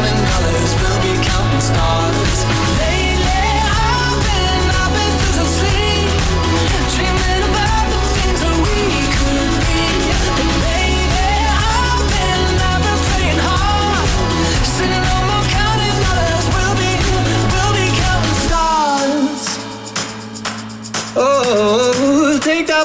Counting dollars, we'll be counting stars.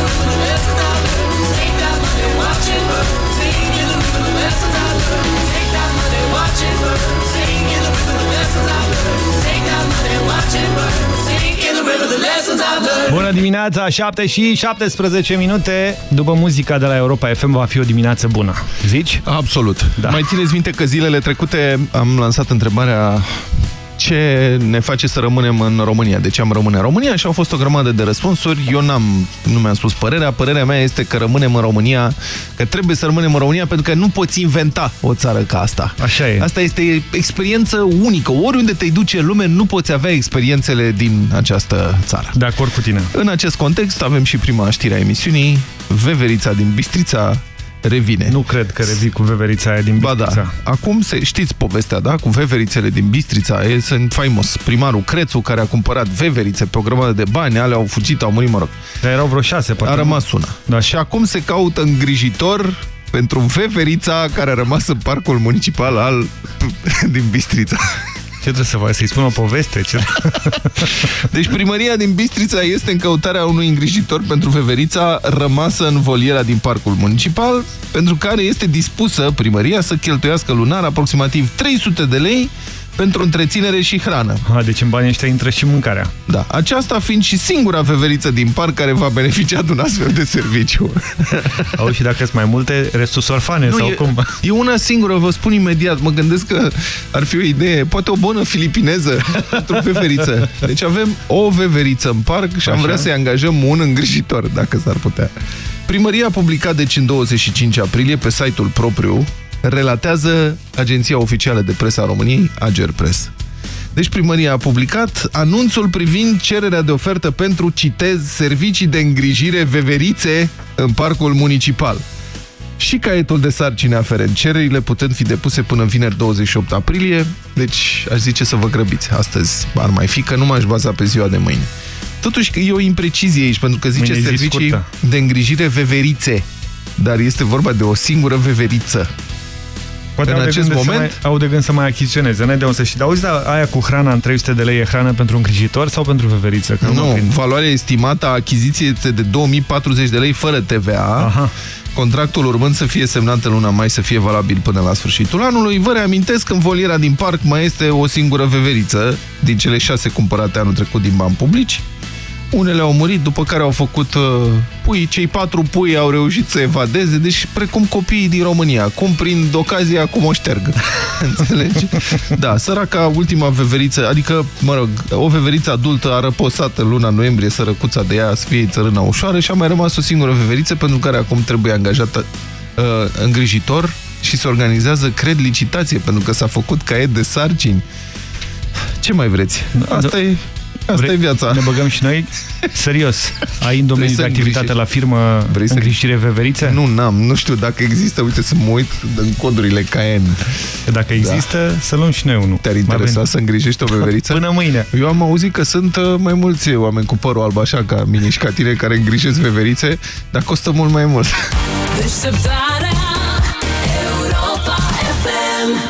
The river, the lessons I learned. Take that money, watch it burn, sing in the river, the lessons I learned. Bună dimineața, 7 și 17 minute. După muzica de la Europa FM va fi o dimineață bună. Zici? Absolut. Da. Mai țineți minte că zilele trecute am lansat întrebarea ce ne face să rămânem în România, de ce am rămâne în România și au fost o grămadă de răspunsuri. Eu n-am, nu mi-am spus părerea, părerea mea este că rămânem în România, că trebuie să rămânem în România pentru că nu poți inventa o țară ca asta. Așa e. Asta este experiență unică. Oriunde te duce în lume, nu poți avea experiențele din această țară. De acord cu tine. În acest context avem și prima știre a emisiunii, Veverița din Bistrița revine. Nu cred că revii cu veverița aia din Bistrița. Ba da. Acum se, știți povestea, da? Cu veverițele din Bistrița. E, sunt faimos. Primarul Crețu, care a cumpărat veverițe pe o grămadă de bani, ale au fugit, au murit, mă rog. Dar erau vreo șase, A rămas una. Da. Și acum se caută îngrijitor pentru veverița care a rămas în parcul municipal al din Bistrița. Ce trebuie să faci? Să-i spun o poveste? Ce... Deci primăria din Bistrița este în căutarea unui îngrijitor pentru veverița rămasă în voliera din parcul municipal, pentru care este dispusă primăria să cheltuiască lunar aproximativ 300 de lei pentru întreținere și hrană. A, deci în banii ăștia intră și mâncarea. Da, aceasta fiind și singura veveriță din parc care va beneficia de un astfel de serviciu. Au și dacă sunt mai multe, restul sunt orfane Nu, sau e, cum? e una singură, vă spun imediat. Mă gândesc că ar fi o idee, poate o bună filipineză pentru veveriță. Deci avem o veveriță în parc și am Așa. vrea să-i angajăm un îngrijitor, dacă s-ar putea. Primăria a publicat deci în 25 aprilie pe site-ul propriu relatează Agenția Oficială de Presă a României, Agerpres. Deci primăria a publicat anunțul privind cererea de ofertă pentru, citez, servicii de îngrijire veverițe în parcul municipal. Și caietul de sarcine aferent cererile putând fi depuse până în vineri 28 aprilie, deci aș zice să vă grăbiți. Astăzi ar mai fi, că nu m-aș baza pe ziua de mâine. Totuși e o imprecizie aici, pentru că zice Mâine e zi servicii scurtă. de îngrijire veverițe, dar este vorba de o singură veveriță. Poate În au de acest gând să moment- mai, au de gând să mai achiziționeze, ne de unde să știi. Dar auzi, dar aia cu hrana în 300 de lei e hrană pentru îngrijitor sau pentru veveriță? Că mă Nu, prind. valoarea estimată a achiziției este de 2040 de lei fără TVA. Aha. Contractul urmând să fie semnat în luna mai, să fie valabil până la sfârșitul anului. Vă reamintesc că în voliera din parc mai este o singură veveriță din cele șase cumpărate anul trecut din bani publici. Unele au murit, după care au făcut uh, pui, cei patru pui au reușit să evadeze, deci precum copiii din România, cum prind ocazia, cum o șterg. Înțelegi? Da, săraca ultima veveriță, adică, mă rog, o veveriță adultă a răposat în luna noiembrie sărăcuța de ea să fie țărâna ușoară și a mai rămas o singură veveriță pentru care acum trebuie angajată uh, îngrijitor și se organizează, cred, licitație, pentru că s-a făcut caiet de sarcini. Ce mai vreți? Asta e Asta Vrei, e viața. Ne băgăm și noi? Serios. Ai în domeniul de activitate la firmă Vrei să îngrijire veverițe? Nu, n-am. Nu știu dacă există. Uite să mă uit în codurile KN. Dacă există, da. să luăm și noi unul. Te-ar interesa să îngrijești o veveriță? Până mâine. Eu am auzit că sunt uh, mai mulți oameni cu părul alb așa ca mine și ca tine care îngrijesc veverițe, dar costă mult mai mult. Deșteptarea Europa FM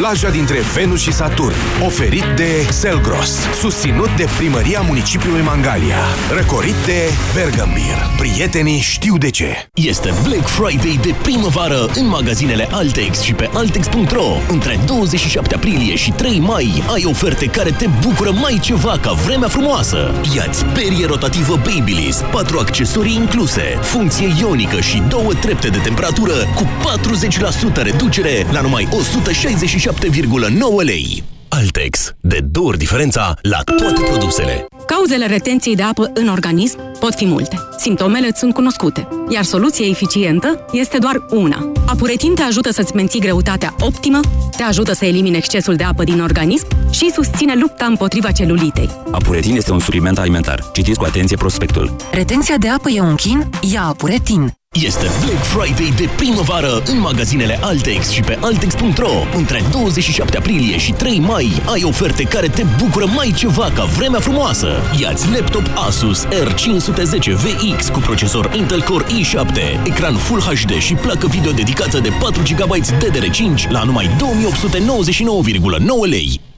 plaja dintre Venus și Saturn, oferit de Selgros, susținut de Primăria Municipiului Mangalia, răcorit de Bergambir. Prietenii știu de ce. Este Black Friday de primăvară în magazinele Altex și pe Altex.ro. Între 27 aprilie și 3 mai ai oferte care te bucură mai ceva ca vremea frumoasă. Iați perie rotativă Babyliss, 4 accesorii incluse, funcție ionică și două trepte de temperatură cu 40% reducere la numai 167 7,9 lei. Altex. De două ori diferența la toate produsele. Cauzele retenției de apă în organism pot fi multe. Simptomele sunt cunoscute, iar soluția eficientă este doar una. Apuretin te ajută să-ți menții greutatea optimă, te ajută să elimine excesul de apă din organism și susține lupta împotriva celulitei. Apuretin este un supliment alimentar. Citiți cu atenție prospectul. Retenția de apă e un chin? Ia Apuretin. Este Black Friday de primăvară în magazinele Altex și pe Altex.ro. Între 27 aprilie și 3 mai ai oferte care te bucură mai ceva ca vremea frumoasă. Iați laptop Asus R510 VX cu procesor Intel Core i7, ecran Full HD și placă video dedicată de 4 GB DDR5 la numai 2899,9 lei.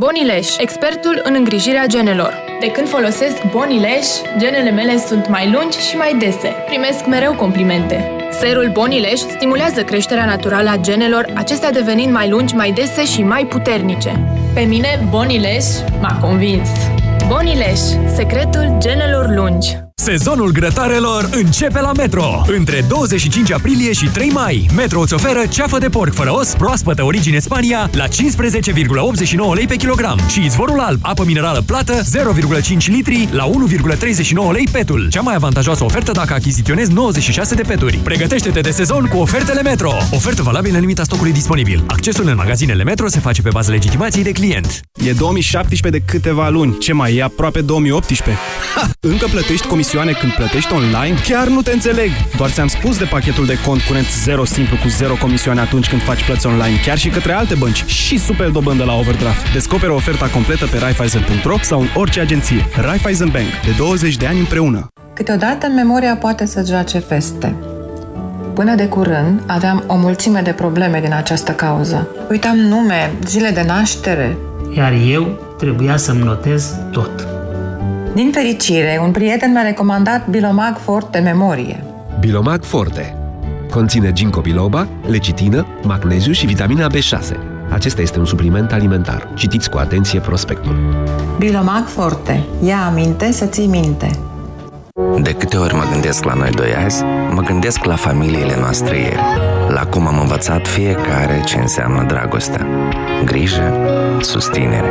Bonileș, expertul în îngrijirea genelor. De când folosesc Bonileș, genele mele sunt mai lungi și mai dese. Primesc mereu complimente. Serul Bonileș stimulează creșterea naturală a genelor, acestea devenind mai lungi, mai dese și mai puternice. Pe mine, Bonileș m-a convins. Bonileș, secretul genelor lungi. Sezonul grătarelor începe la Metro. Între 25 aprilie și 3 mai, Metro îți oferă ceafă de porc fără os, proaspătă origine Spania, la 15,89 lei pe kilogram și izvorul alb, apă minerală plată, 0,5 litri, la 1,39 lei petul. Cea mai avantajoasă ofertă dacă achiziționezi 96 de peturi. Pregătește-te de sezon cu ofertele Metro. Ofertă valabilă în limita stocului disponibil. Accesul în magazinele Metro se face pe bază legitimației de client. E 2017 de câteva luni. Ce mai e aproape 2018? Ha! Încă plătești comisiune comisioane când plătești online? Chiar nu te înțeleg! Doar ți-am spus de pachetul de cont curent 0 simplu cu 0 comisioane atunci când faci plăți online, chiar și către alte bănci și super dobândă la overdraft. Descoperă oferta completă pe Raiffeisen.ro sau în orice agenție. Raiffeisen Bank. De 20 de ani împreună. Câteodată memoria poate să joace feste. Până de curând aveam o mulțime de probleme din această cauză. Uitam nume, zile de naștere. Iar eu trebuia să-mi notez tot. Din fericire, un prieten mi-a recomandat Bilomag Forte Memorie. Bilomag Forte conține ginkgo biloba, lecitină, magneziu și vitamina B6. Acesta este un supliment alimentar. Citiți cu atenție prospectul. Bilomag Forte. Ia aminte să ții minte. De câte ori mă gândesc la noi doi azi, mă gândesc la familiile noastre ieri. La cum am învățat fiecare ce înseamnă dragostea. Grijă, susținere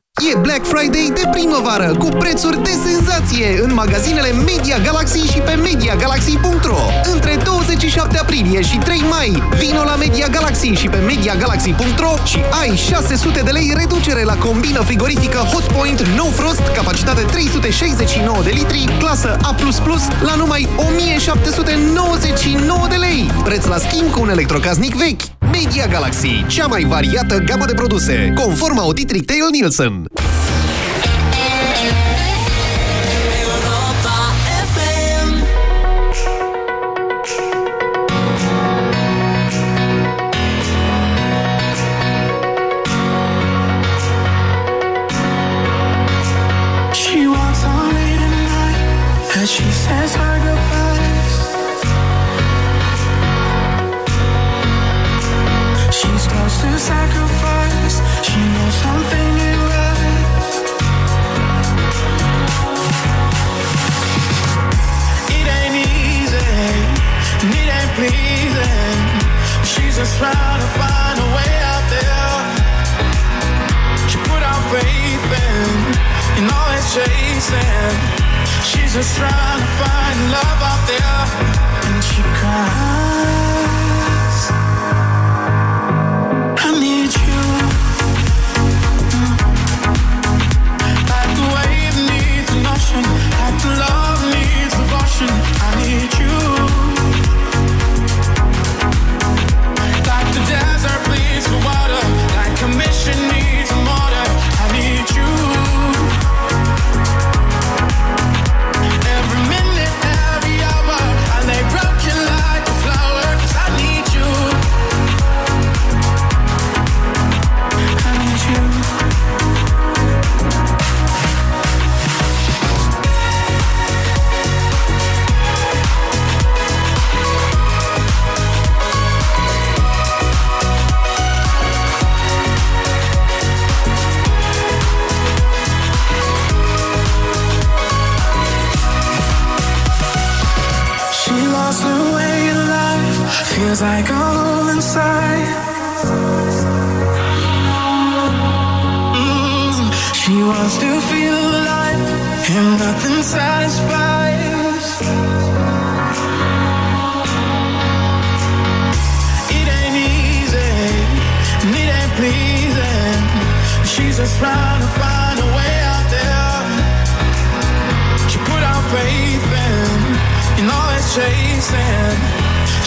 E Black Friday de primăvară, cu prețuri de senzație în magazinele Media Galaxy și pe MediaGalaxy.ro. Între 27 aprilie și 3 mai, vino la Media Galaxy și pe MediaGalaxy.ro și ai 600 de lei reducere la combină frigorifică Hotpoint No Frost, capacitate 369 de litri, clasă A++, la numai 1799 de lei. Preț la schimb cu un electrocasnic vechi. Media Galaxy, cea mai variată gamă de produse, conform Audit Retail Nielsen. FM. Chasing. She's just trying to find love out there, and she cries. I need you. Like the wave needs an ocean, like the love needs devotion. I feels like a hole inside. Mm, She wants to feel alive, and nothing satisfies. It ain't easy, and it ain't pleasing. She's just trying to find a way out there. She put our faith in, in all it's chasing.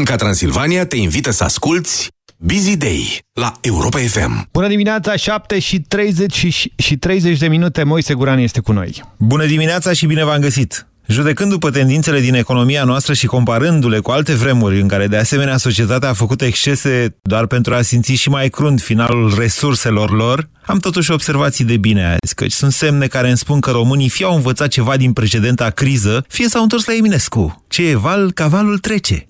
Banca Transilvania te invită să asculti Busy Day la Europa FM. Bună dimineața, 7 și 30, și, și 30 de minute, Moise Guran este cu noi. Bună dimineața și bine v-am găsit! Judecând după tendințele din economia noastră și comparându-le cu alte vremuri în care de asemenea societatea a făcut excese doar pentru a simți și mai crunt finalul resurselor lor, am totuși observații de bine azi, căci sunt semne care îmi spun că românii fie au învățat ceva din precedenta criză, fie s-au întors la Eminescu. Ce e val, cavalul trece.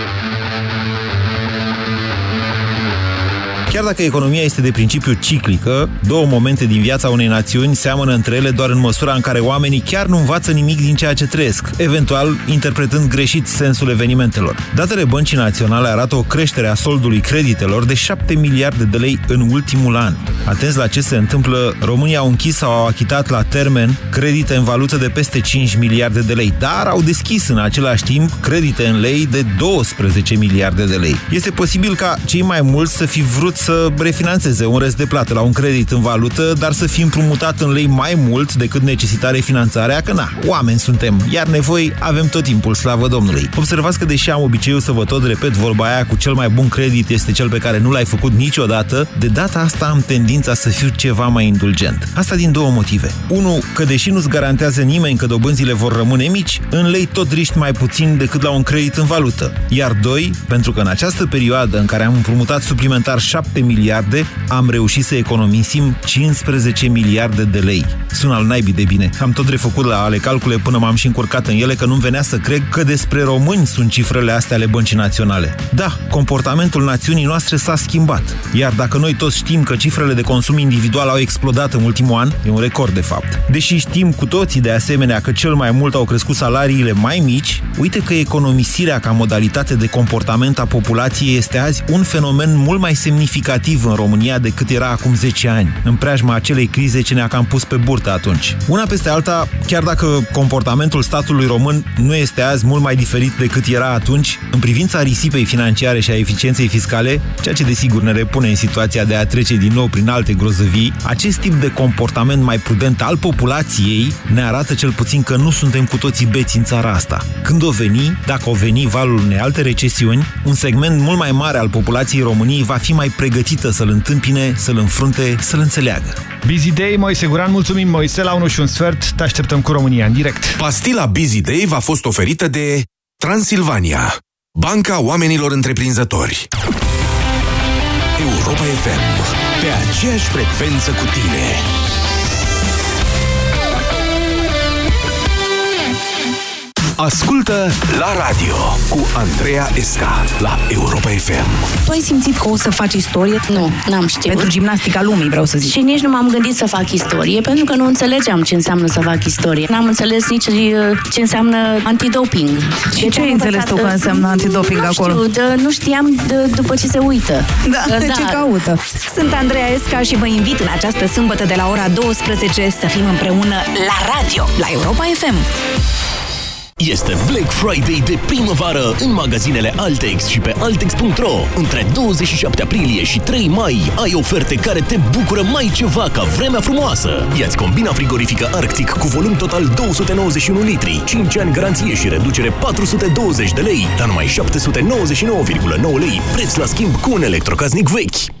Chiar dacă economia este de principiu ciclică, două momente din viața unei națiuni seamănă între ele doar în măsura în care oamenii chiar nu învață nimic din ceea ce trăiesc, eventual interpretând greșit sensul evenimentelor. Datele Băncii Naționale arată o creștere a soldului creditelor de 7 miliarde de lei în ultimul an. Atenți la ce se întâmplă, România au închis sau au achitat la termen credite în valută de peste 5 miliarde de lei, dar au deschis în același timp credite în lei de 12 miliarde de lei. Este posibil ca cei mai mulți să fi vrut să refinanțeze un rest de plată la un credit în valută, dar să fi împrumutat în lei mai mult decât necesita refinanțarea, că na, oameni suntem, iar nevoi avem tot timpul, slavă Domnului. Observați că deși am obiceiul să vă tot repet vorba aia cu cel mai bun credit este cel pe care nu l-ai făcut niciodată, de data asta am tendința să fiu ceva mai indulgent. Asta din două motive. Unu, că deși nu-ți garantează nimeni că dobânzile vor rămâne mici, în lei tot riști mai puțin decât la un credit în valută. Iar doi, pentru că în această perioadă în care am împrumutat suplimentar 7 miliarde, am reușit să economisim 15 miliarde de lei. Sună al naibii de bine. Am tot refăcut la ale calcule până m-am și încurcat în ele că nu venea să cred că despre români sunt cifrele astea ale băncii naționale. Da, comportamentul națiunii noastre s-a schimbat. Iar dacă noi toți știm că cifrele de consum individual au explodat în ultimul an, e un record de fapt. Deși știm cu toții de asemenea că cel mai mult au crescut salariile mai mici, uite că economisirea ca modalitate de comportament a populației este azi un fenomen mult mai semnificativ în România decât era acum 10 ani, în preajma acelei crize ce ne-a cam pus pe burtă atunci. Una peste alta, chiar dacă comportamentul statului român nu este azi mult mai diferit decât era atunci, în privința risipei financiare și a eficienței fiscale, ceea ce desigur ne repune în situația de a trece din nou prin alte grozăvii, acest tip de comportament mai prudent al populației ne arată cel puțin că nu suntem cu toții beți în țara asta. Când o veni, dacă o veni valul unei alte recesiuni, un segment mult mai mare al populației României va fi mai pregătită să-l întâmpine, să-l înfrunte, să-l înțeleagă. Busy Day, Moise Guran, mulțumim Moise, la 1 și un sfert, te așteptăm cu România în direct. Pastila Busy Day v-a fost oferită de Transilvania, Banca Oamenilor Întreprinzători. Europa FM, pe aceeași frecvență cu tine. Ascultă la radio cu Andreea Esca la Europa FM. Tu ai simțit că o să faci istorie? Nu, n-am știut. Pentru gimnastica lumii, vreau să zic. Și nici nu m-am gândit să fac istorie, pentru că nu înțelegeam ce înseamnă să fac istorie. N-am înțeles nici uh, ce înseamnă antidoping. Și ce ai înțeles tu că înseamnă antidoping nu acolo? Știu, de, nu știam de, după ce se uită. Da, de ce caută? Sunt Andreea Esca și vă invit în această sâmbătă de la ora 12 să fim împreună la radio, la Europa FM. Este Black Friday de primăvară în magazinele Altex și pe Altex.ro. Între 27 aprilie și 3 mai ai oferte care te bucură mai ceva ca vremea frumoasă. Iați combina frigorifică Arctic cu volum total 291 litri, 5 ani garanție și reducere 420 de lei, la numai 799,9 lei, preț la schimb cu un electrocasnic vechi.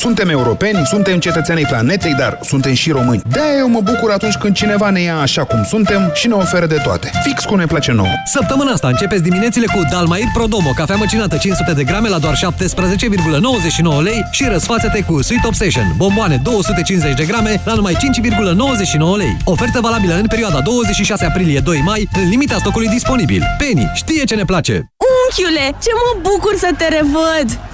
Suntem europeni, suntem cetățenii planetei, dar suntem și români. de eu mă bucur atunci când cineva ne ia așa cum suntem și ne oferă de toate. Fix cum ne place nouă. Săptămâna asta începeți diminețile cu Dalmair Prodomo, cafea măcinată 500 de grame la doar 17,99 lei și răsfață-te cu Sweet Obsession, bomboane 250 de grame la numai 5,99 lei. Ofertă valabilă în perioada 26 aprilie-2 mai, în limita stocului disponibil. Penny știe ce ne place! Unchiule, ce mă bucur să te revăd!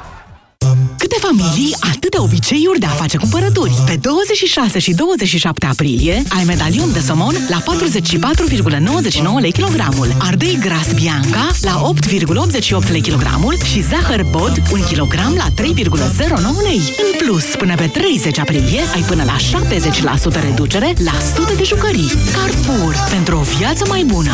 Câte familii, atâtea obiceiuri de a face cumpărături. Pe 26 și 27 aprilie ai medalion de somon la 44,99 lei kilogramul, ardei gras Bianca la 8,88 lei kilogramul și zahăr bod 1 kg la 3,09 lei. În plus, până pe 30 aprilie ai până la 70% reducere la sute de jucării. Carrefour, pentru o viață mai bună!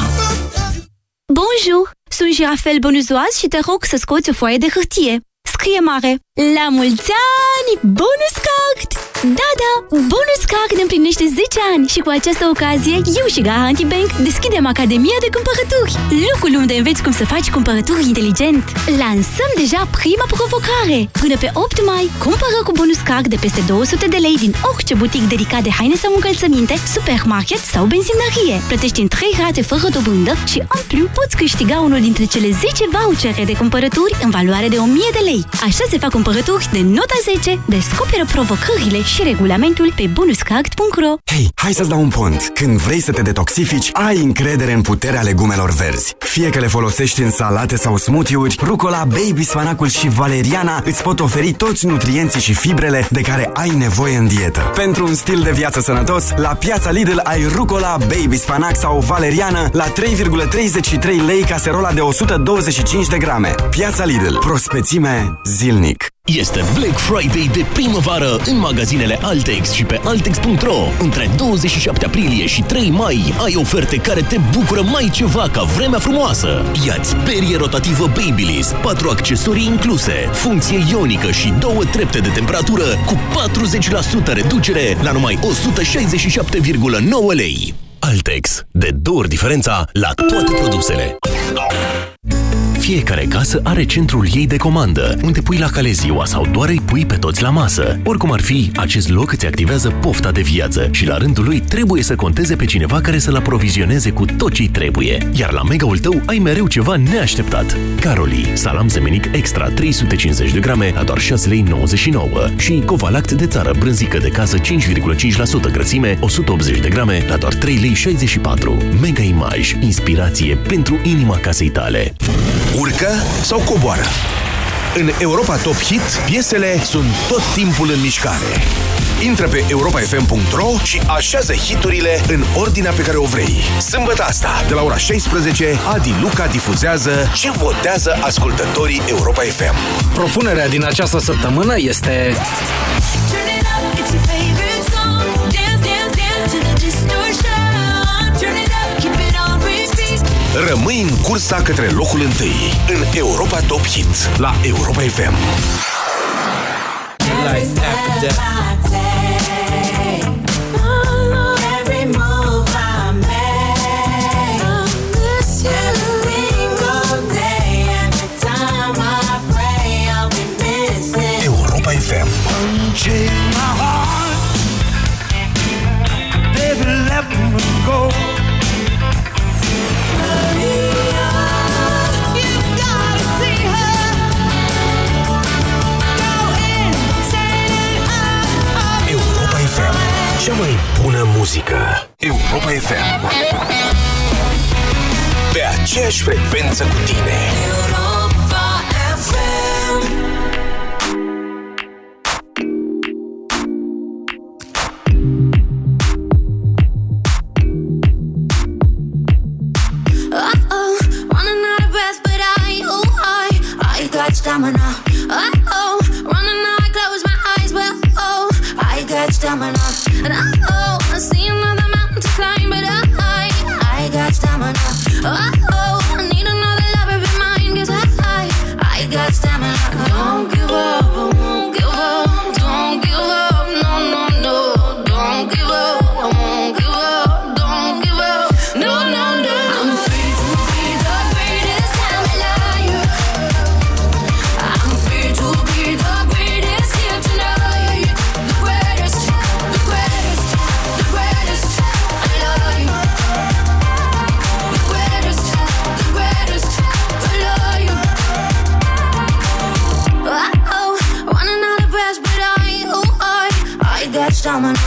Bonjour! Sunt Jirafel Bonuzoaz și te rog să scoți o foaie de hârtie. Scrie mare. La mulți ani! Bonus Card! Da, da! Bonus Card împlinește 10 ani și cu această ocazie eu și Garanti Bank deschidem Academia de Cumpărături. Locul unde înveți cum să faci cumpărături inteligent. Lansăm deja prima provocare. Până pe 8 mai, cumpără cu bonus card de peste 200 de lei din orice butic dedicat de haine sau încălțăminte, supermarket sau benzinărie. Plătești în 3 rate fără dobândă și în plus poți câștiga unul dintre cele 10 vouchere de cumpărături în valoare de 1000 de lei. Așa se fac cumpărături de nota 10. Descoperă provocările și regulamentul pe bonuscard.ro Hei, hai să-ți dau un pont. Când vrei să te detoxifici, ai încredere în puterea legumelor verzi. Fie că le folosești în salate sau smoothie-uri, rucola, baby, spanacul și valeriana îți pot oferi toți nutrienții și fibrele de care ai nevoie în dietă. Pentru un stil de viață sănătos, la piața Lidl ai rucola, baby, spanac sau valeriană la 3,33 lei caserola de 125 de grame. Piața Lidl. Prospețime zilnic. Este Black Friday de primăvară în magazinele Altex și pe Altex.ro. Între 27 aprilie și 3 mai ai oferte care te bucură mai ceva ca vremea frumoasă. Iați perie rotativă Babyliss, 4 accesorii incluse, funcție ionică și două trepte de temperatură cu 40% reducere la numai 167,9 lei. Altex. De două ori diferența la toate produsele. Fiecare casă are centrul ei de comandă, unde pui la cale ziua sau doar îi pui pe toți la masă. Oricum ar fi, acest loc îți activează pofta de viață și la rândul lui trebuie să conteze pe cineva care să-l aprovizioneze cu tot ce trebuie. Iar la megaul tău ai mereu ceva neașteptat. Caroli, salam semenic extra 350 de grame la doar 6 lei 99 și covalact de țară brânzică de casă 5,5% grăsime 180 de grame la doar 3 lei 64. Mega Image, inspirație pentru inima casei tale. Urcă sau coboară? În Europa Top Hit, piesele sunt tot timpul în mișcare. Intră pe europafm.ro și așează hiturile în ordinea pe care o vrei. Sâmbătă asta, de la ora 16, Adi Luca difuzează ce votează ascultătorii Europa FM. Propunerea din această săptămână este... Rămâi în cursa către locul întâi în Europa Top Hit la Europa FM. Life after death. Europa FM. Unchain my heart. Baby, let me bună muzică. Europa FM. Pe aceeași frecvență cu tine. Oh. But I,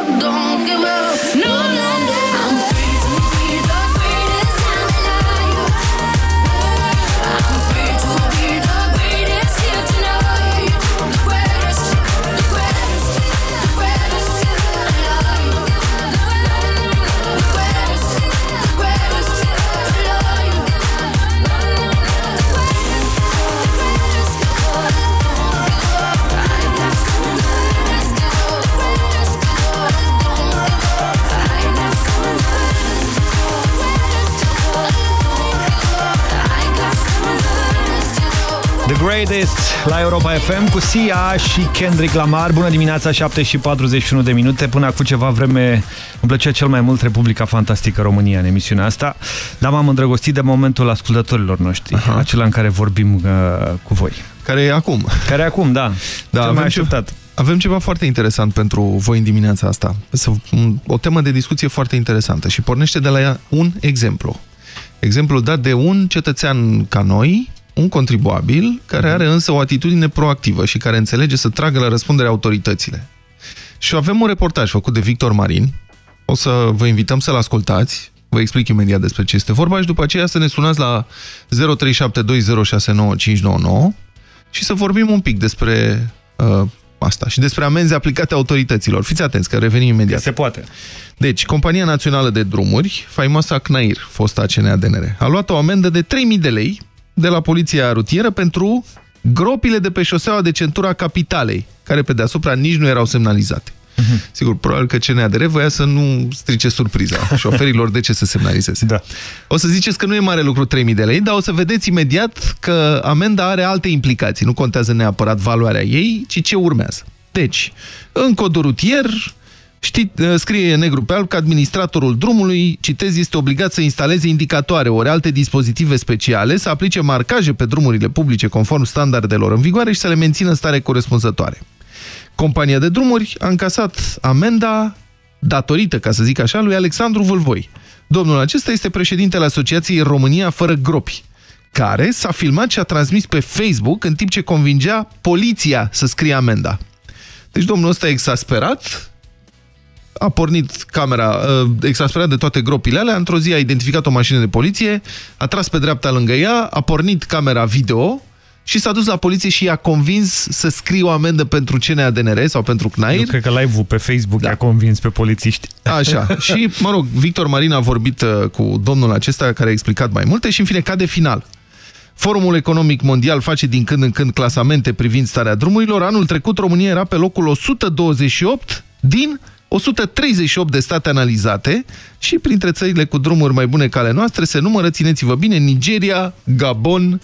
Greatest la Europa FM cu Sia și Kendrick Lamar. Bună dimineața, 7 și 41 de minute. Până acum ceva vreme îmi plăcea cel mai mult Republica Fantastică România în emisiunea asta, dar m-am îndrăgostit de momentul ascultătorilor noștri, Aha. acela în care vorbim uh, cu voi. Care e acum. Care e acum, da. da cel mai avem, ce, așteptat. avem ceva foarte interesant pentru voi în dimineața asta. O temă de discuție foarte interesantă și pornește de la un exemplu. Exemplu dat de un cetățean ca noi, un contribuabil, care are însă o atitudine proactivă și care înțelege să tragă la răspundere autoritățile. Și avem un reportaj făcut de Victor Marin. O să vă invităm să-l ascultați. Vă explic imediat despre ce este vorba și după aceea să ne sunați la 0372069599 și să vorbim un pic despre uh, asta și despre amenzi aplicate autorităților. Fiți atenți că revenim imediat. Se poate. Deci, Compania Națională de Drumuri, faimoasa CNAIR, fosta CNADNR, a luat o amendă de 3.000 de lei de la Poliția Rutieră pentru gropile de pe șoseaua de centura capitalei, care pe deasupra nici nu erau semnalizate. Sigur, probabil că CNADR voia să nu strice surpriza șoferilor de ce să semnalizeze. Da. O să ziceți că nu e mare lucru 3000 de lei, dar o să vedeți imediat că amenda are alte implicații. Nu contează neapărat valoarea ei, ci ce urmează. Deci, în codul rutier, știi, scrie negru pe alb că administratorul drumului, citez, este obligat să instaleze indicatoare ori alte dispozitive speciale, să aplice marcaje pe drumurile publice conform standardelor în vigoare și să le mențină în stare corespunzătoare. Compania de drumuri a încasat amenda datorită, ca să zic așa, lui Alexandru Vâlvoi. Domnul acesta este președintele Asociației România Fără Gropi, care s-a filmat și a transmis pe Facebook în timp ce convingea poliția să scrie amenda. Deci domnul ăsta exasperat a pornit camera, exasperat de toate gropile alea, într-o zi a identificat o mașină de poliție, a tras pe dreapta lângă ea, a pornit camera video și s-a dus la poliție și i-a convins să scrie o amendă pentru CNADNR sau pentru CNAIR. Eu cred că live-ul pe Facebook da. i-a convins pe polițiști. Așa. Și, mă rog, Victor Marin a vorbit uh, cu domnul acesta care a explicat mai multe și, în fine, cade final. Forumul Economic Mondial face din când în când clasamente privind starea drumurilor. Anul trecut România era pe locul 128 din 138 de state analizate și printre țările cu drumuri mai bune ca ale noastre se numără, țineți-vă bine, Nigeria, Gabon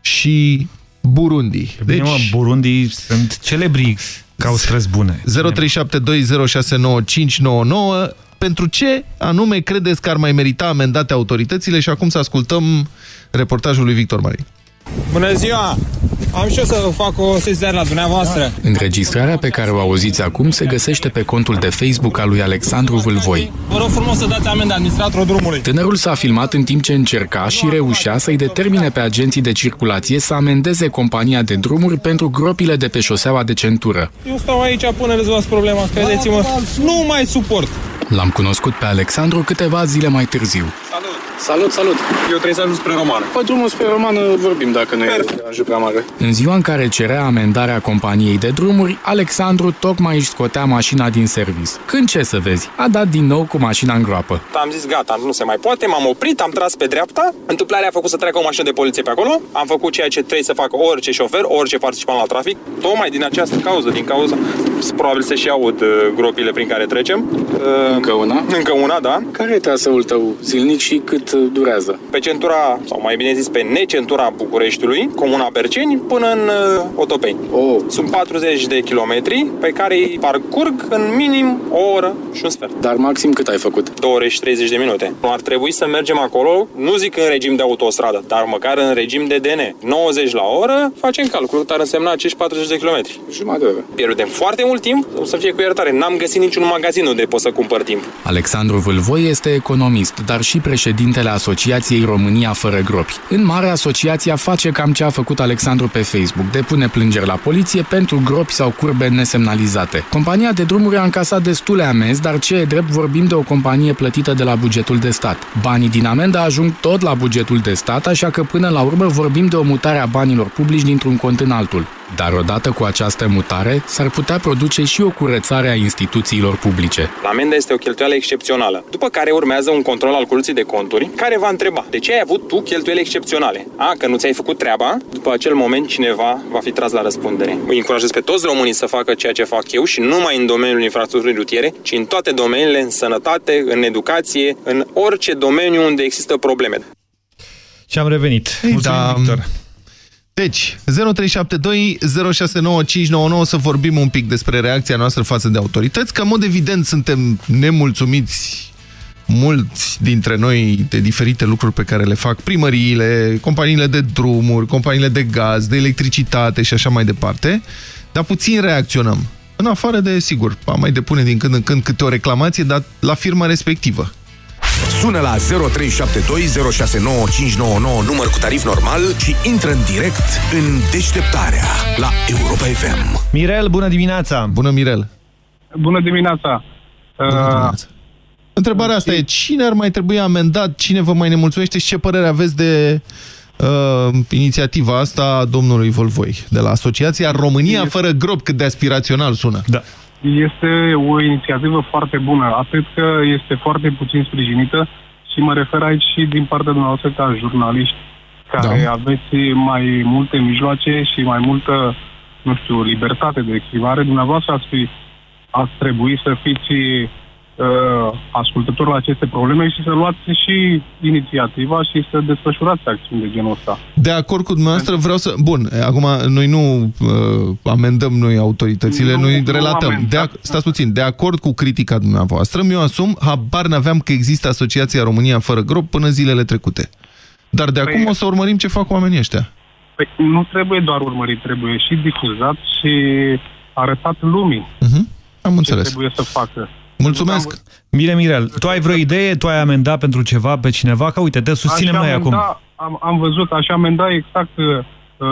și Burundi. Deci, bine, mă, Burundi sunt celebri că au străzi bune. 0372069599 pentru ce anume credeți că ar mai merita amendate autoritățile și acum să ascultăm reportajul lui Victor Marin. Bună ziua! Am și eu să fac o sesizare la dumneavoastră. Înregistrarea pe care o auziți acum se găsește pe contul de Facebook al lui Alexandru Vâlvoi. Vă rog frumos să dați amendă administratorul drumului. Tânărul s-a filmat în timp ce încerca și reușea să-i determine pe agenții de circulație să amendeze compania de drumuri pentru gropile de pe șoseaua de centură. Eu stau aici până rezolvați problema, credeți-mă. Nu mai suport. L-am cunoscut pe Alexandru câteva zile mai târziu. Salut! Salut, salut! Eu trebuie să ajung spre Romană. Pe drumul spre Romană vorbim dacă nu e deranjul prea mare. În ziua în care cerea amendarea companiei de drumuri, Alexandru tocmai își scotea mașina din servis. Când ce să vezi, a dat din nou cu mașina în groapă. Am zis gata, nu se mai poate, m-am oprit, am tras pe dreapta, întâmplarea a făcut să treacă o mașină de poliție pe acolo, am făcut ceea ce trebuie să facă orice șofer, orice participant la trafic, tocmai din această cauză, din cauza, probabil să și aud uh, gropile prin care trecem. Uh, Încă una? Încă una, da. Care e traseul tău zilnic și cât uh, durează? Pe centura, sau mai bine zis, pe necentura Bucureștiului, comuna Berceni, până în uh, Otopeni. Oh. Sunt 40 de kilometri pe care îi parcurg în minim o oră și un sfert. Dar maxim cât ai făcut? 2 ore și 30 de minute. Ar trebui să mergem acolo, nu zic în regim de autostradă, dar măcar în regim de DN. 90 la oră, facem calculul, dar însemna acești 40 de kilometri. Jumătate de oră. Pierdem foarte mult timp, o să fie cu iertare. N-am găsit niciun magazin unde pot să cumpăr timp. Alexandru Vâlvoi este economist, dar și președintele Asociației România Fără Gropi. În mare, asociația face cam ce a făcut Alexandru pe Facebook, depune plângeri la poliție pentru gropi sau curbe nesemnalizate. Compania de drumuri a încasat destule amenzi, dar ce e drept vorbim de o companie plătită de la bugetul de stat. Banii din amendă ajung tot la bugetul de stat, așa că până la urmă vorbim de o mutare a banilor publici dintr-un cont în altul. Dar odată cu această mutare, s-ar putea produce și o curățare a instituțiilor publice. Amenda este o cheltuială excepțională, după care urmează un control al curții de conturi, care va întreba de ce ai avut tu cheltuieli excepționale. A, că nu ți-ai făcut treaba, după acel moment cineva va fi tras la răspundere. Îi încurajez pe toți românii să facă ceea ce fac eu și nu numai în domeniul infrastructurii rutiere, ci în toate domeniile, în sănătate, în educație, în orice domeniu unde există probleme. Și am revenit. Mulțumim, da. Victor. Deci, 0372 069599 să vorbim un pic despre reacția noastră față de autorități, că în mod evident suntem nemulțumiți mulți dintre noi de diferite lucruri pe care le fac primăriile, companiile de drumuri, companiile de gaz, de electricitate și așa mai departe, dar puțin reacționăm. În afară de, sigur, mai depune din când în când câte o reclamație, dar la firma respectivă. Sună la 0372069599 număr cu tarif normal și intră în direct în deșteptarea la Europa FM. Mirel, bună dimineața! Bună, Mirel! Bună dimineața! Bună dimineața. Întrebarea asta e, cine ar mai trebui amendat, cine vă mai nemulțumește și ce părere aveți de uh, inițiativa asta a domnului Volvoi, de la Asociația România Fără Grob, cât de aspirațional sună. Da. Este o inițiativă foarte bună, atât că este foarte puțin sprijinită și mă refer aici și din partea dumneavoastră ca jurnaliști care da. aveți mai multe mijloace și mai multă, nu știu, libertate de exprimare. Dumneavoastră ați, fi, ați trebui să fiți uh, ascultători la aceste probleme și să luați și inițiativa și să desfășurați acțiuni de genul ăsta. De acord cu dumneavoastră, vreau să... Bun, acum noi nu uh, amendăm noi autoritățile, Nu, noi nu relatăm. amendăm. De ac- stați puțin, de acord cu critica dumneavoastră, mi-o asum, habar n-aveam că există Asociația România Fără Grob până zilele trecute. Dar de Păi- acum o să urmărim ce fac oamenii ăștia. Păi, nu trebuie doar urmărit, trebuie și difuzat și arătat lumii Am ce înțeles. trebuie să facă. Mulțumesc! Bine, Mirel, tu ai vreo idee? Tu ai amendat pentru ceva pe cineva? Că uite, te susținem Aș noi amenda- acum. Am, am văzut, așa amenda exact uh, uh,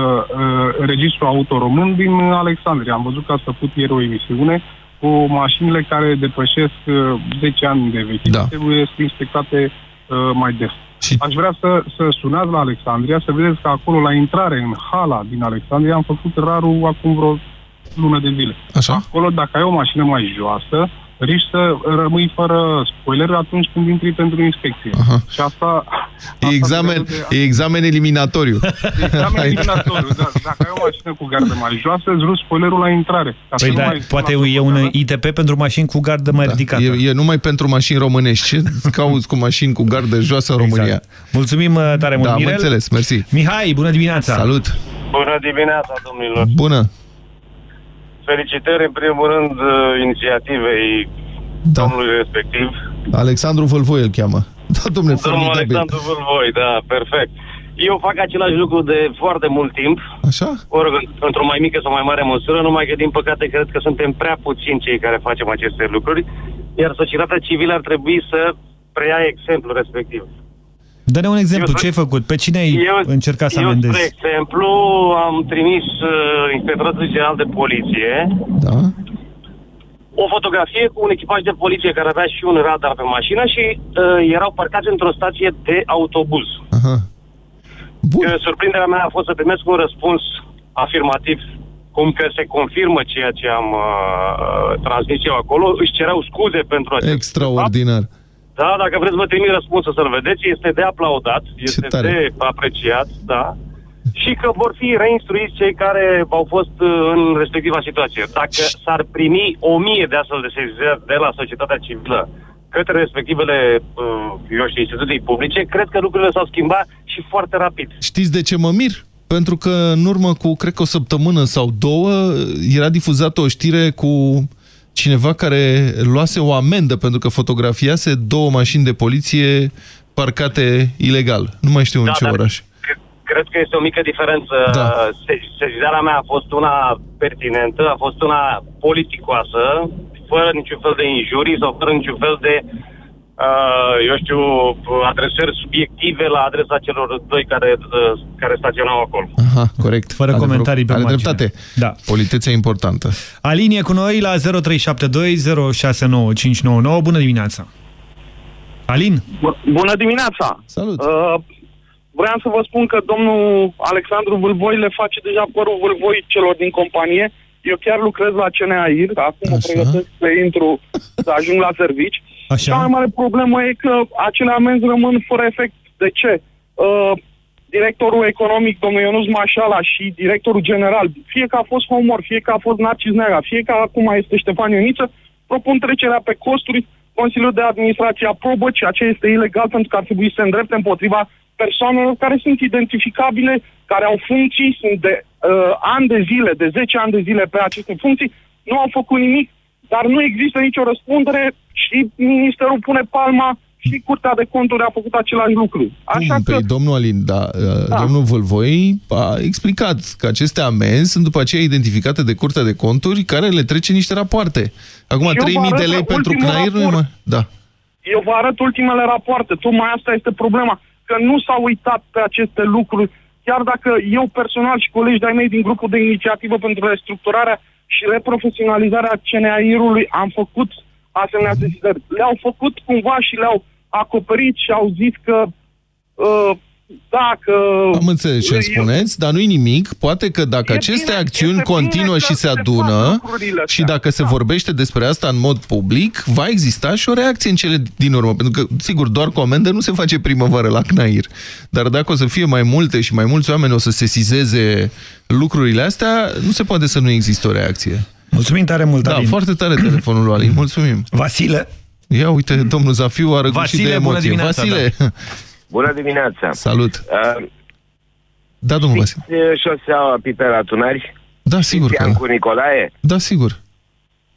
registrul auto român din Alexandria. Am văzut că ați făcut ieri o emisiune cu mașinile care depășesc uh, 10 ani de vechime. Da. Trebuie să inspectate uh, mai des. Și... Aș vrea să, să sunați la Alexandria, să vedeți că acolo, la intrare în hala din Alexandria, am făcut rarul acum vreo lună de zile. Așa? Acolo, dacă ai o mașină mai joasă, riști să rămâi fără spoiler atunci când intri pentru inspecție. Aha. Și asta... E examen, e examen eliminatoriu. Examen Aici. eliminatoriu, da. Dacă ai o mașină cu gardă mai joasă, îți rupi spoilerul la intrare. Ca să Păi nu da, mai poate e un ITP pentru mașini cu gardă mai ridicată. Da. E, e numai pentru mașini românești. Ce cauți cu mașini cu gardă joasă în România? Exact. Mulțumim uh, tare mult, Da, am Mirel. înțeles, mersi. Mihai, bună dimineața! Salut! Bună dimineața, domnilor! Bună! Felicitări, în primul rând, uh, inițiativei da. domnului respectiv. Alexandru Vălvoi îl cheamă. Da, domnule, Domnul formidabil. Alexandru Vâlvoi, da, perfect. Eu fac același lucru de foarte mult timp. Așa? Ori într-o mai mică sau mai mare măsură, numai că, din păcate, cred că suntem prea puțini cei care facem aceste lucruri, iar societatea civilă ar trebui să preia exemplul respectiv. Dă-ne un exemplu, Eu- ce ai făcut? Pe cine ai Eu, încercat să eu, amendezi? spre exemplu, am trimis uh, inspectoratul general de poliție Da. o fotografie cu un echipaj de poliție care avea și un radar pe mașină și uh, erau parcați într-o stație de autobuz. Aha. Bun. Surprinderea mea a fost să primesc un răspuns afirmativ cum că se confirmă ceea ce am uh, transmis eu acolo, își cereau scuze pentru acest Extraordinar. Da, dacă vreți vă trimit răspunsul să-l vedeți, este de aplaudat, este tare. de apreciat, da. Și că vor fi reinstruiți cei care au fost uh, în respectiva situație. Dacă s-ar primi o mie de astfel de sesizări de la societatea civilă către respectivele, uh, eu știu, instituții publice, cred că lucrurile s-au schimbat și foarte rapid. Știți de ce mă mir? Pentru că în urmă cu, cred că o săptămână sau două, era difuzată o știre cu cineva care luase o amendă pentru că fotografiase două mașini de poliție parcate ilegal. Nu mai știu în Da, ce dar oraș. Cred că este o mică diferență. Da. Se- Sesizarea mea a fost una pertinentă, a fost una politicoasă, fără niciun fel de injurii sau fără niciun fel de, uh, eu știu, adresări subiective la adresa celor doi care, uh, care staționau acolo. Aha, corect. Fără Adevăr- comentarii pe Are margine. dreptate. Da. Politețea importantă. Alinie cu noi la 0372 069599. Bună dimineața! Alin? Bună dimineața! Salut! Uh, vreau să vă spun că domnul Alexandru Vâlvoi le face deja părul vâlvoi celor din companie. Eu chiar lucrez la CNAIR, acum mă pregătesc să intru, să ajung la servici. Așa. Cea mai mare problemă e că acele amenzi rămân fără efect. De ce? Uh, directorul economic, domnul Ionuț Mașala și directorul general, fie că a fost Homor, fie că a fost Narcis Neaga, fie că acum este Ștefan Ioniță, propun trecerea pe costuri, Consiliul de Administrație aprobă, ceea ce este ilegal pentru că ar trebui să se îndrepte împotriva persoanelor care sunt identificabile, care au funcții, sunt de uh, ani de zile, de 10 ani de zile pe aceste funcții, nu au făcut nimic, dar nu există nicio răspundere și Ministerul pune palma și Curtea de Conturi a făcut același lucru. Așa Cum? că... Păi, domnul Alin, da, Da. domnul Vâlvoi a explicat că aceste amenzi sunt după aceea identificate de Curtea de Conturi care le trece niște rapoarte. Acum, Și eu vă 3.000 de arăt lei pentru ultimul CNAIR nu e raport. mai... Da. Eu vă arăt ultimele rapoarte. Tocmai asta este problema. Că nu s-au uitat pe aceste lucruri. Chiar dacă eu personal și colegi de-ai mei din grupul de inițiativă pentru restructurarea și reprofesionalizarea CNAIR-ului am făcut asemenea sesizări. Le-au făcut cumva și le-au acoperit și au zis că uh, dacă... Am înțeles ce spuneți, dar nu-i nimic. Poate că dacă aceste acțiuni continuă și se adună și dacă se vorbește despre asta în mod public, va exista și o reacție în cele din urmă. Pentru că, sigur, doar cu amendă nu se face primăvară la CNAIR. Dar dacă o să fie mai multe și mai mulți oameni o să sesizeze lucrurile astea, nu se poate să nu existe o reacție. Mulțumim tare mult, Da, Alin. foarte tare telefonul lui Alin. Mulțumim. Vasile. Ia uite, domnul Zafiu a răgușit Vasile, de bună emoție. dimineața, Vasile, Bună dimineața! salut. Uh, Da, domnul Vasile. știți șoseaua Pipera Tunari? Da, sigur că da. cu Nicolae? Da, sigur.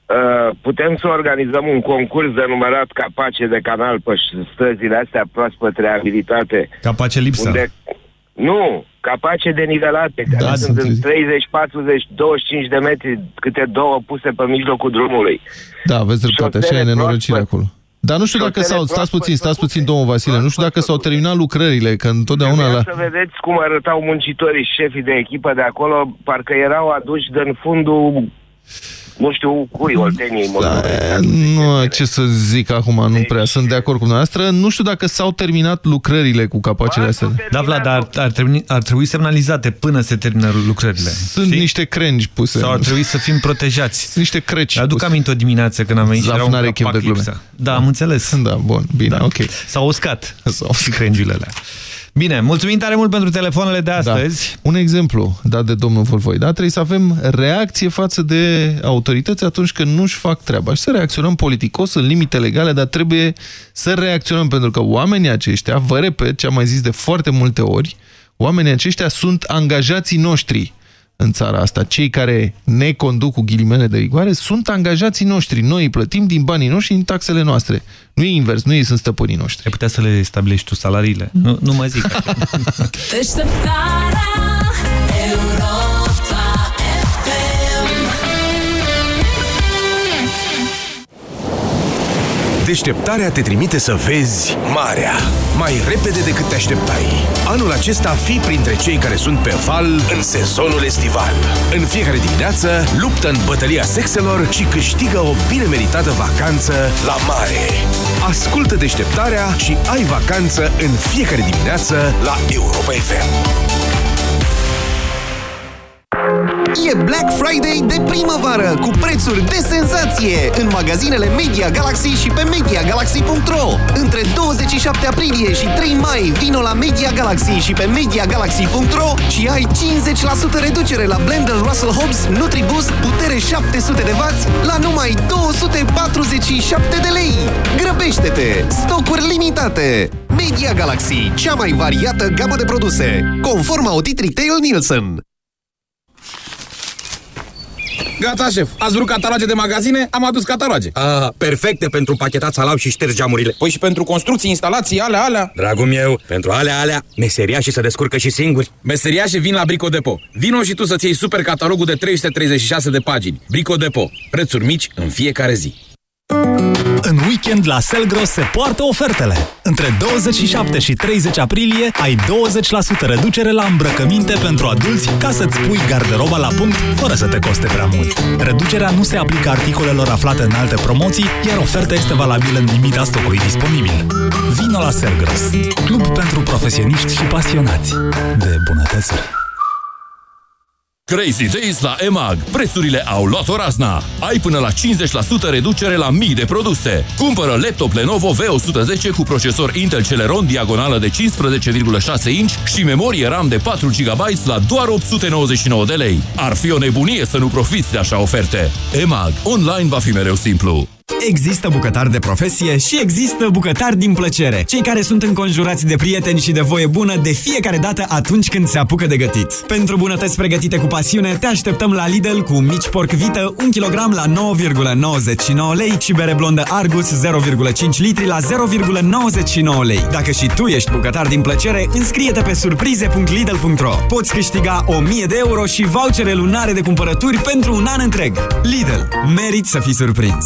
Uh, putem să organizăm un concurs denumerat Capace de canal pe străzile astea proaspăt reabilitate. Capace lipsă. Unde... Nu, capace de nivelate, care Da, sunt sunt în 30, 40, 25 de metri, câte două puse pe mijlocul drumului. Da, aveți dreptate, așa e Șosele nenorocire proaspăt. acolo. Dar nu știu dacă Șosele s-au... Stați proaspăt puțin, stați puțin, domnul Vasile. Nu știu dacă s-au terminat lucrările, că întotdeauna Vreau la... să vedeți cum arătau muncitorii și șefii de echipă de acolo, parcă erau aduși din fundul, nu știu cui, Olteniei. Da, nu, ce să zic acum, nu prea sunt de acord cu dumneavoastră. Nu știu dacă s-au terminat lucrările cu capacele astea. Da, Vlad, dar ar trebui, ar trebui semnalizate până se termină lucrările. Sunt niște crengi puse. Sau ar trebui să fim protejați. Sunt niște creci Aduc puse. aminte o dimineață când am venit și Zaf era un n-are chef capac de glume. lipsă. Da, am înțeles. Da, bun, bine, ok. S-au uscat crengiile alea. Bine, mulțumim tare mult pentru telefoanele de astăzi. Da. Un exemplu dat de domnul Volvoi. Da? Trebuie să avem reacție față de autorități atunci când nu-și fac treaba. Și să reacționăm politicos în limite legale, dar trebuie să reacționăm pentru că oamenii aceștia, vă repet ce am mai zis de foarte multe ori, oamenii aceștia sunt angajații noștri în țara asta. Cei care ne conduc cu ghilimele de rigoare sunt angajații noștri. Noi îi plătim din banii noștri, din taxele noastre. Nu e invers, nu ei sunt stăpânii noștri. Ai putea să le stabilești tu salariile. Nu, nu mai zic Deșteptarea te trimite să vezi marea mai repede decât te așteptai. Anul acesta fi printre cei care sunt pe val în sezonul estival. În fiecare dimineață luptă în bătălia sexelor și câștigă o bine meritată vacanță la mare. Ascultă deșteptarea și ai vacanță în fiecare dimineață la Europa FM. E Black Friday de primăvară cu prețuri de senzație în magazinele Media Galaxy și pe MediaGalaxy.ro Între 27 aprilie și 3 mai vino la Media Galaxy și pe MediaGalaxy.ro și ai 50% reducere la blender Russell Hobbs NutriBoost putere 700 de W la numai 247 de lei. Grăbește-te! Stocuri limitate! Media Galaxy, cea mai variată gamă de produse, conform audit Retail Nielsen. Gata, șef. Ați vrut cataloage de magazine? Am adus cataloage. Ah, perfecte pentru pachetat salam și ștergi geamurile. Păi și pentru construcții, instalații, alea, alea. Dragul meu, pentru alea, alea, meseria și să descurcă și singuri. Meseria și vin la Brico Depo. Vino și tu să-ți iei super catalogul de 336 de pagini. Brico Depo. Prețuri mici în fiecare zi. În weekend la Selgros se poartă ofertele. Între 27 și 30 aprilie ai 20% reducere la îmbrăcăminte pentru adulți ca să-ți pui garderoba la punct fără să te coste prea mult. Reducerea nu se aplică articolelor aflate în alte promoții, iar oferta este valabilă în limita stocului disponibil. Vino la Selgros, club pentru profesioniști și pasionați de bunătățuri. Crazy Days la EMAG. Prețurile au luat o razna. Ai până la 50% reducere la mii de produse. Cumpără laptop Lenovo V110 cu procesor Intel Celeron diagonală de 15,6 inch și memorie RAM de 4 GB la doar 899 de lei. Ar fi o nebunie să nu profiți de așa oferte. EMAG. Online va fi mereu simplu. Există bucătari de profesie și există bucătari din plăcere. Cei care sunt înconjurați de prieteni și de voie bună de fiecare dată atunci când se apucă de gătit. Pentru bunătăți pregătite cu pasiune, te așteptăm la Lidl cu mici porc vită 1 kg la 9,99 lei și bere blondă Argus 0,5 litri la 0,99 lei. Dacă și tu ești bucătar din plăcere, înscrie-te pe surprize.lidl.ro. Poți câștiga 1000 de euro și vouchere lunare de cumpărături pentru un an întreg. Lidl. Merit să fii surprins!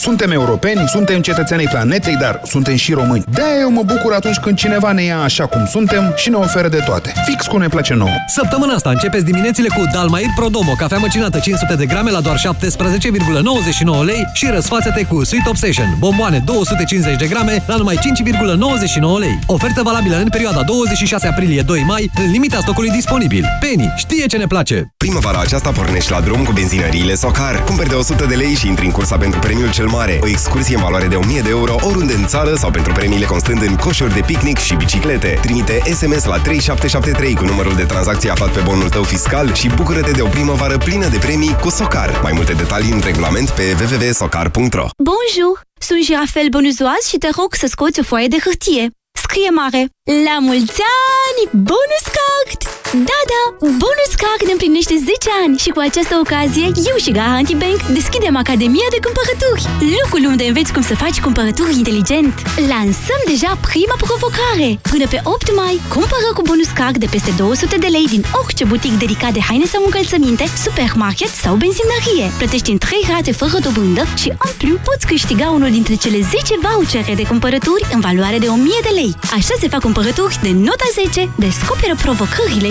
Suntem europeni, suntem cetățenii planetei, dar suntem și români. de eu mă bucur atunci când cineva ne ia așa cum suntem și ne oferă de toate. Fix cum ne place nouă. Săptămâna asta începeți diminețile cu Dalmair Prodomo, cafea măcinată 500 de grame la doar 17,99 lei și răsfață-te cu Sweet Obsession, bomboane 250 de grame la numai 5,99 lei. Ofertă valabilă în perioada 26 aprilie-2 mai, în limita stocului disponibil. Penny știe ce ne place! Primăvara aceasta pornești la drum cu benzinăriile Socar. Cumperi de 100 de lei și intri în cursa pentru premiul cel mare. O excursie în valoare de 1000 de euro oriunde în țară sau pentru premiile constând în coșuri de picnic și biciclete. Trimite SMS la 3773 cu numărul de tranzacție aflat pe bonul tău fiscal și bucură-te de o primăvară plină de premii cu Socar. Mai multe detalii în regulament pe www.socar.ro Bonjour! Sunt Jirafel Bonuzoaz și te rog să scoți o foaie de hârtie. Scrie mare, la mulți ani, bonus card! Da, da, bonus card ne împlinește 10 ani și cu această ocazie, eu și Garanti Bank deschidem Academia de Cumpărături, locul unde înveți cum să faci cumpărături inteligent. Lansăm deja prima provocare. Până pe 8 mai, cumpără cu bonus card de peste 200 de lei din orice butic dedicat de haine sau încălțăminte, supermarket sau benzinărie. Plătești în 3 rate fără dobândă și, în plus, poți câștiga unul dintre cele 10 vouchere de cumpărături în valoare de 1000 de lei. Așa se fac cumpărături de nota 10. Descoperă provocările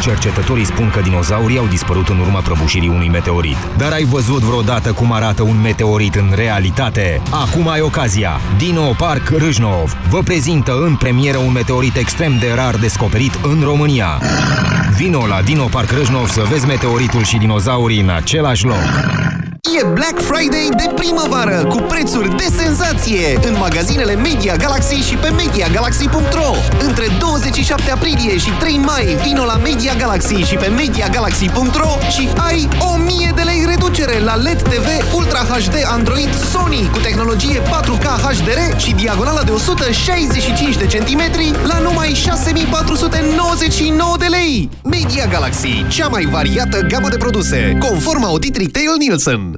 Cercetătorii spun că dinozaurii au dispărut în urma prăbușirii unui meteorit. Dar ai văzut vreodată cum arată un meteorit în realitate? Acum ai ocazia! Dino Park Râșnov vă prezintă în premieră un meteorit extrem de rar descoperit în România. Vino la Dino Park Râșnov să vezi meteoritul și dinozaurii în același loc. E Black Friday de primăvară cu prețuri de senzație în magazinele Media Galaxy și pe MediaGalaxy.ro Între 27 aprilie și 3 mai vino la Media Galaxy și pe MediaGalaxy.ro și ai 1000 de lei reducere la LED TV Ultra HD Android Sony cu tehnologie 4K HDR și diagonala de 165 de centimetri la numai 6499 de lei. Media Galaxy, cea mai variată gamă de produse, conform audit Retail Nielsen.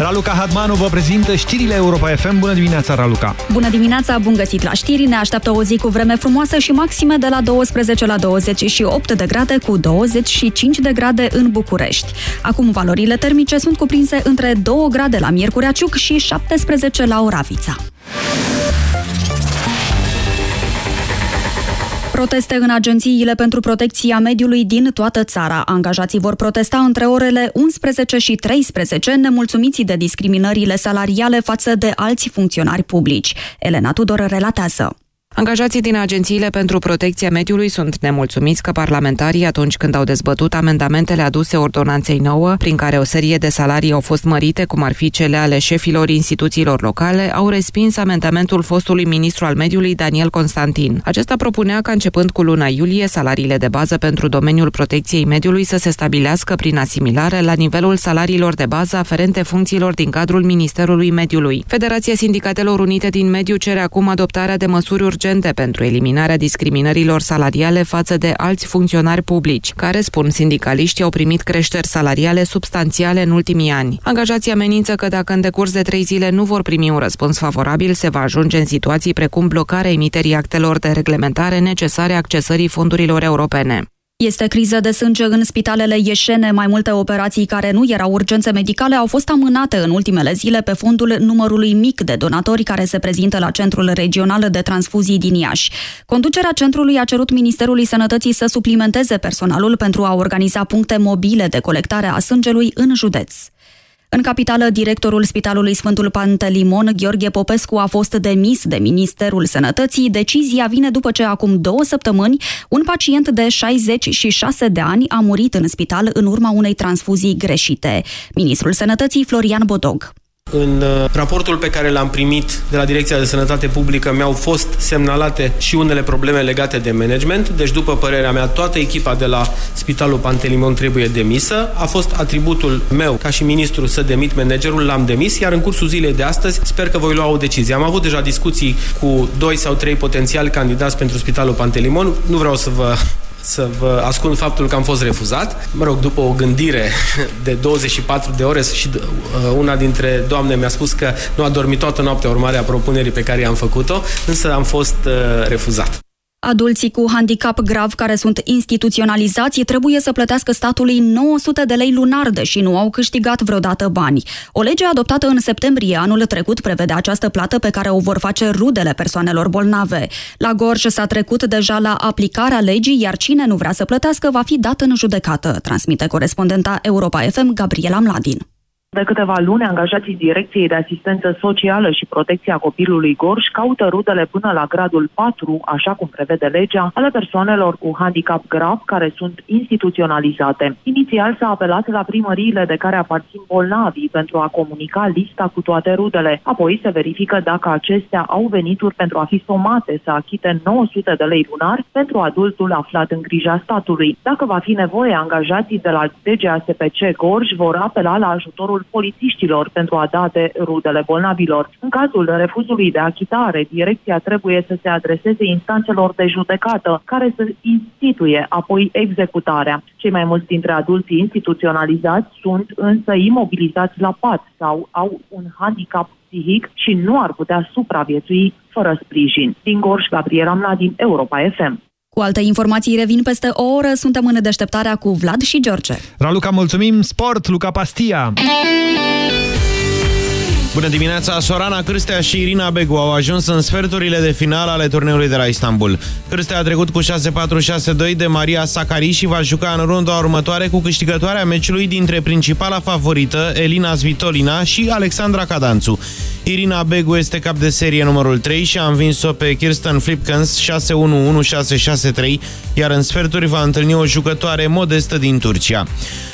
Raluca Hadmanu vă prezintă știrile Europa FM. Bună dimineața, Raluca! Bună dimineața, bun găsit la știri. Ne așteaptă o zi cu vreme frumoasă și maxime de la 12 la 28 de grade cu 25 de grade în București. Acum valorile termice sunt cuprinse între 2 grade la Miercurea Ciuc și 17 la Oravița. Proteste în agențiile pentru protecția mediului din toată țara. Angajații vor protesta între orele 11 și 13, nemulțumiți de discriminările salariale față de alți funcționari publici. Elena Tudor relatează. Angajații din agențiile pentru protecția mediului sunt nemulțumiți că parlamentarii, atunci când au dezbătut amendamentele aduse ordonanței nouă, prin care o serie de salarii au fost mărite, cum ar fi cele ale șefilor instituțiilor locale, au respins amendamentul fostului ministru al mediului Daniel Constantin. Acesta propunea ca începând cu luna iulie, salariile de bază pentru domeniul protecției mediului să se stabilească prin asimilare la nivelul salariilor de bază aferente funcțiilor din cadrul Ministerului Mediului. Federația Sindicatelor Unite din Mediu cere acum adoptarea de măsuri urgente pentru eliminarea discriminărilor salariale față de alți funcționari publici, care, spun sindicaliștii, au primit creșteri salariale substanțiale în ultimii ani. Angajații amenință că dacă în decurs de trei zile nu vor primi un răspuns favorabil, se va ajunge în situații precum blocarea emiterii actelor de reglementare necesare accesării fondurilor europene. Este criză de sânge în spitalele ieșene. Mai multe operații care nu erau urgențe medicale au fost amânate în ultimele zile pe fondul numărului mic de donatori care se prezintă la Centrul Regional de Transfuzii din Iași. Conducerea centrului a cerut Ministerului Sănătății să suplimenteze personalul pentru a organiza puncte mobile de colectare a sângelui în județ. În capitală, directorul Spitalului Sfântul Pantelimon, Gheorghe Popescu, a fost demis de Ministerul Sănătății. Decizia vine după ce acum două săptămâni un pacient de 66 de ani a murit în spital în urma unei transfuzii greșite. Ministrul Sănătății, Florian Bodog. În uh, raportul pe care l-am primit de la Direcția de Sănătate Publică mi-au fost semnalate și unele probleme legate de management, deci după părerea mea toată echipa de la Spitalul Pantelimon trebuie demisă. A fost atributul meu ca și ministru să demit managerul, l-am demis, iar în cursul zilei de astăzi sper că voi lua o decizie. Am avut deja discuții cu doi sau trei potențiali candidați pentru Spitalul Pantelimon. Nu vreau să vă să vă ascund faptul că am fost refuzat. Mă rog, după o gândire de 24 de ore și uh, una dintre doamne mi-a spus că nu a dormit toată noaptea urmare a propunerii pe care i-am făcut-o, însă am fost uh, refuzat. Adulții cu handicap grav care sunt instituționalizați trebuie să plătească statului 900 de lei lunar, deși nu au câștigat vreodată bani. O lege adoptată în septembrie anul trecut prevede această plată pe care o vor face rudele persoanelor bolnave. La Gorj s-a trecut deja la aplicarea legii, iar cine nu vrea să plătească va fi dat în judecată, transmite corespondenta Europa FM Gabriela Mladin. De câteva luni, angajații Direcției de Asistență Socială și Protecția Copilului Gorj caută rudele până la gradul 4, așa cum prevede legea, ale persoanelor cu handicap grav care sunt instituționalizate. Inițial s-a apelat la primăriile de care aparțin bolnavii pentru a comunica lista cu toate rudele. Apoi se verifică dacă acestea au venituri pentru a fi somate să achite 900 de lei lunar pentru adultul aflat în grija statului. Dacă va fi nevoie, angajații de la DGASPC Gorj vor apela la ajutorul ajutorul polițiștilor pentru a da de rudele bolnavilor. În cazul refuzului de achitare, direcția trebuie să se adreseze instanțelor de judecată, care să instituie apoi executarea. Cei mai mulți dintre adulții instituționalizați sunt însă imobilizați la pat sau au un handicap psihic și nu ar putea supraviețui fără sprijin. Din Gorj, Gabriela Mladin, Europa FM. Cu alte informații revin peste o oră. Suntem în deșteptarea cu Vlad și George. Raluca, mulțumim! Sport, Luca Pastia! Bună dimineața! Sorana Cârstea și Irina Begu au ajuns în sferturile de final ale turneului de la Istanbul. Cârstea a trecut cu 6-4-6-2 de Maria Sakari și va juca în runda următoare cu câștigătoarea meciului dintre principala favorită, Elina Svitolina și Alexandra Cadanțu. Irina Begu este cap de serie numărul 3 și a învins-o pe Kirsten Flipkens 6-1-1-6-6-3, iar în sferturi va întâlni o jucătoare modestă din Turcia.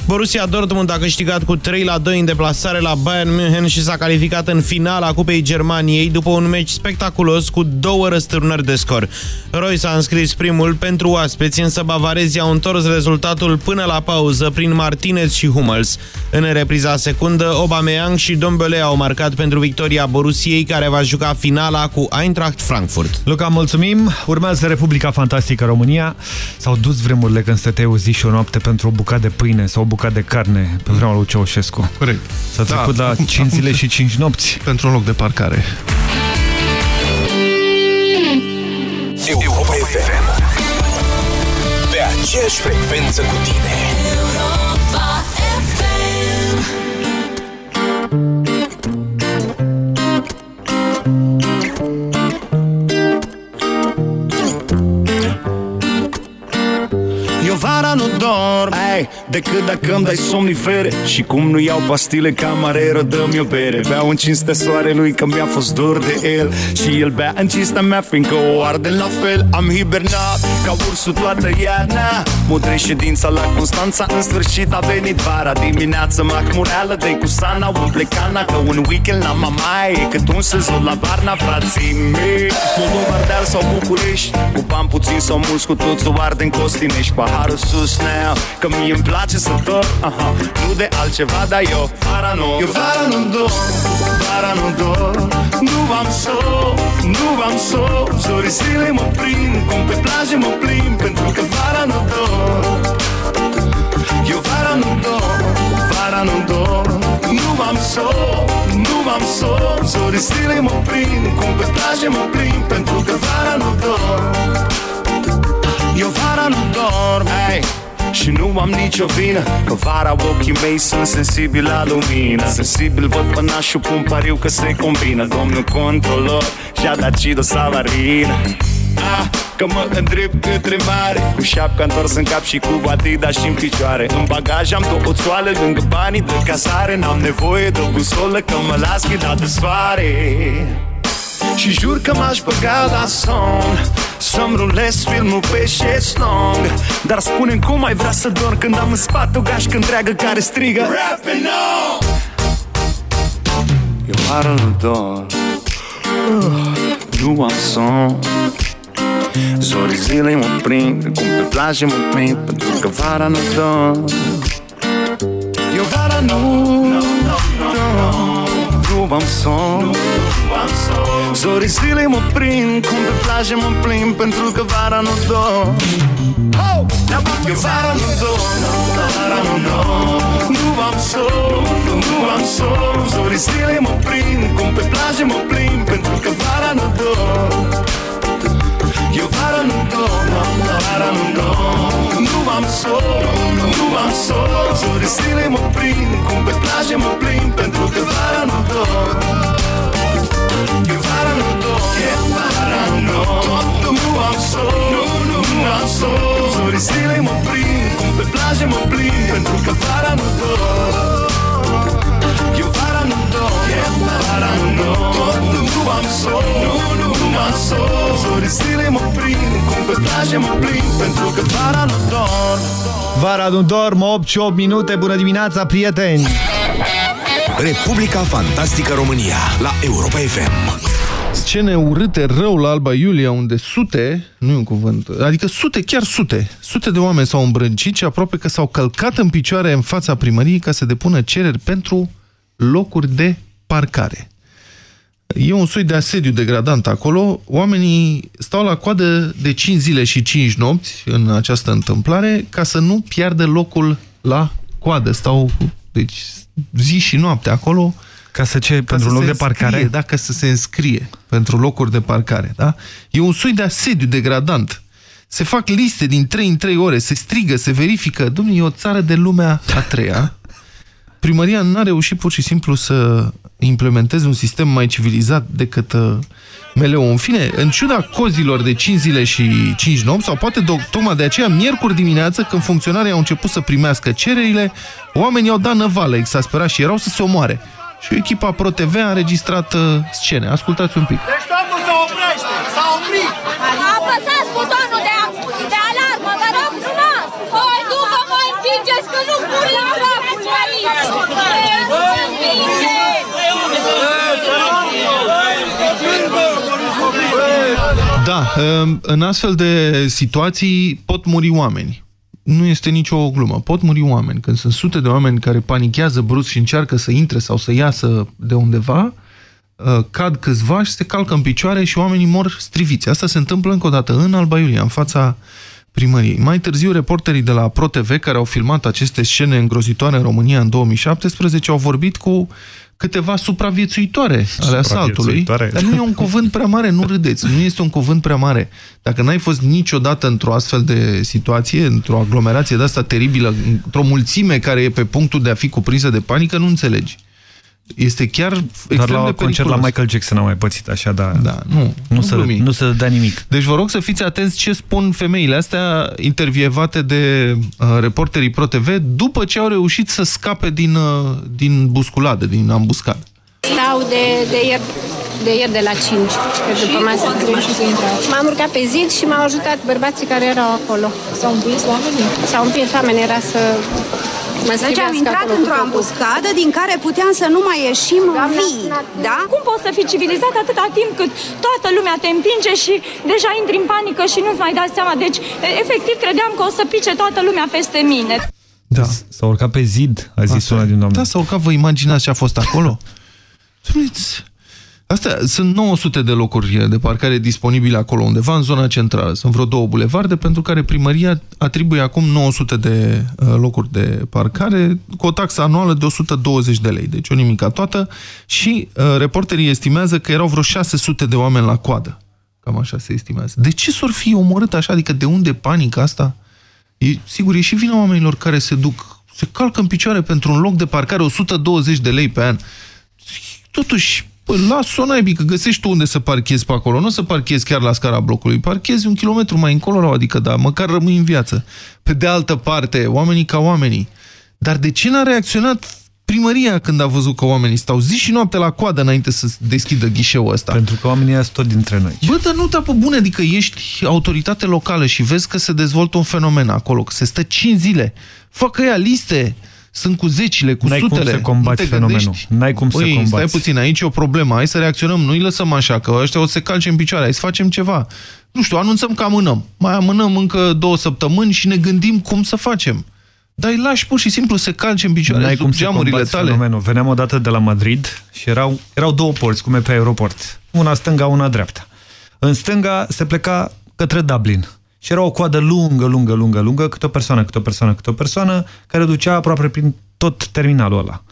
Borussia Dortmund a câștigat cu 3-2 în deplasare la Bayern München și s-a calificat în finala Cupei Germaniei după un meci spectaculos cu două răsturnări de scor. Royce a înscris primul pentru oaspeți, însă bavarezii au întors rezultatul până la pauză prin Martinez și Hummels. În repriza secundă, Aubameyang și Dombele au marcat pentru victoria Borussiei, care va juca finala cu Eintracht Frankfurt. Luca, mulțumim! Urmează Republica Fantastică România. S-au dus vremurile când stăteai o zi și o noapte pentru o bucată de pâine sau o bucată de carne pe vremea lui Ceaușescu. Corect. S-a trecut da. la 5 zile și 5 nopți. Pentru un loc de parcare. Europa FM. Pe aceeași frecvență cu tine. Europa Eu vara nu dorm Ei, decât dacă îmi dai somnifere? Și cum nu iau pastile camareră Dă-mi o bere. Beau în cinstea soarelui că mi-a fost dor de el. Și el bea în cinstea mea Fiindcă o arde la fel. Am hibernat ca ursul toată iarna. Mudre ședința la Constanța. În sfârșit a venit vara Dimineața macmureală de cu sana Umple cana că un weekend la mamaie E cât un sezon la Barna Frații mei. Moldova, Ardeal sau București Cu bani puțin sau mulți Cu toți o arde în Costinești. Paharul sus now Că mie îmi place să dorm aha. Nu de altceva, dar eu vara nu Eu vara nu dorm, vara nu dorm Nu am sol, nu am sol Zorii zile mă prind, cum pe plajă mă plimb Pentru că vara nu dorm Eu vara nu dorm, vara nu dorm Nu am sol, nu am sol Zorii zile mă prind, cum pe plajă mă plimb Pentru că vara nu dorm eu vara nu dorm hey. Și nu am nicio vină Că vara ochii mei sunt sensibili la lumină. Sensibil văd pe nașul pun pariu că se combină. Domnul controlor și-a dat cido salarină ah, Că mă îndrept către mare. Cu șapca întors în cap și cu batida și în picioare. În bagaj am două țoale lângă banii de casare. N-am nevoie de o busolă că mă las ghidat de soare și jur că m-aș băga la somn Să-mi rulez filmul pe șeslong Dar spune cum ai vrea să dorm Când am în spate o gașcă întreagă care strigă. Rapping on! Eu vară nu dorm Nu am somn. Zorii zilei mă prind Cum pe plajă mă prind Pentru că vara nu dorm. Eu vara nu, nu, nu, nu nu am somn Zorii zilei mă prind Cum pe plajă mă plimb Pentru că vara nu dorm. Eu vara nu dorm Vara nu dorm. Nu am somn Nu am somn. Zorii zilei mă prind Cum pe plajă mă plimb Pentru că vara nu dorm. Eu vara nu dorm, vara nu dorm. Nu am somn, nu am somn. Zorii zile mă prind, cum pe plajă mă plimb Pentru că vara nu dorm Eu vara nu dorm, eu vara nu dorm Nu am somn, nu, nu am somn Zorii zile mă prind, cum pe plajă mă plimb Pentru că vara nu dorm eu vara nu dorm, eu vara nu dorm Nu am somn, nu, nu, nu am somn Zorii zile mă prind, cum pe plajă mă plimb Pentru că vara nu dorm Vara nu dorm, 8 și 8 minute, bună dimineața, prieteni! Republica Fantastică România, la Europa FM scene urâte rău la Alba Iulia, unde sute, nu e un cuvânt, adică sute, chiar sute, sute de oameni s-au îmbrâncit și aproape că s-au călcat în picioare în fața primăriei ca să depună cereri pentru locuri de parcare. E un soi de asediu degradant acolo. Oamenii stau la coadă de 5 zile și 5 nopți în această întâmplare ca să nu piardă locul la coadă. Stau deci, zi și noapte acolo. Ca să ce? Ca pentru să loc de parcare? Înscrie, da, ca să se înscrie pentru locuri de parcare. Da? E un soi de asediu degradant Se fac liste din 3 în 3 ore, se strigă, se verifică. Dom'le, e o țară de lumea a treia. Primăria n-a reușit pur și simplu să implementeze un sistem mai civilizat decât uh, meleu. În fine, în ciuda cozilor de 5 zile și 5 nopți, sau poate tocmai de aceea, miercuri dimineață, când funcționarii au început să primească cererile, oamenii au dat năvală, exasperați și erau să se omoare. Și echipa ProTV a înregistrat uh, scene. Ascultați un pic. Deci totul se oprește, s-a oprit. Apăsați butonul de, de alarmă, vă rog frumos! Hai, nu vă mai împingeți, că nu pur la capul aici! Nu vă Da, um, în astfel de situații pot muri oameni. Nu este nicio glumă. Pot muri oameni. Când sunt sute de oameni care panichează brusc și încearcă să intre sau să iasă de undeva, uh, cad câțiva și se calcă în picioare și oamenii mor striviți. Asta se întâmplă încă o dată în Alba Iulia, în fața primăriei. Mai târziu, reporterii de la ProTV, care au filmat aceste scene îngrozitoare în România în 2017, au vorbit cu câteva supraviețuitoare ale asaltului. Dar nu e un cuvânt prea mare, nu râdeți, nu este un cuvânt prea mare. Dacă n-ai fost niciodată într-o astfel de situație, într-o aglomerație de asta teribilă, într-o mulțime care e pe punctul de a fi cuprinsă de panică, nu înțelegi. Este chiar extrem Dar la de concert la Michael Jackson am mai pățit așa, dar da, nu, nu, nu se, glumi. nu se dea nimic. Deci vă rog să fiți atenți ce spun femeile astea intervievate de uh, reporterii ProTV după ce au reușit să scape din, uh, din busculadă, din ambuscadă. Stau de, de ieri de, ieri de la 5, pe după masă. M-am urcat pe zid și m-au ajutat bărbații care erau acolo. S-au împins oamenii? S-au împins oamenii, era să mă Deci am intrat într-o ambuscadă din care puteam să nu mai ieșim vii, da? Cum poți să fii civilizat atâta timp cât toată lumea te împinge și deja intri în panică și nu-ți mai dai seama? Deci, efectiv, credeam că o să pice toată lumea peste mine. Da. S-a urcat pe zid, a zis una din doamne. Da, s-a urcat, vă imaginați ce a fost acolo? Spuneți, Astea sunt 900 de locuri de parcare disponibile acolo undeva în zona centrală. Sunt vreo două bulevarde pentru care primăria atribuie acum 900 de uh, locuri de parcare cu o taxă anuală de 120 de lei. Deci o nimica toată și uh, reporterii estimează că erau vreo 600 de oameni la coadă. Cam așa se estimează. De ce s-or fi omorât așa? Adică de unde panica asta? E, sigur, e și vina oamenilor care se duc, se calcă în picioare pentru un loc de parcare 120 de lei pe an. Totuși, las-o naibii, că găsești tu unde să parchezi pe acolo. Nu o să parchezi chiar la scara blocului. Parchezi un kilometru mai încolo, adică da, măcar rămâi în viață. Pe de altă parte, oamenii ca oamenii. Dar de ce n-a reacționat primăria când a văzut că oamenii stau zi și noapte la coadă înainte să deschidă ghișeul ăsta? Pentru că oamenii sunt tot dintre noi. Bă, dar nu te apă bune, adică ești autoritate locală și vezi că se dezvoltă un fenomen acolo, că se stă 5 zile. Facă ea liste sunt cu zecile, cu N-ai sutele. cum să combați fenomenul. N-ai cum Băi, să combați. stai puțin, aici e o problemă, hai să reacționăm, nu-i lăsăm așa, că ăștia o să se calce în picioare, hai să facem ceva. Nu știu, anunțăm că amânăm. Mai amânăm încă două săptămâni și ne gândim cum să facem. Dar îi lași pur și simplu să calce în picioare N-ai sub cum să geamurile combați tale. fenomenul. Veneam odată de la Madrid și erau, erau două porți, cum e pe aeroport. Una stânga, una dreapta. În stânga se pleca către Dublin. Și era o coadă lungă, lungă, lungă, lungă, câte o persoană, câte o persoană, câte o persoană, care ducea aproape prin tot terminalul ăla.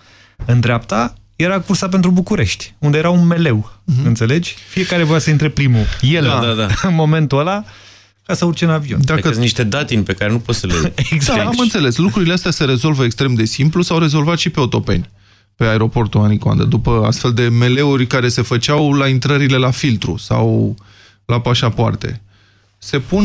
În dreapta era cursa pentru București, unde era un meleu, Mhm. înțelegi? Fiecare voia să intre primul. El, Da, da, da. în momentul ăla, ca să urce în avion. Dacă sunt niște datini pe care nu poți să le... Exact. Da, am înțeles. Lucrurile astea se rezolvă extrem de simplu, s-au rezolvat și pe Otopeni, pe aeroportul Anicoandă, după astfel de meleuri care se făceau la intrările la filtru sau la pașapoarte. Se pun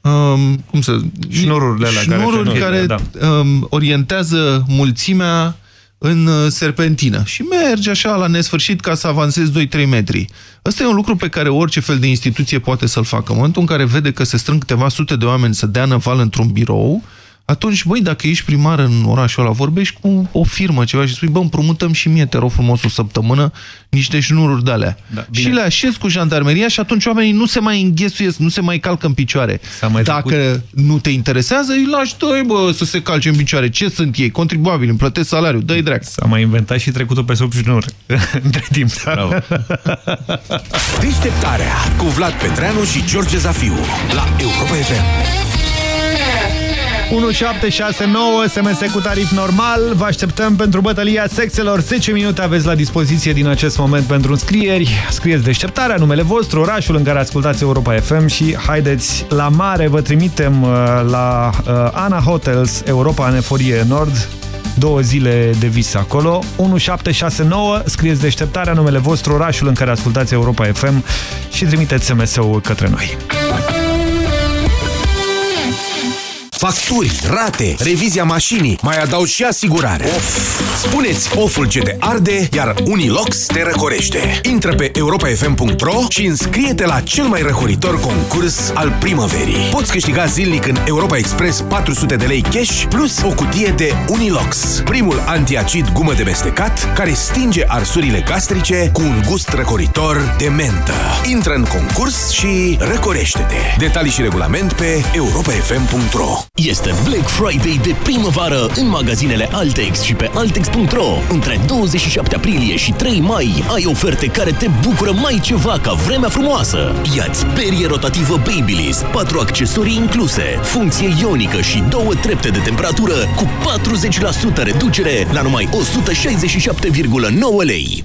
um, cum să... Șnururile alea care șnururi se care, închid, um, orientează mulțimea în uh, serpentină și merge așa la nesfârșit ca să avansezi 2-3 metri. Ăsta e un lucru pe care orice fel de instituție poate să-l facă. În momentul în care vede că se strâng câteva sute de oameni să dea năval într-un birou, atunci, băi, dacă ești primar în orașul ăla, vorbești cu o firmă ceva și spui, bă, împrumutăm și mie, te rog frumos, o săptămână, niște șnururi de-alea. Da, și bine. le așezi cu jandarmeria și atunci oamenii nu se mai înghesuiesc, nu se mai calcă în picioare. mai Dacă nu te interesează, îi lași, dă bă, să se calce în picioare. Ce sunt ei? Contribuabili, îmi plătesc salariul, dă-i dreac. S-a mai inventat și trecutul pe sub șnur. Între timp. Bravo. Deșteptarea cu Vlad Petreanu și George Zafiu la Europa FM. 1769, SMS cu tarif normal. Vă așteptăm pentru bătălia sexelor. 10 minute aveți la dispoziție din acest moment pentru înscrieri. Scrieți deșteptarea, numele vostru, orașul în care ascultați Europa FM și haideți la mare. Vă trimitem uh, la uh, Ana Hotels, Europa în Eforie Nord. Două zile de vis acolo. 1769, scrieți deșteptarea, numele vostru, orașul în care ascultați Europa FM și trimiteți SMS-ul către noi. Facturi, rate, revizia mașinii, mai adaug și asigurare. Of! Spuneți oful ce te arde, iar Unilox te răcorește. Intră pe europafm.ro și înscrie-te la cel mai răcoritor concurs al primăverii. Poți câștiga zilnic în Europa Express 400 de lei cash plus o cutie de Unilox, primul antiacid gumă de mestecat care stinge arsurile gastrice cu un gust răcoritor de mentă. Intră în concurs și răcorește-te. Detalii și regulament pe europafm.ro Este Black Friday de primăvară în magazinele Altex și pe Altex.ro. Între 27 aprilie și 3 mai ai oferte care te bucură mai ceva ca vremea frumoasă. Iați perie rotativă Babyliss, 4 accesorii incluse, funcție ionică și două trepte de temperatură cu 40% reducere la numai 167,9 lei.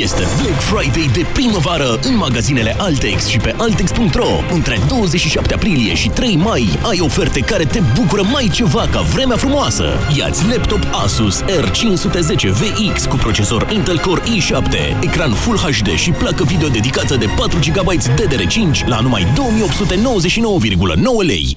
Este Black Friday de primăvară în magazinele Altex și pe Altex.ro. Între 27 aprilie și 3 mai ai oferte care te bucură mai ceva ca vremea frumoasă. Iați laptop Asus R510 VX cu procesor Intel Core i7, ecran Full HD și placă video dedicată de 4 GB DDR5 la numai 2899,9 lei.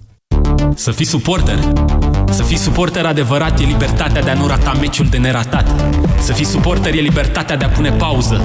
Să fii suporter. Să fii suporter adevărat e libertatea de a nu rata meciul de neratat. Să fii suporter e libertatea de a pune pauză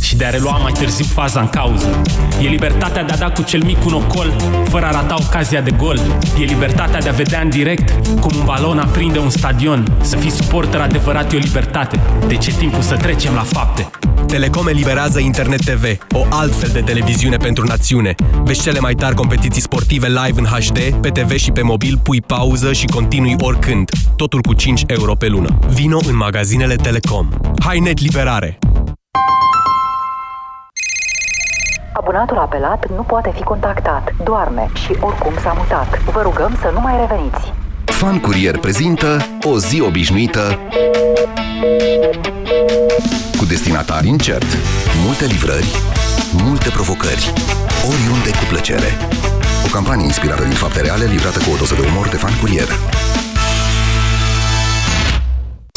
și de a relua mai târziu faza în cauză. E libertatea de a da cu cel mic un ocol, fără a rata ocazia de gol. E libertatea de a vedea în direct cum un balon aprinde un stadion. Să fii suporter adevărat e o libertate. Deci e timpul să trecem la fapte. Telecom eliberează Internet TV, o altfel de televiziune pentru națiune. Vezi cele mai tari competiții sportive live în HD, pe TV și pe mobil, pui pauză și continui oricând. Totul cu 5 euro pe lună. Vino în magazinele Telecom. Hai net liberare! Abonatul apelat nu poate fi contactat, doarme și oricum s-a mutat. Vă rugăm să nu mai reveniți. Fan Curier prezintă o zi obișnuită cu destinatari incert, multe livrări, multe provocări, oriunde cu plăcere. O campanie inspirată din fapte reale, livrată cu o doză de umor de Fan Curier.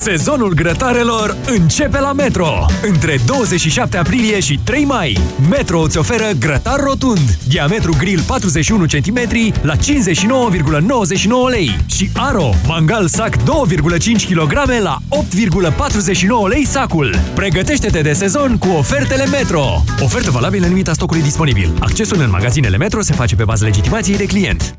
Sezonul grătarelor începe la Metro! Între 27 aprilie și 3 mai, Metro îți oferă grătar rotund, diametru grill 41 cm la 59,99 lei și Aro, mangal sac 2,5 kg la 8,49 lei sacul. Pregătește-te de sezon cu ofertele Metro! Ofertă valabilă în limita stocului disponibil. Accesul în magazinele Metro se face pe bază legitimației de client.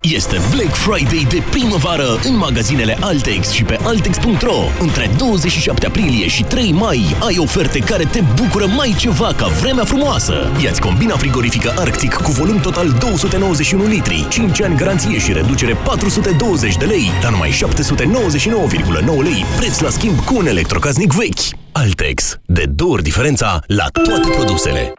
Este Black Friday de primăvară în magazinele Altex și pe Altex.ro. Între 27 aprilie și 3 mai ai oferte care te bucură mai ceva ca vremea frumoasă. Iați combina frigorifică Arctic cu volum total 291 litri, 5 ani garanție și reducere 420 de lei, dar numai 799,9 lei, preț la schimb cu un electrocasnic vechi. Altex. De două ori diferența la toate produsele.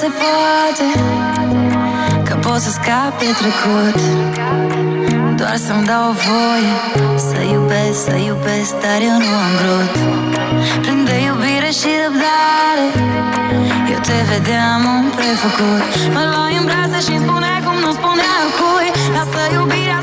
Se poate Că pot să scap de trecut. Doar să-mi dau voie Să iubesc, să iubesc Dar eu nu am vrut. Plin de iubire și răbdare Eu te vedeam un prefăcut. Mă luai în brațe și îmi spuneai cum nu spunea cui. Lasă iubirea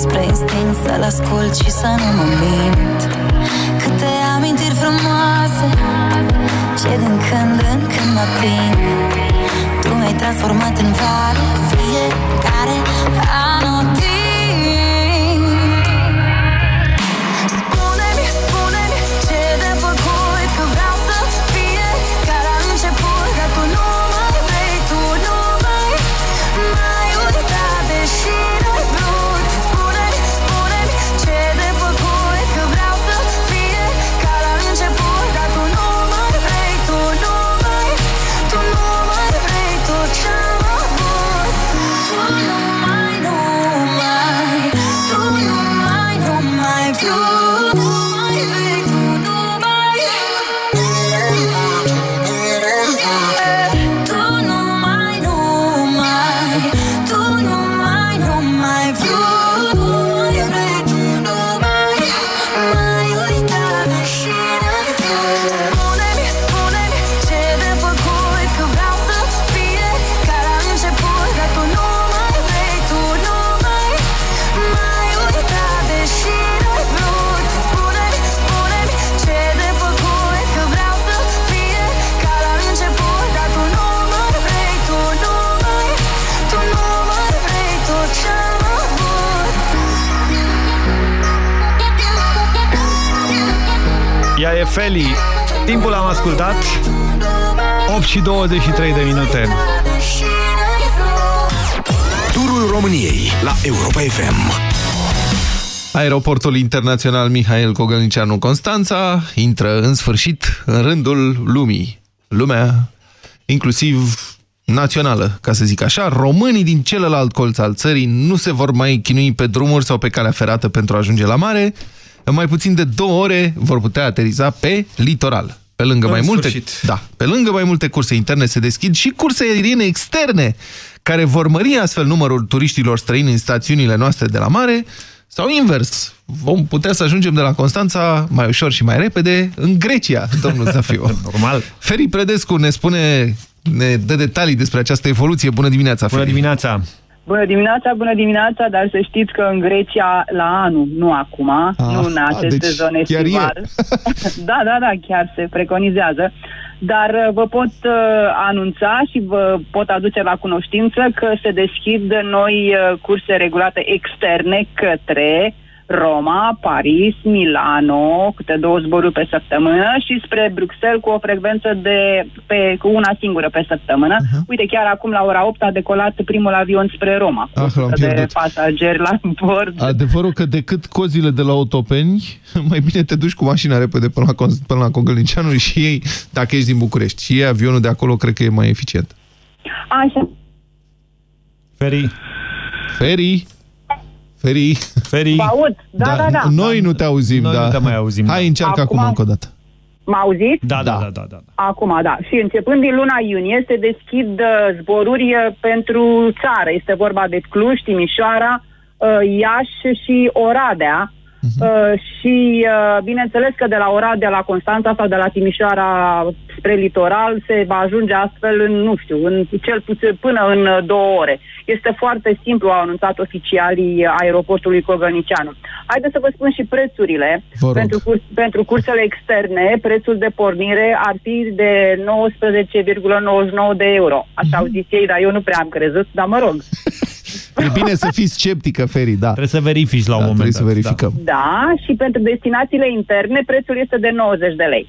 Spre instinct să-l ascult și să nu mă mint. Câte amintiri frumoase Ce din când în când mă ating Tu mi-ai transformat în vară Fiecare 23 de minute. Turul României la Europa FM. Aeroportul internațional Mihail Cogălnicianu Constanța intră în sfârșit în rândul lumii. Lumea, inclusiv națională, ca să zic așa, românii din celălalt colț al țării nu se vor mai chinui pe drumuri sau pe calea ferată pentru a ajunge la mare. În mai puțin de două ore vor putea ateriza pe litoral. Pe lângă În mai multe, sfârșit. da, pe lângă mai multe curse interne se deschid și curse aeriene externe, care vor mări astfel numărul turiștilor străini în stațiunile noastre de la mare, sau invers, vom putea să ajungem de la Constanța mai ușor și mai repede în Grecia, domnul Zafiu. Normal. Feri Predescu ne spune ne dă detalii despre această evoluție. Bună dimineața, Bună Feri. dimineața! Bună dimineața, bună dimineața, dar să știți că în Grecia la anul, nu acum, Ah, nu în acest deci sezon chiar estival. da, da, da, chiar se preconizează. Dar uh, vă pot uh, anunța și vă pot aduce la cunoștință că se deschid noi uh, curse regulate externe către Roma, Paris, Milano, câte două zboruri pe săptămână și spre Bruxelles cu o frecvență de pe, cu una singură pe săptămână. Uh-huh. Uite, chiar acum la ora 8 a decolat primul avion spre Roma. Ah, l-am de pierdut. pasageri la bord. Adevărul că decât cozile de la Otopeni, mai bine te duci cu mașina repede până la, Cons- până la Cogălnicianu și ei, dacă ești din București, și ei avionul de acolo, cred că e mai eficient. Așa. Feri. Feri. Feri. Feri. Vă aud, da, da, da. Noi nu te auzim, Noi da. nu te mai auzim, Hai, da. încearcă acum, Acum- încă o dată. Mă auziți? Da, da, da, da. da. Acum, da. Și începând din luna iunie se deschid uh, zboruri uh, pentru țară. Este vorba de Cluj, Timișoara, uh, Iași și Oradea. Uh, și uh, bineînțeles că de la Oradea la Constanța sau de la Timișoara spre litoral se va ajunge astfel în, nu știu, în cel puțin până în uh, două ore. Este foarte simplu, au anunțat oficialii aeroportului Cogălnicianu. Haideți să vă spun și prețurile. Vă rog. Pentru, curs, pentru cursele externe, prețul de pornire ar fi de 19,99 de euro. Așa au zis ei, dar eu nu prea am crezut, dar mă rog. E bine să fii sceptică, Feri, da. Trebuie să verifici la un da, moment Trebuie să dat, verificăm. Da, și pentru destinațiile interne, prețul este de 90 de lei.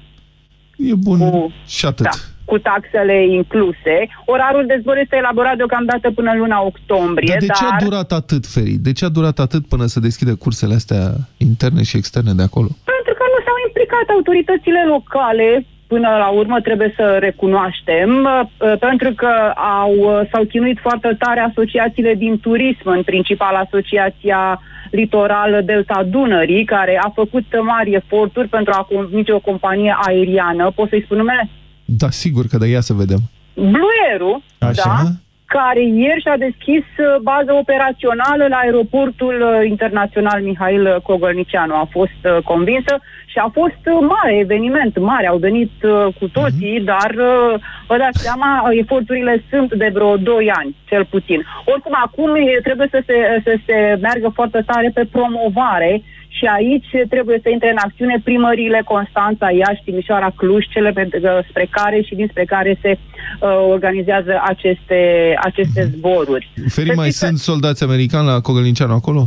E bun Cu- și atât. Da, cu taxele incluse. Orarul de zbor este elaborat deocamdată până în luna octombrie, Dar de ce dar a durat atât, Feri? De ce a durat atât până să deschidă cursele astea interne și externe de acolo? pentru că nu s-au implicat autoritățile locale până la urmă trebuie să recunoaștem, uh, pentru că au, uh, s-au chinuit foarte tare asociațiile din turism, în principal asociația Litoral Delta Dunării, care a făcut mari eforturi pentru a convinge o companie aeriană, pot să-i spun numele? Da, sigur că da, ia să vedem. Blue Air-ul, Așa. da, care ieri și-a deschis uh, bază operațională la aeroportul uh, internațional Mihail Cogălnicianu. A fost uh, convinsă și a fost uh, mare eveniment, mare. Au venit uh, cu toții, dar uh, vă dați seama, uh, eforturile sunt de vreo 2 ani, cel puțin. Oricum, acum e, trebuie să se, să se meargă foarte tare pe promovare și aici trebuie să intre în acțiune primăriile Constanța, Iași, Timișoara, Cluj, cele pe, spre care și dinspre care se uh, organizează aceste, aceste zboruri. Feri, Să mai știți că sunt soldați americani la Cogălnicianu acolo?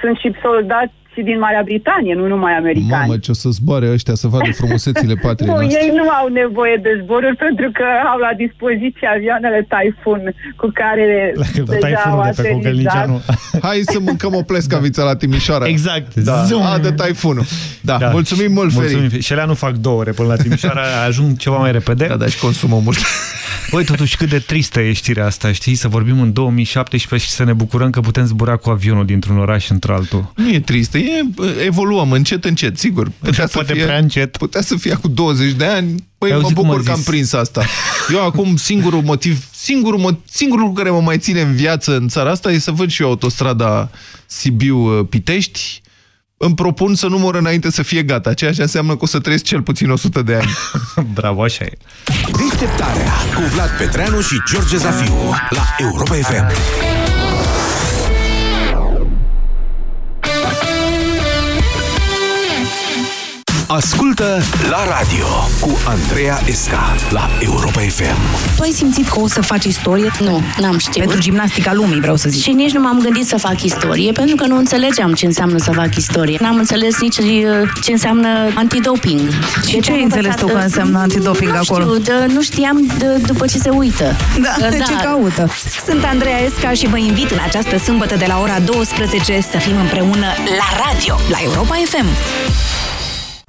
Sunt și soldați din Marea Britanie, nu numai americani. Mamă, ce o să zboare ăștia să vadă frumusețile patriei Nu, noastre. ei nu au nevoie de zboruri pentru că au la dispoziție avioanele Typhoon cu care deja au aterizat. Hai să mâncăm o plescaviță la Timișoara. Exact. Da. Zoom. A, de taifunul. Da. da. Mulțumim mult, Mulțumim. Feri. Și alea nu fac două ore până la Timișoara, ajung ceva mai repede. Da, da, și consumă mult. Băi, totuși cât de tristă e știrea asta, știi? Să vorbim în 2017 și să ne bucurăm că putem zbura cu avionul dintr-un oraș într-altul. Nu e trist, e, evoluăm încet, încet, sigur. Putea Poate să fie, prea încet. Putea să fie cu 20 de ani. Păi Ai mă auzit cum bucur a că am zis? prins asta. Eu acum singurul motiv, singurul, mo singurul lucru care mă mai ține în viață în țara asta e să văd și eu autostrada Sibiu-Pitești. Îmi propun să nu mor înainte să fie gata, ceea ce înseamnă că o să trăiesc cel puțin 100 de ani. Bravo, așa e. Deșteptarea cu Vlad Petreanu și George Zafiu la Europa FM. Ascultă la radio cu Andreea Esca la Europa FM. Tu ai simțit că o să faci istorie? Nu, n-am știut. Pentru gimnastica lumii, vreau să zic. Și nici nu m-am gândit să fac istorie, pentru că nu înțelegeam ce înseamnă să fac istorie. N-am înțeles nici uh, ce înseamnă antidoping. Și Deci ce am ai înțeles învățat, tu că uh, înseamnă antidoping nu acolo? Știu, de, nu știam de, după ce se uită. Da, Uh, ce caută? Sunt Andreea Esca și vă invit în această sâmbătă de la ora 12 să fim împreună la radio, la Europa FM.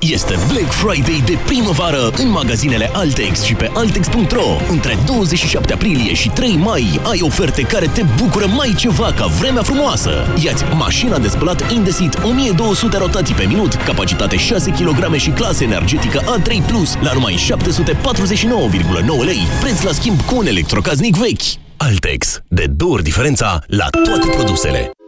Este Black Friday de primăvară în magazinele Altex și pe Altex.ro. Între 27 aprilie și 3 mai ai oferte care te bucură mai ceva ca vremea frumoasă. Iați mașina de spălat Indesit 1200 rotații pe minut, capacitate 6 kg și clasă energetică A3+, la numai 749,9 lei, preț la schimb cu un electrocaznic vechi. Altex. De două ori diferența la toate produsele.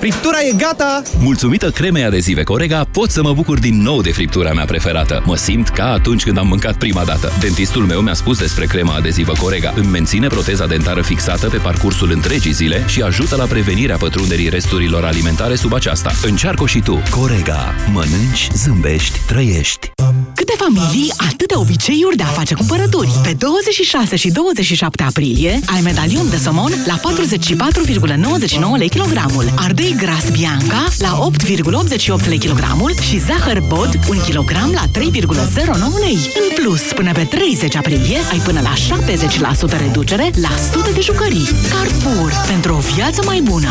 Friptura e gata! Mulțumită cremei adezive Corega, pot să mă bucur din nou de friptura mea preferată. Mă simt ca atunci când am mâncat prima dată. Dentistul meu mi-a spus despre crema adezivă Corega. Îmi menține proteza dentară fixată pe parcursul întregii zile și ajută la prevenirea pătrunderii resturilor alimentare sub aceasta. Încearcă și tu. Corega. Mănânci, zâmbești, trăiești. Câte familii, atâtea obiceiuri de a face cumpărături. Pe 26 și 27 aprilie ai medalion de somon la 44,99 lei kilogramul, ardei gras bianca la 8,88 lei kilogramul și zahăr bod 1 kg la 3,09 lei. În plus, până pe 30 aprilie ai până la 70% reducere la sute de jucării. Carrefour, pentru o viață mai bună.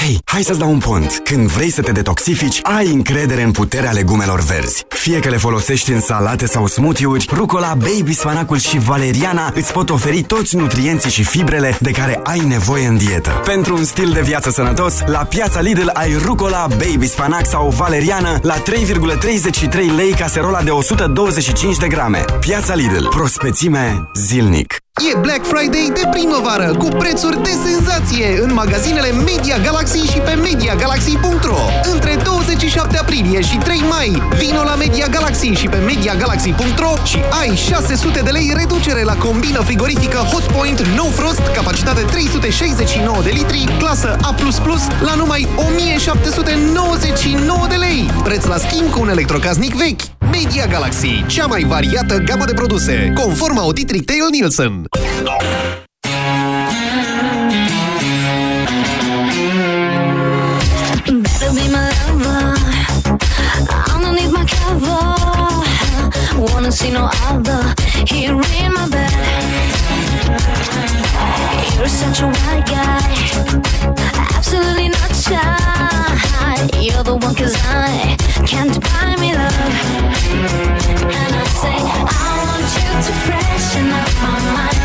Hei, hai să-ți dau un pont. Când vrei să te detoxifici, ai încredere în puterea legumelor verzi. Fie că le folosești în salate sau smoothie-uri, rucola, baby, spanacul și valeriana îți pot oferi toți nutrienții și fibrele de care ai nevoie în dietă. Pentru un stil de viață sănătos, la piața Lidl ai rucola, baby, spanac sau valeriană la 3,33 lei caserola de 125 de grame. Piața Lidl. Prospețime zilnic. E Black Friday de primăvară, cu prețuri de senzație în magazinele Media Galaxy și pe MediaGalaxy.ro. Între 27 aprilie și 3 mai, vino la Media Galaxy și pe MediaGalaxy.ro și ai 600 de lei reducere la combină frigorifică Hotpoint No Frost, capacitate 369 de litri, clasă A++ la numai 1799 de lei. Preț la schimb cu un electrocasnic vechi. Media Galaxy, cea mai variată gamă de produse, conform audit Retail Nielsen. Better be my lover. Underneath my cover. Wanna see no other here in my bed. You're such a wild guy. Absolutely not shy. You're the I can't me love. And I say, I want you to freshen up my mind.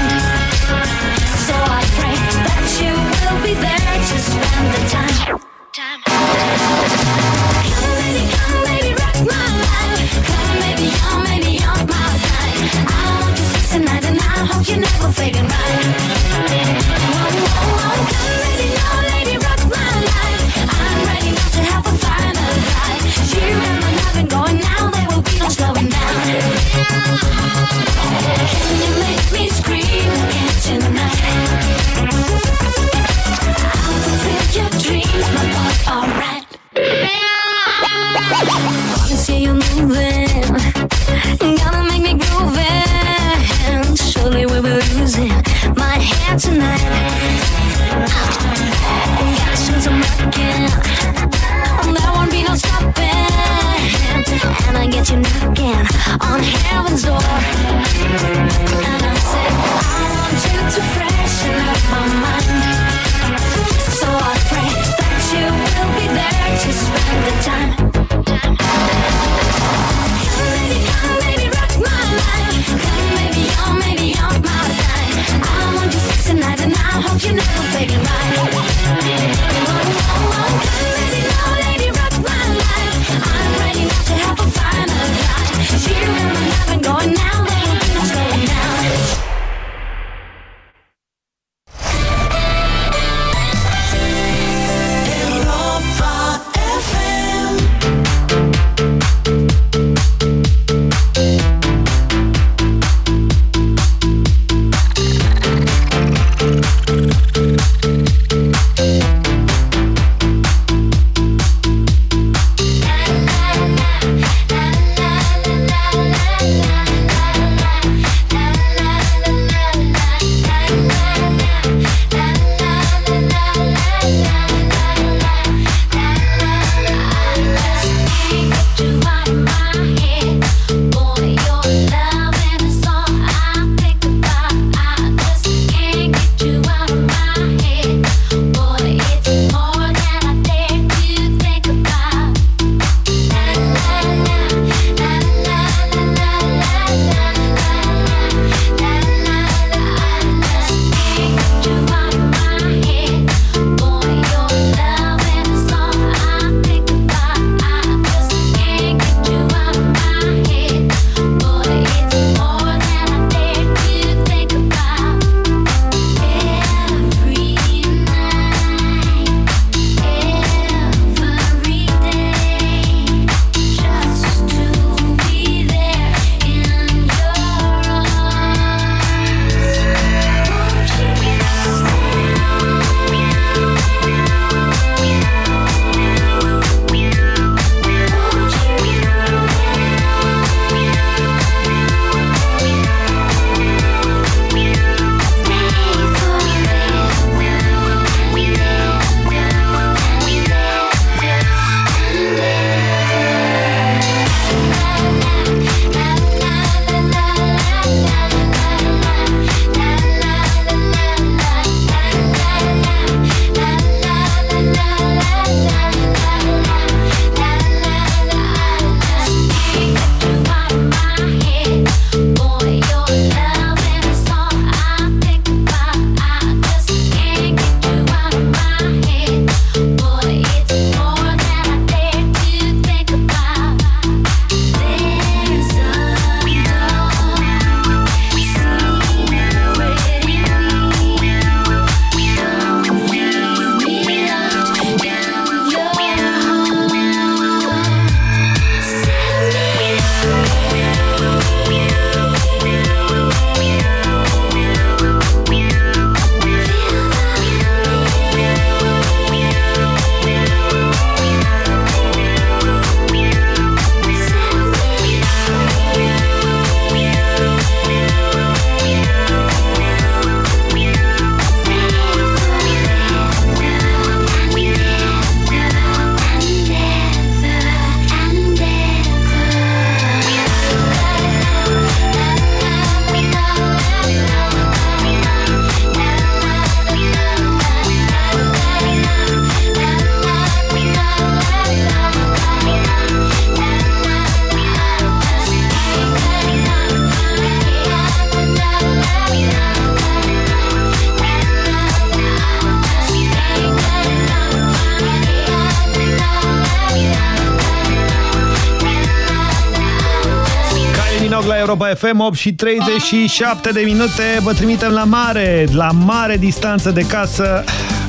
Minoc la Europa FM, 8 și 37 de minute. Vă trimitem la mare, la mare distanță de casă,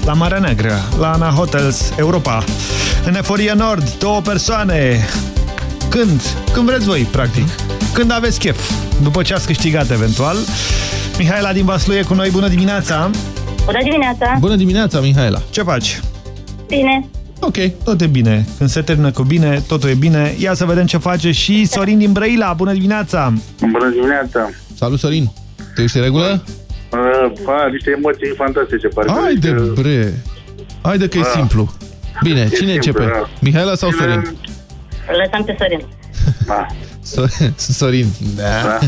la Marea Neagră, la Ana Hotels Europa. În Eforie Nord, două persoane. Când? Când vreți voi, practic. Când aveți chef. După ce ați câștigat, eventual. Mihaela din Vaslu e cu noi. Bună dimineața! Bună dimineața! Bună dimineața, Mihaela! Ce faci? Bine! Ok, tot e bine. Când se termină cu bine, totul e bine. Ia să vedem ce face și Sorin din Brăila. Bună dimineața! Bună dimineața! Salut, Sorin! Tu ești în regulă? Uh, pa, niște emoții fantastice, parcă. Haide, bre! Haide că e Ah. simplu. Bine, E cine simplu, începe? da. Mihaela sau Sorin? Îl lăsăm pe Sorin. Da. So- Sorin. Da.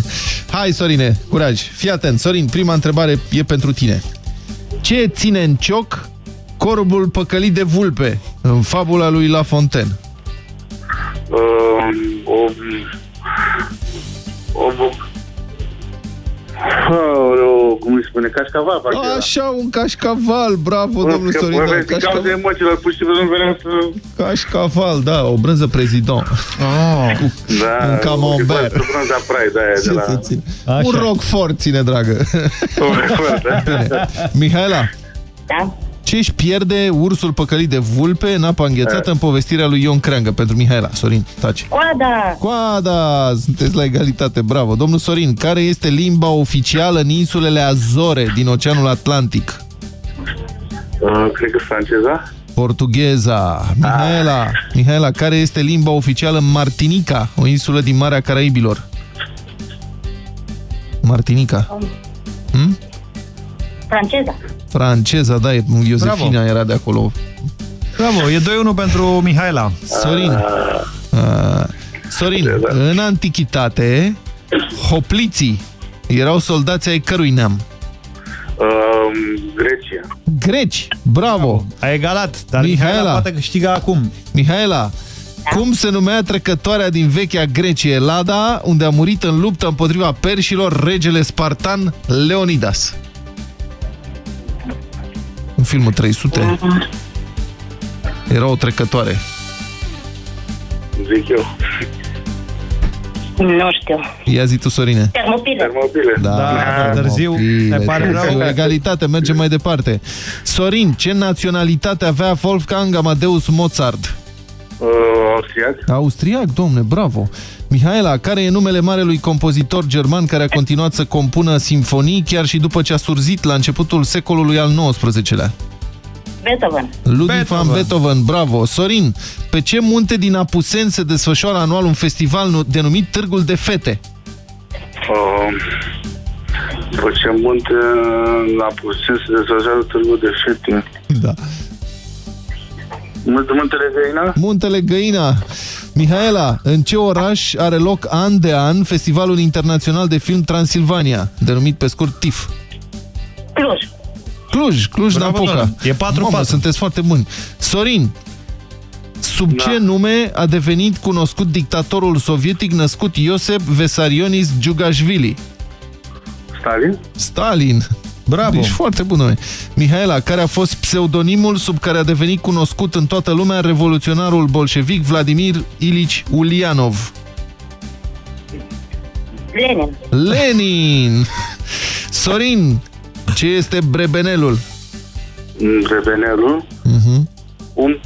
Hai, Sorine, curaj. Fii atent. Sorin, prima întrebare e pentru tine. Ce ține în cioc corbul păcălit de vulpe în fabula lui La Fontaine? Uh, o... O... Oh, cum îi spune, cașcaval, parcă era. Așa, un cașcaval, bravo, domnul Că, Sorin. bă, da, vezi, din cauza cașcaval. emoțiilor, pur și simplu nu venea să... Cașcaval, da, o brânză prezident. Oh. Cu Da, un camembert. Cu brânza Pride aia de Ce la... să țin? Un roquefort ține, dragă. Bine. Mihaela, Da? Ce își pierde ursul păcălit de vulpe în apa înghețată în povestirea lui Ion Creangă? Pentru Mihaela, Sorin, taci. Coada! Coada! Sunteți la egalitate, bravo. Domnul Sorin, care este limba oficială în insulele Azore din Oceanul Atlantic? Uh, cred că franceza. Portugheza. Mihaela, Mihaela, care este limba oficială în Martinica, o insulă din Marea Caraibilor? Martinica. Hmm? Franceza. Franceza, da, e- Iosefina Bravo. era de acolo. Bravo, e 2-1 pentru Mihaela. Sorin. Uh, Sorin, în antichitate, hopliții erau soldații ai cărui neam? Uh, Grecia. Greci. Bravo. A egalat, dar Mihaela poate câștiga acum. Mihaela, cum se numea trecătoarea din vechea Grecie, Lada, unde a murit în luptă împotriva perșilor regele spartan Leonidas? În filmul 300 era o trecătoare. Zic eu. Nu știu. Ia zi tu, Sorine. Termopile. Termopile. Da, Da, târziu. termopile, Ne pare rău. târziu. Egalitate, mergem mai departe. Sorin, ce naționalitate avea Wolfgang Amadeus Mozart? Uh, austriac. Austriac, domne, bravo. Mihaela, care e numele marelui compozitor german care a continuat să compună simfonii chiar și după ce a surzit la începutul secolului al XIX-lea? Beethoven. Ludwig Beethoven. van Beethoven, bravo. Sorin, pe ce munte din Apuseni se desfășoară anual un festival nu- denumit Târgul de Fete? Uh, după ce munte la puțin se desfășoară târgul de fete. Da. Multe, muntele Găina? Muntele Găina. Mihaela, în ce oraș are loc an de an Festivalul Internațional de Film Transilvania, denumit pe scurt TIF? Cluj. Cluj, Cluj-Napoca. doamnă. E 4-4. Mamă, sunteți foarte buni. Sorin, sub Da. ce nume a devenit cunoscut dictatorul sovietic născut Iosep Vesarionis Giugashvili? Stalin? Stalin. Bravo. Deci foarte bun nume. Mihaela, care a fost pseudonimul sub care a devenit cunoscut în toată lumea revoluționarul bolșevic Vladimir Ilici Ulianov. Lenin. Lenin! Sorin, ce este brebenelul? Rebenelul? Mhm. Un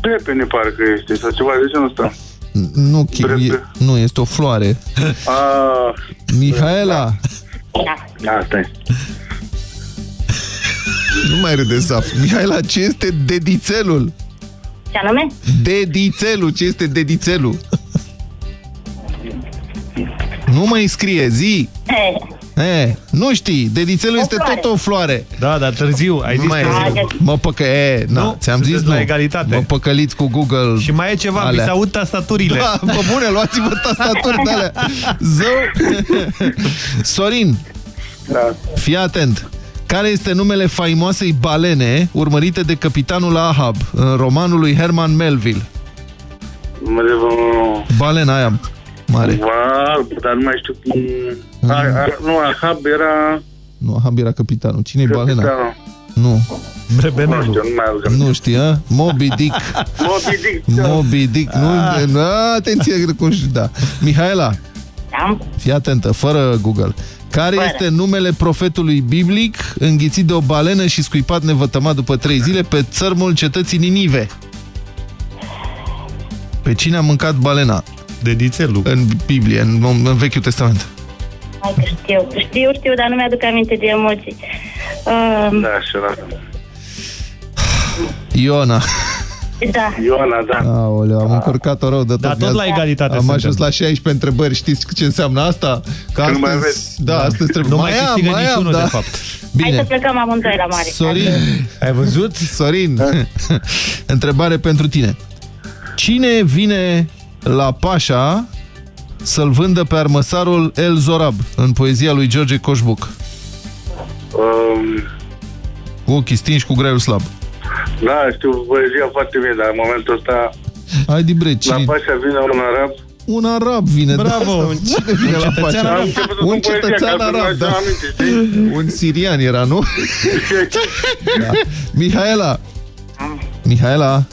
pepene parcă este, sau ceva de genul ăsta. Nu, e, nu, este o floare. Ah, Mihaela, da, asta e. nu mai râde Zaf. Mihaela, ce este dedițelul? Ce anume? Dedițelul, ce este dedițelul? Nu mai scrie, zi! Eh, E, nu știi, dedițelul este floare. tot o floare. Da, dar târziu. Ai Nu zis mai târziu. Mă păcă, e, na, Nu, ți-am zis sunteți nu. la egalitate. Mă păcăliți cu Google. Și mai e ceva, alea. mi se aud tastaturile. Da, bă, bune, luați-vă tastaturi de alea. Zău. Sorin, Da. fii atent. Care este numele faimoasei balene urmărite de capitanul Ahab în romanul lui Herman Melville? Numele vă... Balena aia mare. Val, dar nu mai știu cum... A, a, nu, Ahab era... Nu, Ahab era capitanul. Cine e balena? Capitanul. Nu. Nu știu, nu mai auzim. Nu știi, a? Moby Dick. Moby Dick. da. Moby Dick. Nu, Ah. nu, atenție, cum știu, da. Mihaela, Da? Am. Fii atentă, fără Google. Care Fără. este numele profetului biblic înghițit de o balenă și scuipat nevătămat după trei zile pe țărmul cetății Ninive? Pe cine a mâncat balena? De dițelu. În Biblie, în, în Vechiul Testament. Hai că știu. Știu, știu, dar nu mi-aduc aminte de emoții. Uh, Da, și ăla. Iona. da. Ioana, da. Aoleu, am încurcat-o rău de tot. Dar tot la Mi-a- egalitate Am suntem. ajuns la 16 întrebări. Știți ce înseamnă asta? Că Când mai astăzi, aveți. da, astăzi trebuie. Nu mai am, câștigă mai am, niciunul, da. de fapt. Hai să Bine. plecăm amândoi la mare. Sorin, Ai văzut? Sorin, întrebare pentru tine. Cine vine la Pașa să-l vândă pe armăsarul El Zorab în poezia lui George Coșbuc? Um, Cu ochii stinși, cu graiul slab. da, știu poezia foarte bine, dar în momentul ăsta Hai, Dibre, la cine? Pașa vine un arab. Un arab vine. Bravo. Da, cine vine Un la cetățean Pașa? arab. Am început să Un spun poezia, cetățean ca să nu arab, mai da. aminte, știi? Un sirian era, nu? Da. Mihaela. Mihaela,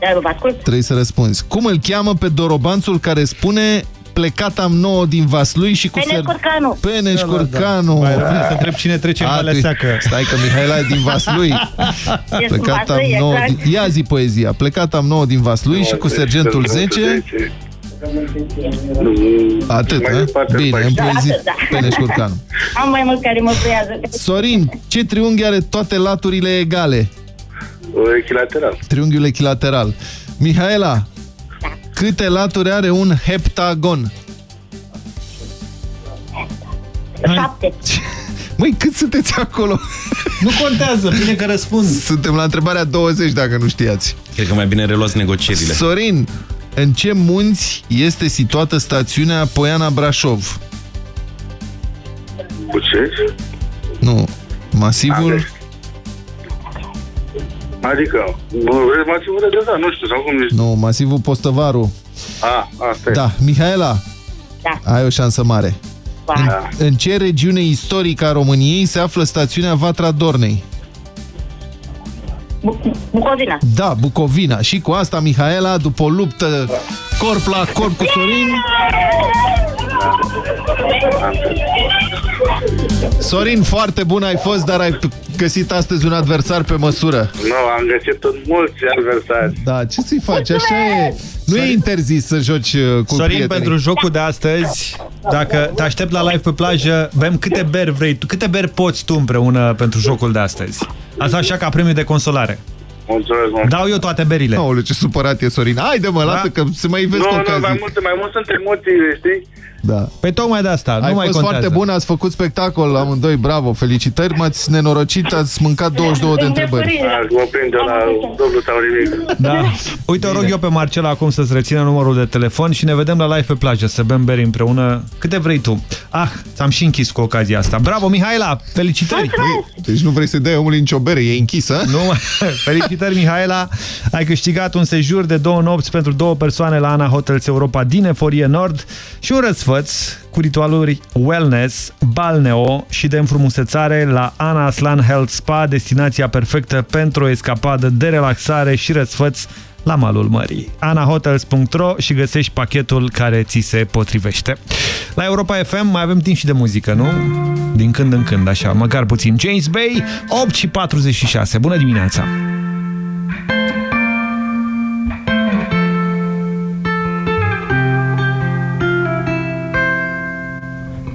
Da, vă ascult. trebuie să răspunzi. Cum îl cheamă pe dorobanțul care spune plecat am nouă din Vaslui și cu Peneș Curcanu. Peneș Curcanu. Mai rămâne să întreb cine trece în A, Valea tu- Seacă. Stai că Mihaela e din Vaslui. Ești Plecat am Vaslui, nouă exact. din... Ia zi poezia. Plecat am nouă din Vaslui și cu sergentul 10. Atât, Mai a? departe, Bine, mai- în Da, poezii atât, da. Peneș Curcanu. Am mai mult care mă fruiază. Sorin, ce triunghi are toate laturile egale? Echilateral. Triunghiul echilateral. Mihaela, câte laturi are un heptagon? Șapte. Măi, cât sunteți acolo? Nu contează, bine că răspund. Suntem la întrebarea 20, dacă nu știați. Cred că mai bine reluați negocierile. Sorin, în ce munți este situată stațiunea Poiana Brașov? Buceci? Nu, masivul... Adică, vreți masivul de deja, nu știu, sau cum ești? Nu, masivul Postăvaru. A, asta e. Da, Mihaela, Da. ai o șansă mare. În, Da. în ce regiune istorică a României se află stațiunea Vatra Dornei? Bu- Bucovina. Da, Bucovina. Și cu asta, Mihaela, după o luptă corp la corp cu Sorin... Sorin, foarte bun ai fost, dar ai găsit astăzi un adversar pe măsură. Nu, am găsit tot mulți adversari. Da, ce să-i faci? Așa e. Nu e interzis să joci uh, cu Sorin, prietenii. pentru jocul de astăzi, dacă te aștept la live pe plajă, bem câte beri vrei tu, câte beri poți tu împreună pentru jocul de astăzi. Asta așa ca premiu de consolare. Mulțumesc, mă. Dau eu toate berile. Aoleu, ce supărat e Sorin. Haide mă, lasă că se mai vezi Nu, cu nu, ocazii. mai mult, mai mult sunt emoțiile, știi? Da. Păi tocmai de asta, Ai nu mai fost contează. foarte bun, ați făcut spectacol amândoi, bravo, felicitări, m-ați nenorocit, ați mâncat 22 de întrebări. Aș mă prinde la dublu sau nimic. Da. Uite, o rog eu pe Marcela acum să-ți rețină numărul de telefon și ne vedem la live pe plajă, să bem beri împreună. Câte vrei tu? Ah, ți-am și închis cu ocazia asta. Bravo, Mihaela! Felicitări! Deci nu vrei să dai omului nicio bere, e închisă? Nu, felicitări, Mihaela! Ai câștigat un sejur de două nopți pentru două persoane la Ana Hotels Europa din Eforie Nord și un răsfăț cu ritualuri wellness, balneo și de înfrumusețare la Ana Aslan Health Spa, destinația perfectă pentru o escapadă de relaxare și răsfăț la malul mării. anahotels.ro și găsești pachetul care ți se potrivește. La Europa FM mai avem timp și de muzică, nu? Din când în când, așa, măcar puțin. James Bay, 8 și 46. Bună dimineața!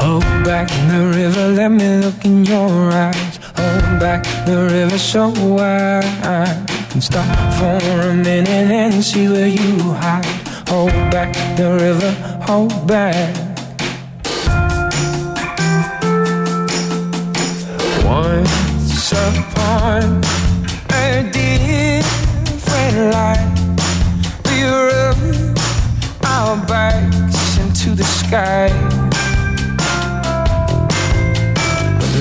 Hold back the river, let me look in your eyes. Hold back the river so I can stop for a minute and see where you hide. Hold back the river, hold back. Once upon a different life, we rubbed our backs into the sky.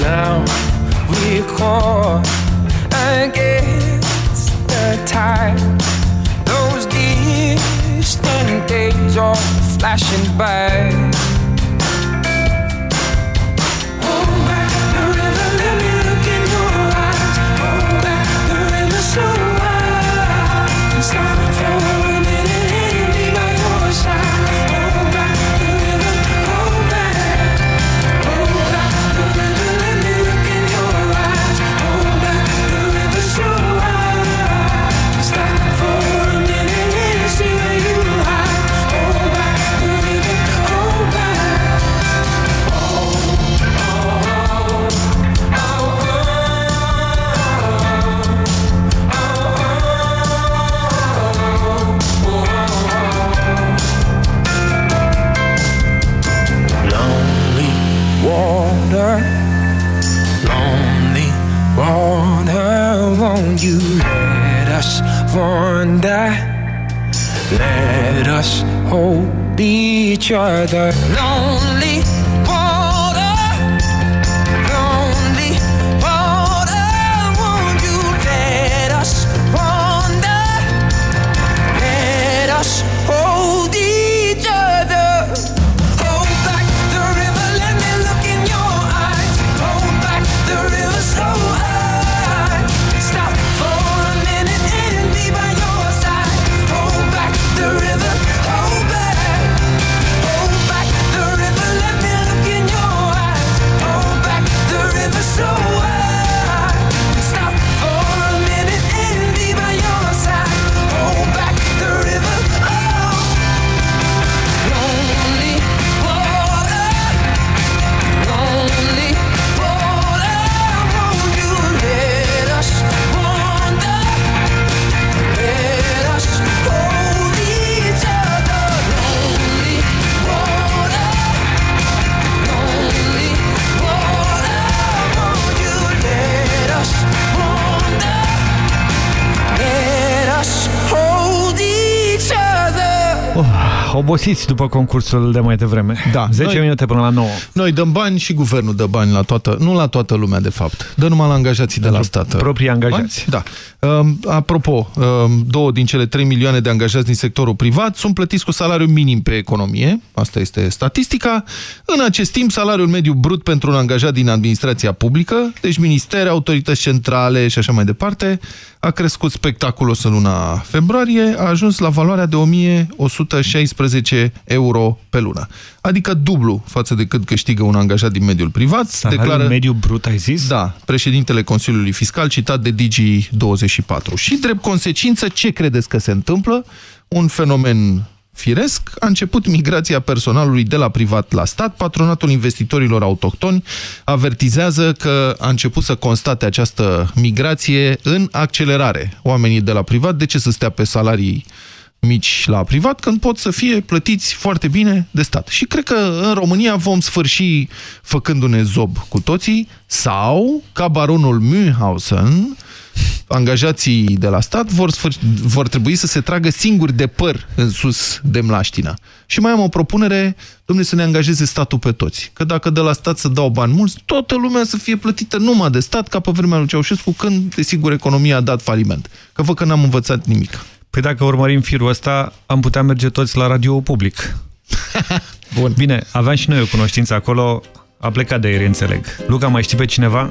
now we're caught against the tide. Those distant days are flashing by. Obosiți după concursul de mai devreme. Da. 10 Noi- minute până la 9. Noi dăm bani și guvernul dă bani la toată, nu la toată lumea de fapt, dă numai la angajații de la stat. proprii angajați. Bani? Da. Um, apropo, um, două din cele 3 milioane de angajați din sectorul privat sunt plătiți cu salariu minim pe economie, asta este statistica. În acest timp, salariul mediu brut pentru un angajat din administrația publică, deci ministere, autorități centrale și așa mai departe, a crescut spectaculos în luna februarie, a ajuns la valoarea de 1116 euro pe lună. Adică dublu față de cât câștigă un angajat din mediul privat. Salariul mediu brut, ai zis? Da, președintele Consiliului Fiscal, citat de Digi24. Și drept consecință, ce credeți că se întâmplă? Un fenomen firesc, a început migrația personalului de la privat la stat. Patronatul investitorilor autohtoni avertizează că a început să constate această migrație în accelerare. Oamenii de la privat, de ce să stea pe salarii mici la privat când pot să fie plătiți foarte bine de stat. Și cred că în România vom sfârși făcându-ne zob cu toții sau, ca baronul Münchhausen, angajații de la stat vor, sfârș- vor trebui să se tragă singuri de păr în sus de mlaștină. Și mai am o propunere, domnule, să ne angajeze statul pe toți. Că dacă de la stat să dau bani mulți, toată lumea să fie plătită numai de stat, ca pe vremea lui Ceaușescu, când, desigur, economia a dat faliment. Că văd că n-am învățat nimic. Păi dacă urmărim firul ăsta, am putea merge toți la radio public. Bun. Bine, aveam și noi o cunoștință acolo, a plecat de ieri, înțeleg. Luca, mai știi pe cineva?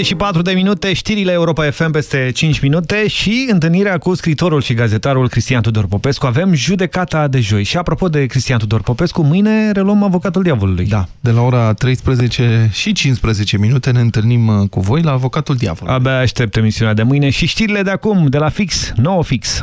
8 și 54 de minute, știrile Europa FM peste 5 minute și întâlnirea cu scritorul și gazetarul Cristian Tudor Popescu. Avem judecata de joi. Și apropo de Cristian Tudor Popescu, mâine reluăm avocatul diavolului. Da, de la ora 13 și 15 minute ne întâlnim uh, cu voi la avocatul diavolului. Abia aștept emisiunea de mâine și știrile de acum, de la fix, nouă fix.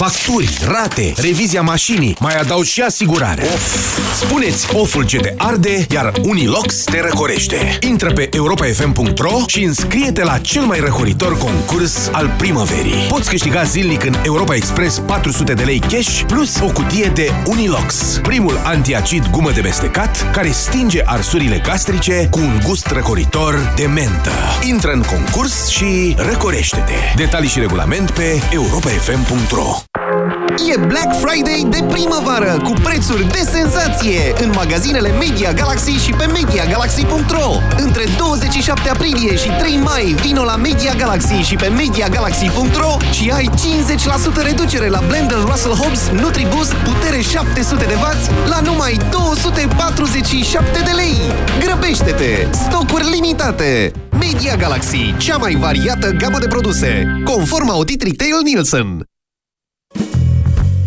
Facturi, rate, revizia mașinii, mai adaug și asigurare. Of! Spuneți oful ce te arde, iar Unilox te răcorește. Intră pe europafm.ro și înscrie-te la cel mai răcoritor concurs al primăverii. Poți câștiga zilnic în Europa Express 400 de lei cash plus o cutie de Unilox, primul antiacid gumă de mestecat care stinge arsurile gastrice cu un gust răcoritor de mentă. Intră în concurs și răcorește-te. Detalii și regulament pe europafm.ro E Black Friday de primăvară cu prețuri de senzație în magazinele Media Galaxy și pe MediaGalaxy.ro Între 27 aprilie și 3 mai vino la Media Galaxy și pe MediaGalaxy.ro și ai 50% reducere la blender Russell Hobbs NutriBoost putere 700 de W la numai 247 de lei. Grăbește-te! Stocuri limitate! Media Galaxy, cea mai variată gamă de produse, conform audit Retail Nielsen.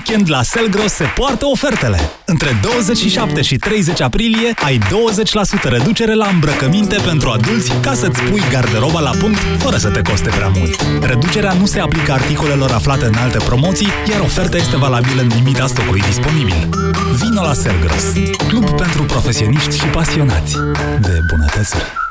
În weekend la Selgros se poartă ofertele. Între 27 și 30 aprilie ai 20% reducere la îmbrăcăminte pentru adulți ca să-ți pui garderoba la punct fără să te coste prea mult. Reducerea nu se aplică articolelor aflate în alte promoții, iar oferta este valabilă în limita stocului disponibil. Vino la Selgros, club pentru profesioniști și pasionați de bunătățuri.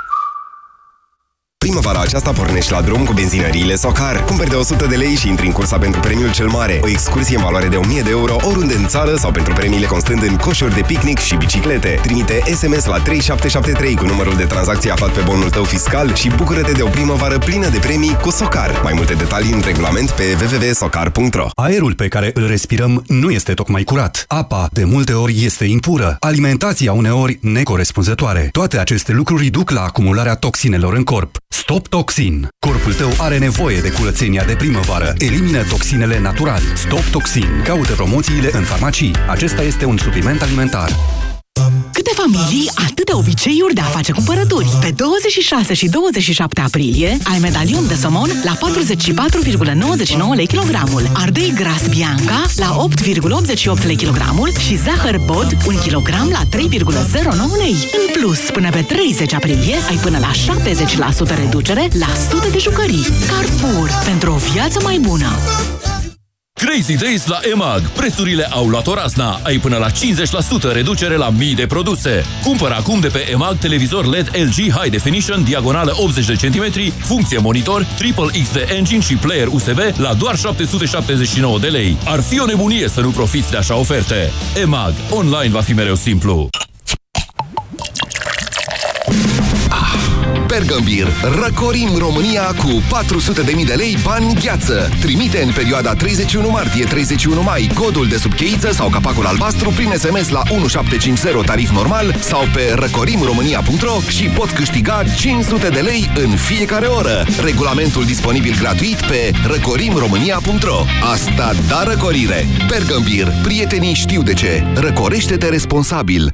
Primăvara aceasta pornești la drum cu benzinăriile Socar. Cumperi de 100 de lei și intri în cursa pentru premiul cel mare. O excursie în valoare de 1000 de euro oriunde în țară sau pentru premiile constând în coșuri de picnic și biciclete. Trimite SMS la 3773 cu numărul de tranzacție aflat pe bonul tău fiscal și bucură-te de o primăvară plină de premii cu Socar. Mai multe detalii în regulament pe www.socar.ro Aerul pe care îl respirăm nu este tocmai curat. Apa, de multe ori, este impură. Alimentația uneori necorespunzătoare. Toate aceste lucruri duc la acumularea toxinelor în corp. Stop Toxin. Corpul tău are nevoie de curățenia de primăvară. Elimină toxinele natural. Stop Toxin. Caută promoțiile în farmacii. Acesta este un supliment alimentar. Câte familii, atâtea obiceiuri de a face cumpărături. Pe 26 și 27 aprilie ai medalion de somon la 44,99 lei kilogramul, ardei gras bianca la 8,88 lei kilogramul și zahăr bod 1 kg la 3,09 lei. În plus, până pe 30 aprilie ai până la 70% reducere la sute de jucării. Carrefour, pentru o viață mai bună. Crazy Days la EMAG. Prețurile au luat o razna. Ai până la 50% reducere la mii de produse. Cumpără acum de pe EMAG televizor LED LG High Definition, diagonală 80 de cm, funcție monitor, Triple XD Engine și player USB la doar 779 de lei. Ar fi o nebunie să nu profiți de așa oferte. EMAG. Online va fi mereu simplu. Bergambir. Răcorim România cu 400.000 de lei bani gheață. Trimite în perioada 31 martie-31 mai codul de subcheiță sau capacul albastru prin SMS la 1750 tarif normal sau pe răcorimromânia.ro și pot câștiga 500 de lei în fiecare oră. Regulamentul disponibil gratuit pe răcorimromânia.ro Asta da răcorire! Bergambir. Prietenii știu de ce. Răcorește-te responsabil.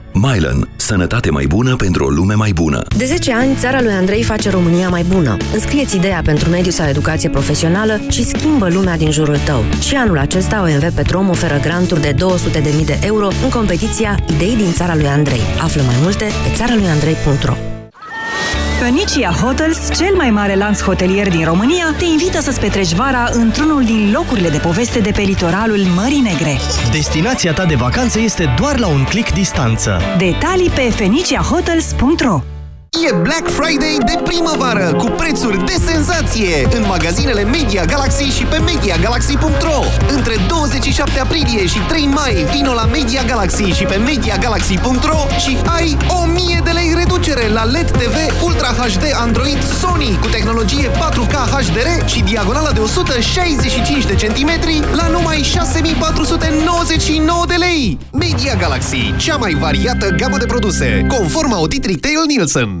Mylan. Sănătate mai bună pentru o lume mai bună. De 10 ani, țara lui Andrei face România mai bună. Înscrieți ideea pentru mediu sau educație profesională și schimbă lumea din jurul tău. Și anul acesta OMV Petrom oferă granturi de 200.000 de euro în competiția Idei din țara lui Andrei. Află mai multe pe țara lui Andrei.ro Phoenicia Hotels, cel mai mare lanț hotelier din România, te invită să-ți petreci vara într-unul din locurile de poveste de pe litoralul Mării Negre. Destinația ta de vacanță este doar la un click distanță. Detalii pe feniciahotels.ro E Black Friday de primăvară cu prețuri de senzație în magazinele Media Galaxy și pe MediaGalaxy.ro Între 27 aprilie și 3 mai vino la Media Galaxy și pe MediaGalaxy.ro și ai 1000 de lei reducere la LED TV Ultra HD Android Sony cu tehnologie 4K HDR și diagonala de 165 de centimetri la numai 6499 de lei. Media Galaxy, cea mai variată gamă de produse, conform audit Retail Nielsen.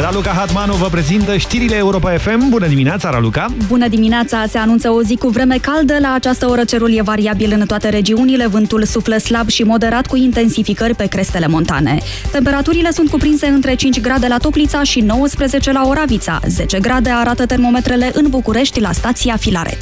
Raluca Hatmanu vă prezintă știrile Europa FM. Bună dimineața, Raluca! Bună dimineața! Se anunță o zi cu vreme caldă. La această oră cerul e variabil în toate regiunile. Vântul suflă slab și moderat cu intensificări pe crestele montane. Temperaturile sunt cuprinse între 5 grade la Toplița și 19 la Oravița. 10 grade arată termometrele în București la stația Filaret.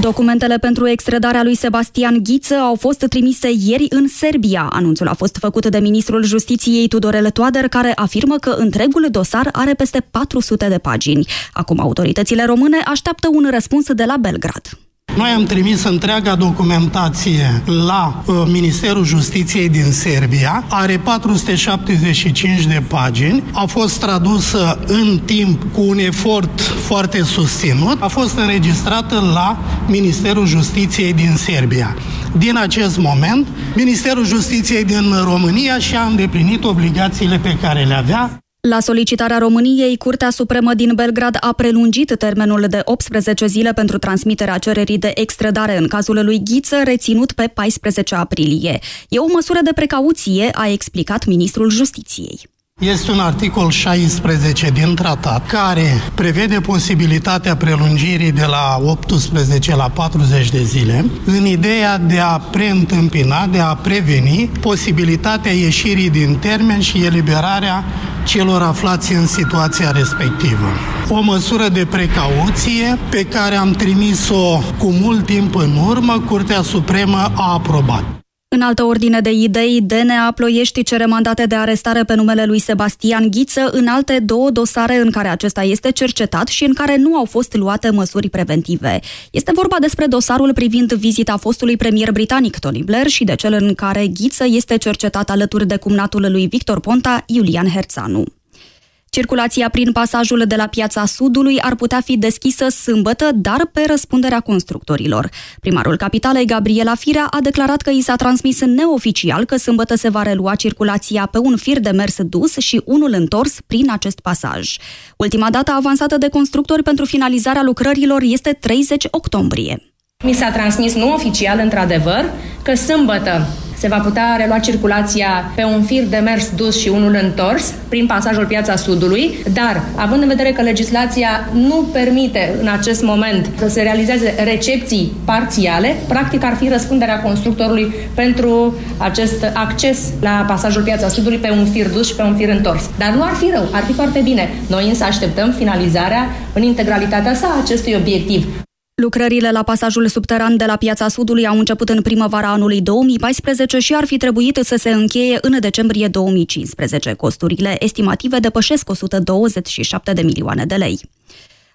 Documentele pentru extradarea lui Sebastian Ghiță au fost trimise ieri în Serbia. Anunțul a fost făcut de ministrul Justiției Tudorel Toader, care afirmă că întregul dosar are peste 400 de pagini. Acum autoritățile române așteaptă un răspuns de la Belgrad. Noi am trimis întreaga documentație la uh, Ministerul Justiției din Serbia. Are 475 de pagini. A fost tradusă în timp cu un efort foarte susținut. A fost înregistrată la Ministerul Justiției din Serbia. Din acest moment, Ministerul Justiției din România și-a îndeplinit obligațiile pe care le avea. La solicitarea României, Curtea Supremă din Belgrad a prelungit termenul de 18 zile pentru transmiterea cererii de extradare în cazul lui Ghiță, reținut pe 14 aprilie. E o măsură de precauție, a explicat ministrul Justiției. Este un articol 16 din tratat care prevede posibilitatea prelungirii de la 18 la 40 de zile în ideea de a preîntâmpina, de a preveni posibilitatea ieșirii din termen și eliberarea celor aflați în situația respectivă. O măsură de precauție pe care am trimis-o cu mult timp în urmă, Curtea Supremă a aprobat. În altă ordine de idei, DNA Ploiești cere mandate de arestare pe numele lui Sebastian Ghiță în alte două dosare în care acesta este cercetat și în care nu au fost luate măsuri preventive. Este vorba despre dosarul privind vizita fostului premier britanic Tony Blair și de cel în care Ghiță este cercetat alături de cumnatul lui Victor Ponta, Iulian Herțanu. Circulația prin pasajul de la Piața Sudului ar putea fi deschisă sâmbătă, dar pe răspunderea constructorilor. Primarul capitalei, Gabriela Firea, a declarat că i s-a transmis neoficial că sâmbătă se va relua circulația pe un fir de mers dus și unul întors prin acest pasaj. Ultima dată avansată de constructori pentru finalizarea lucrărilor este 30 octombrie. Mi s-a transmis nu oficial, într-adevăr, că sâmbătă se va putea relua circulația pe un fir de mers dus și unul întors prin pasajul Piața Sudului, dar având în vedere că legislația nu permite în acest moment să se realizeze recepții parțiale, practic ar fi răspunderea constructorului pentru acest acces la pasajul Piața Sudului pe un fir dus și pe un fir întors. Dar nu ar fi rău, ar fi foarte bine. Noi însă așteptăm finalizarea în integralitatea sa a acestui obiectiv. Lucrările la pasajul subteran de la Piața Sudului au început în primăvara anului 2014 și ar fi trebuit să se încheie în decembrie 2015. Costurile estimative depășesc 127 de milioane de lei.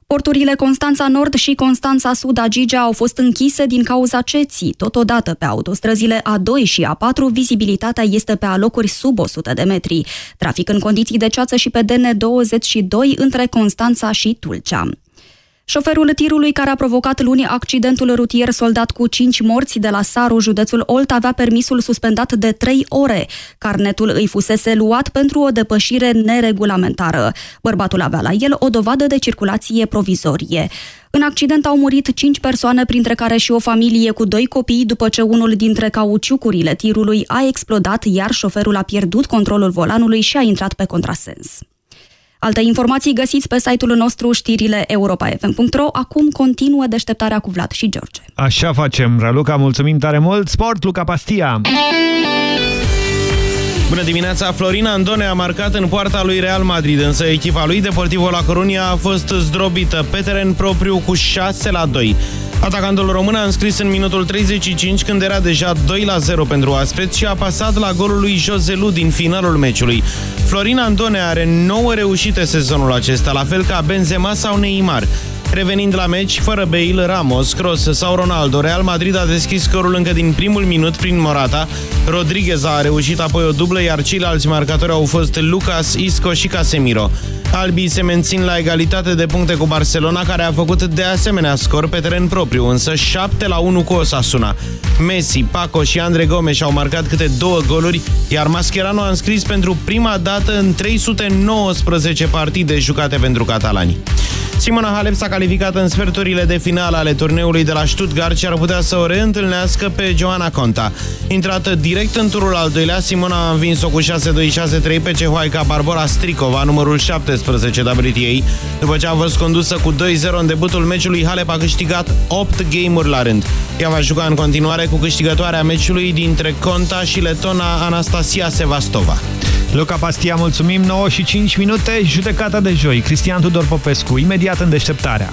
Porturile Constanța Nord și Constanța Sud Agigea au fost închise din cauza ceții. Totodată, pe autostrăzile A2 și A4, vizibilitatea este pe alocuri sub 100 de metri. Trafic în condiții de ceață și pe DN22 între Constanța și Tulcea. Șoferul tirului care a provocat luni accidentul rutier soldat cu 5 morți de la Saru, județul Olt, avea permisul suspendat de 3 ore. Carnetul îi fusese luat pentru o depășire neregulamentară. Bărbatul avea la el o dovadă de circulație provizorie. În accident au murit 5 persoane, printre care și o familie cu doi copii, după ce unul dintre cauciucurile tirului a explodat, iar șoferul a pierdut controlul volanului și a intrat pe contrasens. Alte informații găsiți pe site-ul nostru știrile europa.fm.ro. Acum continuă deșteptarea cu Vlad și George. Așa facem, Raluca, mulțumim tare mult. Sport, Luca Pastia! Bună dimineața! Florina Andone a marcat în poarta lui Real Madrid, însă echipa lui Deportivo La Coruña a fost zdrobită pe teren propriu cu 6 la 2. Atacantul român a înscris în minutul 35 când era deja 2 la 0 pentru Aspet și a pasat la golul lui Joselu din finalul meciului. Florina Andone are 9 reușite sezonul acesta, la fel ca Benzema sau Neymar. Revenind la meci, fără Bale, Ramos, Kroos sau Ronaldo, Real Madrid a deschis scorul încă din primul minut prin Morata. Rodriguez a reușit apoi o dublă, iar ceilalți marcatori au fost Lucas, Isco și Casemiro. Albii se mențin la egalitate de puncte cu Barcelona, care a făcut de asemenea scor pe teren propriu, însă 7 la 1 cu Osasuna. Messi, Paco și Andre Gomes au marcat câte două goluri, iar Mascherano a înscris pentru prima dată în 319 partide jucate pentru catalani. Simona Halep s-a calificat în sferturile de finală ale turneului de la Stuttgart și ar putea să o reîntâlnească pe Joana Conta. Intrată direct în turul al doilea, Simona a învins-o cu 6-2-6-3 pe cehoaica Barbara Stricova, numărul 17 WTA. După ce a fost condusă cu 2-0 în debutul meciului, Halep a câștigat 8 game-uri la rând. Ea va juca în continuare cu câștigătoarea meciului dintre Conta și letona Anastasia Sevastova. Luca Pastia, mulțumim, 9 și 5 minute, judecata de joi. Cristian Tudor Popescu, imediat în deșteptarea.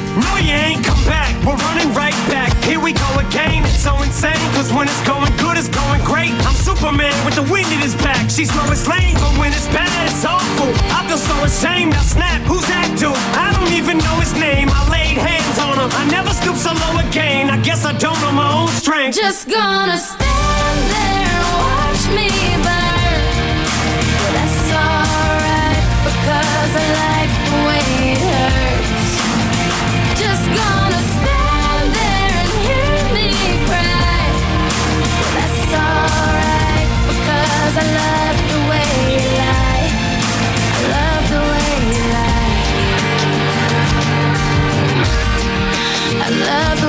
No, you ain't come back. We're running right back. Here we go again. It's so insane, cause when it's going good, it's going great. I'm Superman with the wind in his back. She's Lois Lane, but when it's bad, it's awful. I feel so ashamed. Now snap, who's that dude? I don't even know his name. I laid hands on him. I never stoop so low again. I guess I don't know my own strength. Just gonna stand there watch me love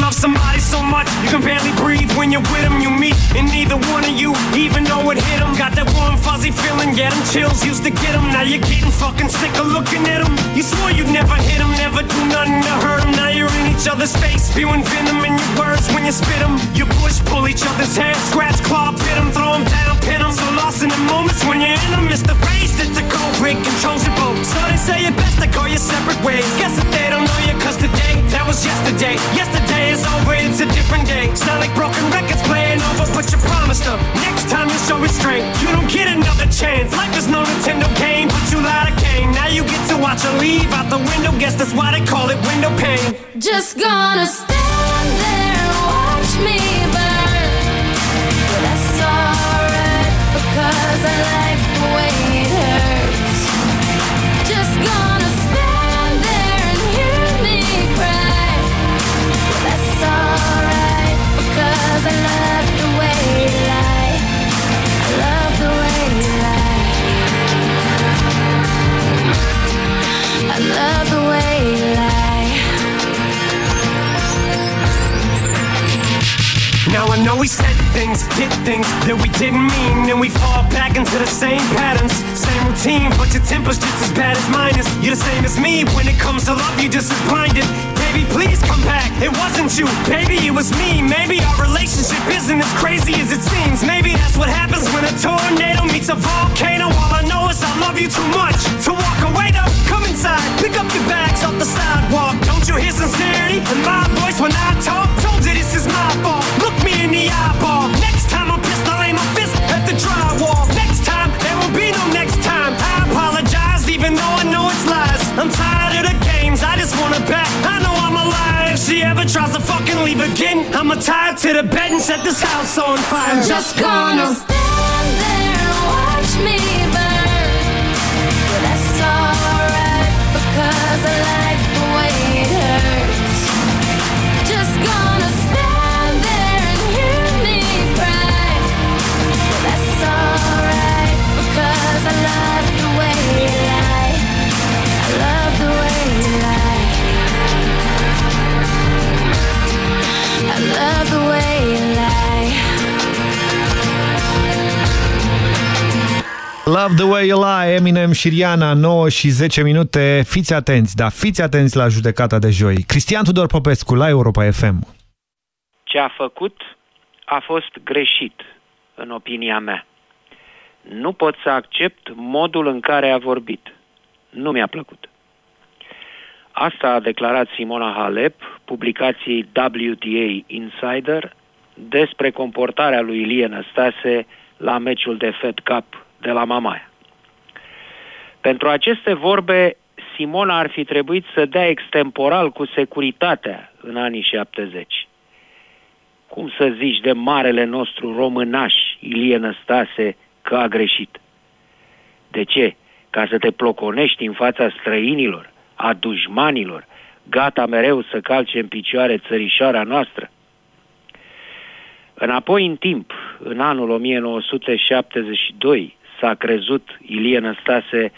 love somebody so much you can barely breathe when you're with them? You meet, and neither one of you even know it hit them. Got that warm, fuzzy feeling, yeah, them chills used to get them. Now you're getting fucking sick of looking at them. You swore you'd never hit them, never do nothing to hurt them. Now you're in each other's face, spewing venom in your words when you spit them. You push, pull each other's hair, scratch, claw, pit them, throw them down, pin them. So lost in the moments when you're in them. It's the race that the cold controls your boat. So they say it best to go your separate ways. Guess that they don't know you, cause today, that was yesterday. Yesterday is over, it's a different day. Sound like broken records playing over, but you promised them. Next time you show restraint, you don't get another chance. Life is no Nintendo game, but you lied again. Now you get to watch her leave out the window. Guess that's why they call it window pane. Just gonna stand there and watch me burn. Well, that's alright because I like didn't mean, and we fall back into the same patterns, same routine. But your temper's just as bad as mine is. You're the same as me when it comes to love. You're just as blinded. Baby, please come back. It wasn't you, baby, it was me. Maybe our relationship isn't as crazy as it seems. Maybe that's what happens when a tornado meets a volcano. All I know is I love you too much to walk away. Though, come inside, pick up your bags off the sidewalk. Don't you hear sincerity in my voice when I talk? Told you this is my fault. Look me were tied to the bed and set this house on fire. I'm just gonna stand there and watch me burn. But that's alright because I like. The way you lie. Love the way you lie, Eminem și Rihanna, 9 și 10 minute. Fiți atenți, da, fiți atenți la judecata de joi. Cristian Tudor Popescu, la Europa FM. Ce a făcut a fost greșit, în opinia mea. Nu pot să accept modul în care a vorbit. Nu mi-a plăcut. Asta a declarat Simona Halep, publicației WTA Insider, despre comportarea lui Ilie Năstase la meciul de Fed Cup de la Mamaia. Pentru aceste vorbe, Simona ar fi trebuit să dea extemporal cu securitatea în anii 70. Cum să zici de marele nostru românaș, Ilie Năstase, că a greșit? De ce? Ca să te ploconești în fața străinilor, a dușmanilor, gata mereu să calce în picioare țărișoara noastră? Înapoi în timp, în anul 1972, s-a crezut Ilie Năstase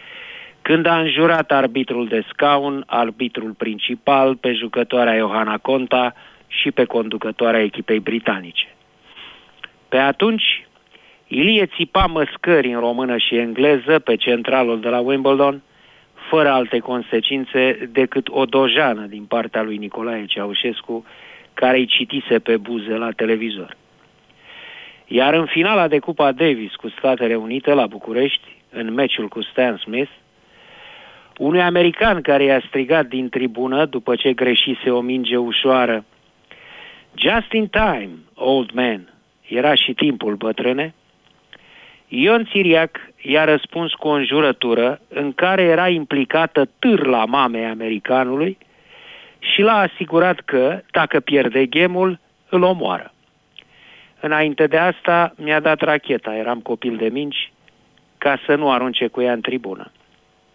când a înjurat arbitrul de scaun, arbitrul principal, pe jucătoarea Johanna Conta și pe conducătoarea echipei britanice. Pe atunci, Ilie țipa măscări în română și engleză pe centralul de la Wimbledon, fără alte consecințe decât o dojană din partea lui Nicolae Ceaușescu, care îi citise pe buze la televizor. Iar în finala de Cupa Davis cu Statele Unite la București, în meciul cu Stan Smith, unui american care i-a strigat din tribună după ce greșise o minge ușoară, Just in time, old man, era și timpul bătrâne, Ion Țiriac i-a răspuns cu o înjurătură în care era implicată târla mamei americanului și l-a asigurat că, dacă pierde gemul, îl omoară. Înainte de asta mi-a dat racheta, eram copil de minci, ca să nu arunce cu ea în tribună.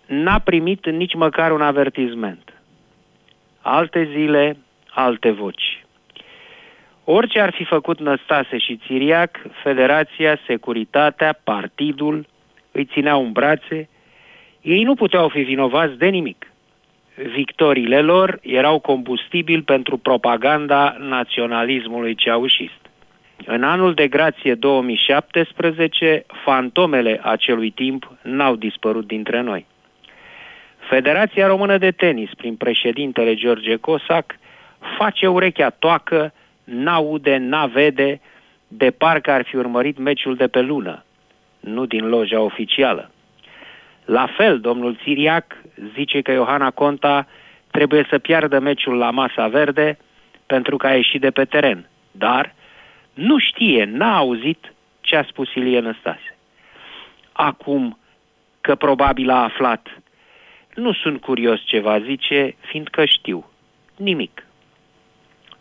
N-a primit nici măcar un avertizment. Alte zile, alte voci. Orice ar fi făcut Năstase și Țiriac, Federația, Securitatea, Partidul îi țineau în brațe, ei nu puteau fi vinovați de nimic. Victoriile lor erau combustibil pentru propaganda naționalismului ceaușist. În anul de grație 2017, fantomele acelui timp n-au dispărut dintre noi. Federația Română de Tenis, prin președintele George Cosac, face urechea toacă, n-aude, n-vede, de parcă ar fi urmărit meciul de pe lună, nu din loja oficială. La fel, domnul Țiriac zice că Johanna Conta trebuie să piardă meciul la masa verde pentru că a ieșit de pe teren, dar nu știe, n-a auzit ce a spus Ilie Năstase. Acum că probabil a aflat, nu sunt curios ce va zice, fiindcă știu. Nimic.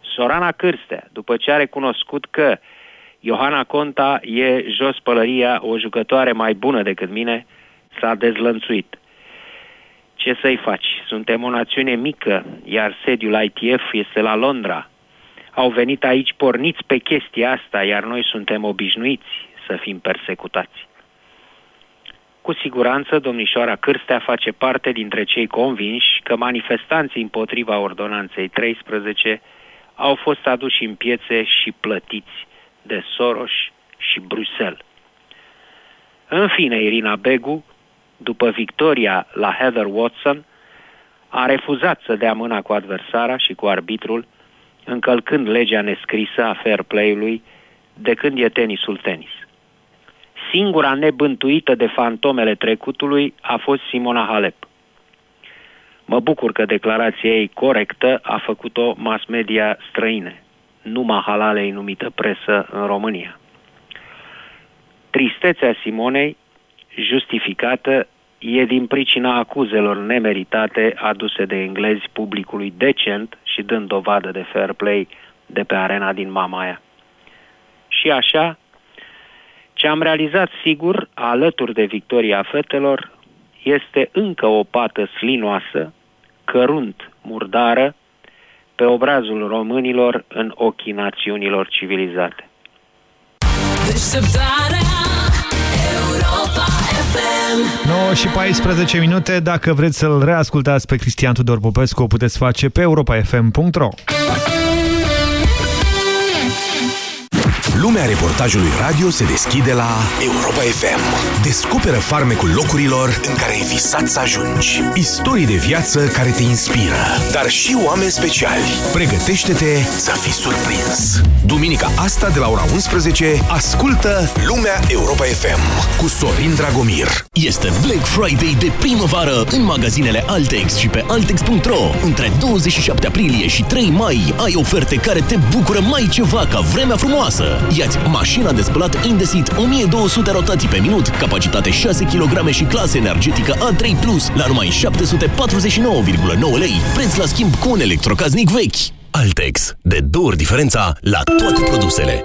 Sorana Cârstea, după ce a recunoscut că Johanna Conta e jos pălăria, o jucătoare mai bună decât mine, s-a dezlănțuit. Ce să-i faci? Suntem o națiune mică, iar sediul ITF este la Londra. Au venit aici porniți pe chestia asta, iar noi suntem obișnuiți să fim persecutați. Cu siguranță, domnișoara Cârstea face parte dintre cei convinși că manifestanții împotriva ordonanței 13 au fost aduși în piețe și plătiți de Soros și Bruxelles. În fine, Irina Begu, după victoria la Heather Watson, a refuzat să dea mâna cu adversara și cu arbitrul, încălcând legea nescrisă a fair play-ului de când e tenisul tenis. Singura nebântuită de fantomele trecutului a fost Simona Halep. Mă bucur că declarația ei corectă a făcut-o mass media străine, numai halalei numită presă în România. Tristețea Simonei, justificată, e din pricina acuzelor nemeritate aduse de englezi publicului decent și dând dovadă de fair play de pe arena din Mamaia. Și așa, ce am realizat sigur, alături de victoria fetelor, este încă o pată slinoasă, cărunt, murdară, pe obrazul românilor în ochii națiunilor civilizate. Deșteptarea Europa FM 9 și 14 minute. Dacă vreți să-l reascultați pe Cristian Tudor Popescu, o puteți face pe europafm.ro. Lumea reportajului radio se deschide la Europa FM. Descoperă farmecul locurilor în care ai visat să ajungi. Istorii de viață care te inspiră, dar și oameni speciali. Pregătește-te să fii surprins. Duminica asta de la ora 11, ascultă Lumea Europa FM cu Sorin Dragomir. Este Black Friday de primăvară în magazinele Altex și pe Altex.ro. Între 27 aprilie și 3 mai ai oferte care te bucură mai ceva ca vremea frumoasă. Iați mașina de spălat Indesit 1200 rotații pe minut, capacitate 6 kg și clasă energetică A3+, la numai 749,9 lei, preț la schimb cu un electrocaznic vechi. Altex. De două ori diferența la toate produsele.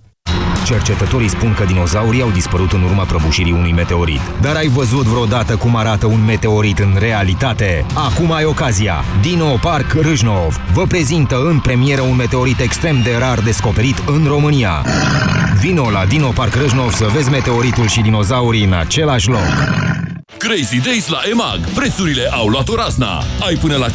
Cercetătorii spun că dinozaurii au dispărut în urma prăbușirii unui meteorit. Dar ai văzut vreodată cum arată un meteorit în realitate? Acum ai ocazia! Dino Park Râșnov vă prezintă în premieră un meteorit extrem de rar descoperit în România. Vino la Dino Park Râșnov să vezi meteoritul și dinozaurii în același loc. Crazy Days la EMAG. Prețurile au luat o razna. Ai până la 50%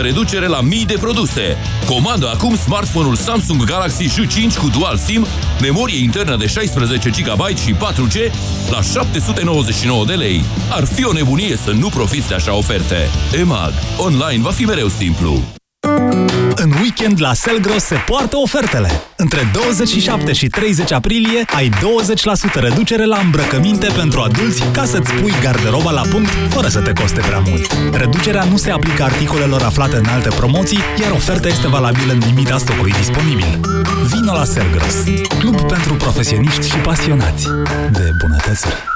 reducere la mii de produse. Comandă acum smartphone-ul Samsung Galaxy J5 cu Dual SIM, memorie internă de 16 GB și 4G la 799 de lei. Ar fi o nebunie să nu profiți de așa oferte. EMAG. Online va fi mereu simplu. În weekend la Selgros se poartă ofertele. Între 27 și 30 aprilie ai 20% reducere la îmbrăcăminte pentru adulți ca să-ți pui garderoba la punct fără să te coste prea mult. Reducerea nu se aplică articolelor aflate în alte promoții, iar oferta este valabilă în limita stocului disponibil. Vino la Selgros, club pentru profesioniști și pasionați de bunătățuri.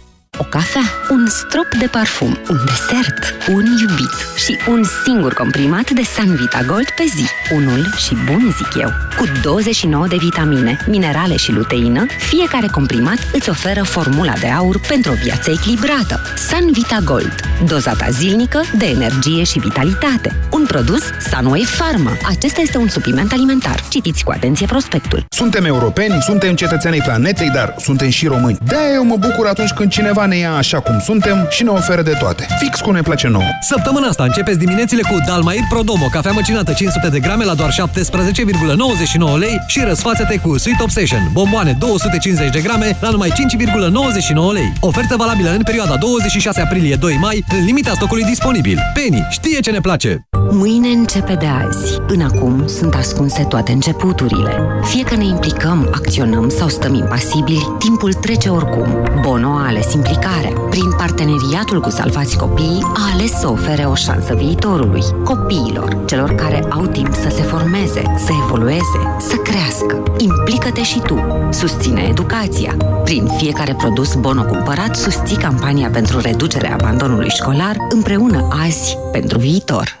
O cafea, un strop de parfum, un desert, un iubit și un singur comprimat de Sanvita Gold pe zi. Unul și bun, zic eu. Cu 29 de vitamine, minerale și luteină, fiecare comprimat îți oferă formula de aur pentru o viață echilibrată. Sanvita Gold. Doza ta zilnică de energie și vitalitate. Un produs Sanoe Pharma. Acesta este un supliment alimentar. Citiți cu atenție prospectul. Suntem europeni, suntem cetățenii planetei, dar suntem și români. de eu mă bucur atunci când cineva ne ia așa cum suntem și ne oferă de toate. Fix cum ne place nouă. Săptămâna asta începeți diminețile cu Dalmair Prodomo, cafea măcinată 500 de grame la doar 17,99 lei și răsfață-te cu Sweet Obsession, bomboane 250 de grame la numai 5,99 lei. Ofertă valabilă în perioada 26 aprilie-2 mai, în limita stocului disponibil. Penny știe ce ne place! Mâine începe de azi. În acum sunt ascunse toate începuturile. Fie că ne implicăm, acționăm sau stăm impasibili, timpul trece oricum. Bono a ales implicarea. Prin parteneriatul cu Salvați Copiii, a ales să ofere o șansă viitorului. Copiilor, celor care au timp să se formeze, să evolueze, să crească. Implică-te și tu. Susține educația. Prin fiecare produs Bono cumpărat, susții campania pentru reducerea abandonului școlar împreună azi pentru viitor.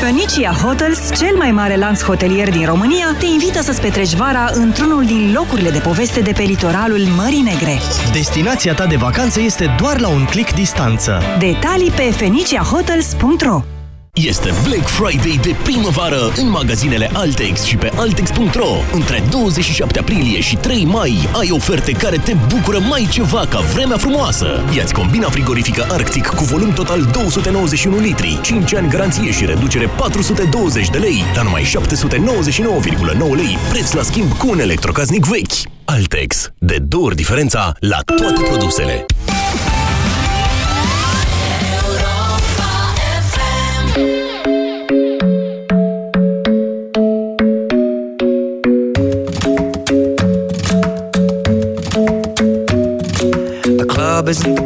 Phoenicia Hotels, cel mai mare lanț hotelier din România, te invită să-ți petreci vara într-unul din locurile de poveste de pe litoralul Mării Negre. Destinația ta de vacanță este doar la un click distanță. Detalii pe feniciahotels.ro Este Black Friday de primăvară în magazinele Altex și pe Altex.ro. Între 27 aprilie și 3 mai ai oferte care te bucură mai ceva ca vremea frumoasă. Iați combina frigorifică Arctic cu volum total 291 litri, 5 ani garanție și reducere 420 de lei, la numai 799,9 lei, preț la schimb cu un electrocasnic vechi. Altex. De două ori diferența la toate produsele. besoin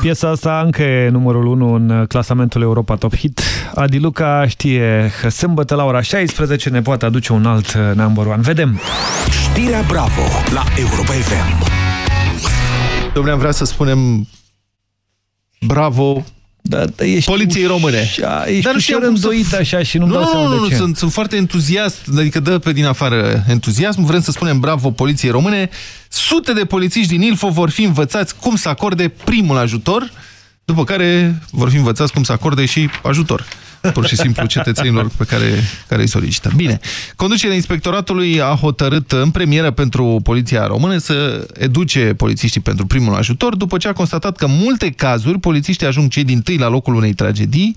Piesa asta încă e numărul 1 în clasamentul Europa Top Hit. Adi Luca știe că sâmbătă la ora 16 ne poate aduce un alt number one. Vedem! Știrea Bravo la Europa FM. Domnule, am vrea să spunem bravo da, da, ești poliției române. Așa, ești Dar ușor îndoit așa și nu-mi nu, dau seama nu, de nu, ce. Sunt, sunt foarte entuziast, adică dă pe din afară entuziasm. Vrem să spunem bravo poliției române. Sute de polițiști din Ilfo vor fi învățați cum să acorde primul ajutor, după care vor fi învățați cum să acorde și ajutor pur și simplu cetățenilor pe care, care îi solicită. Bine, conducerea inspectoratului a hotărât în premieră pentru poliția română să educe polițiștii pentru primul ajutor, după ce a constatat că în multe cazuri polițiștii ajung cei din tâi la locul unei tragedii,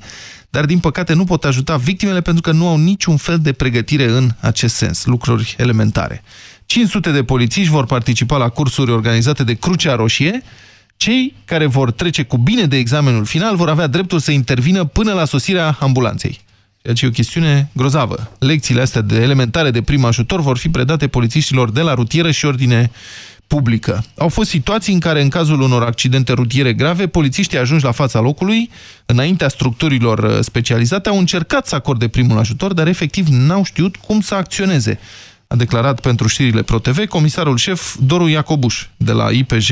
dar din păcate nu pot ajuta victimele pentru că nu au niciun fel de pregătire în acest sens, lucruri elementare. 500 de polițiști vor participa la cursuri organizate de Crucea Roșie, cei care vor trece cu bine de examenul final vor avea dreptul să intervină până la sosirea ambulanței. Ceea ce e o chestiune grozavă. Lecțiile astea de elementare de prim ajutor vor fi predate polițiștilor de la rutieră și ordine publică. Au fost situații în care, în cazul unor accidente rutiere grave, polițiștii ajunși la fața locului, înaintea structurilor specializate, au încercat să acorde primul ajutor, dar efectiv n-au știut cum să acționeze. A declarat pentru știrile ProTV comisarul șef Doru Iacobuș, de la IPJ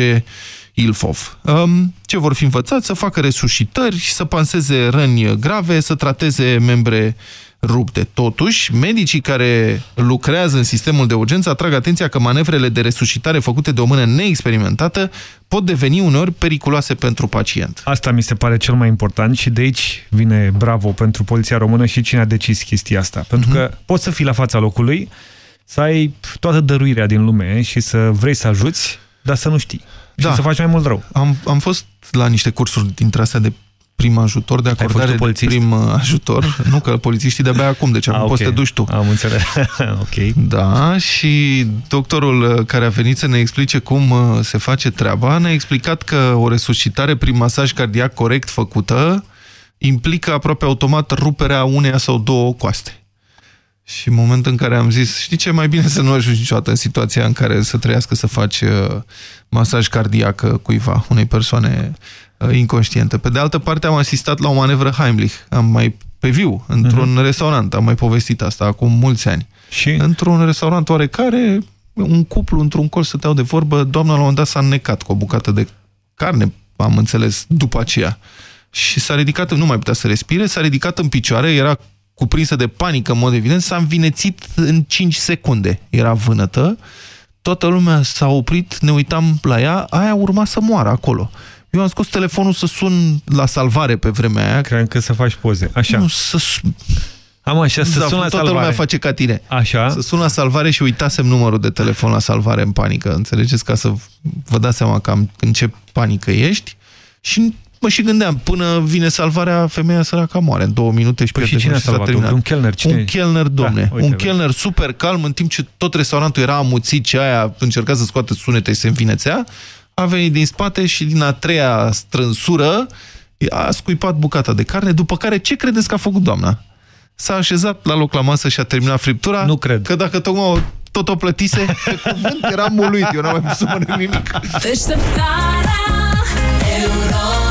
Ilfov. Um, ce vor fi învățați? Să facă resuscitări, să panseze răni grave, să trateze membre rupte. Totuși, medicii care lucrează în sistemul de urgență atrag atenția că manevrele de resuscitare făcute de o mână neexperimentată pot deveni uneori periculoase pentru pacient. Asta mi se pare cel mai important și de aici vine bravo pentru Poliția Română și cine a decis chestia asta. Pentru Mhm. că poți să fii la fața locului, să ai toată dăruirea din lume și să vrei să ajuți, dar să nu știi. Și Da. să faci mai mult rău. Am, am fost la niște cursuri dintre astea de prim ajutor, de acordare făcut de polițist? prim uh, ajutor. nu, că polițiștii de-abia acum, deci acum Ah, poți ok. să te duci tu. Am înțeles. ok. Da, și doctorul uh, care a venit să ne explice cum uh, se face treaba, ne-a explicat că o resuscitare prin masaj cardiac corect făcută implică aproape automat ruperea uneia sau două coaste. Și în momentul în care am zis, știi ce, mai bine să nu ajungi niciodată în situația în care să trăiască să faci uh, masaj cardiac uh, cuiva, unei persoane uh, inconștiente. Pe de altă parte am asistat la o manevră Heimlich, am mai pe viu, într-un restaurant, am mai povestit asta acum mulți ani. Și? Într-un restaurant oarecare, un cuplu într-un colț stăteau de vorbă, doamna la un moment dat s-a înnecat cu o bucată de carne, am înțeles, după aceea. Și s-a ridicat, nu mai putea să respire, s-a ridicat în picioare, era cuprinsă de panică, în mod evident, s-a învinețit în 5 secunde. Era vânătă, toată lumea s-a oprit, ne uitam la ea, aia urma să moară acolo. Eu am scos telefonul să sun la salvare pe vremea aia. Cred că să faci poze. Așa. Nu, să... Am așa, să da, sun la toată salvare. lumea face ca tine. Așa. Să sun la salvare și uitasem numărul de telefon la salvare în panică. Înțelegeți? Ca să vă dați seama cam în ce panică ești. Și mă și gândeam, până vine salvarea, femeia săracă moare în două minute și Păi pierde și cine a și s-a salvat-o? terminat. Un chelner, cine Un e? chelner, domne. Da, uite, un vezi. chelner super calm, în timp ce tot restaurantul era amuțit și aia încerca să scoată sunete și se învinețea, a venit din spate și din a treia strânsură a scuipat bucata de carne, după care ce credeți că a făcut doamna? S-a așezat la loc la masă și a terminat friptura. Nu cred. Că dacă tocmai o- tot o plătise, pe cuvânt eram muluit, eu n-am mai pus să mănânc nimic. Deșteptarea Europa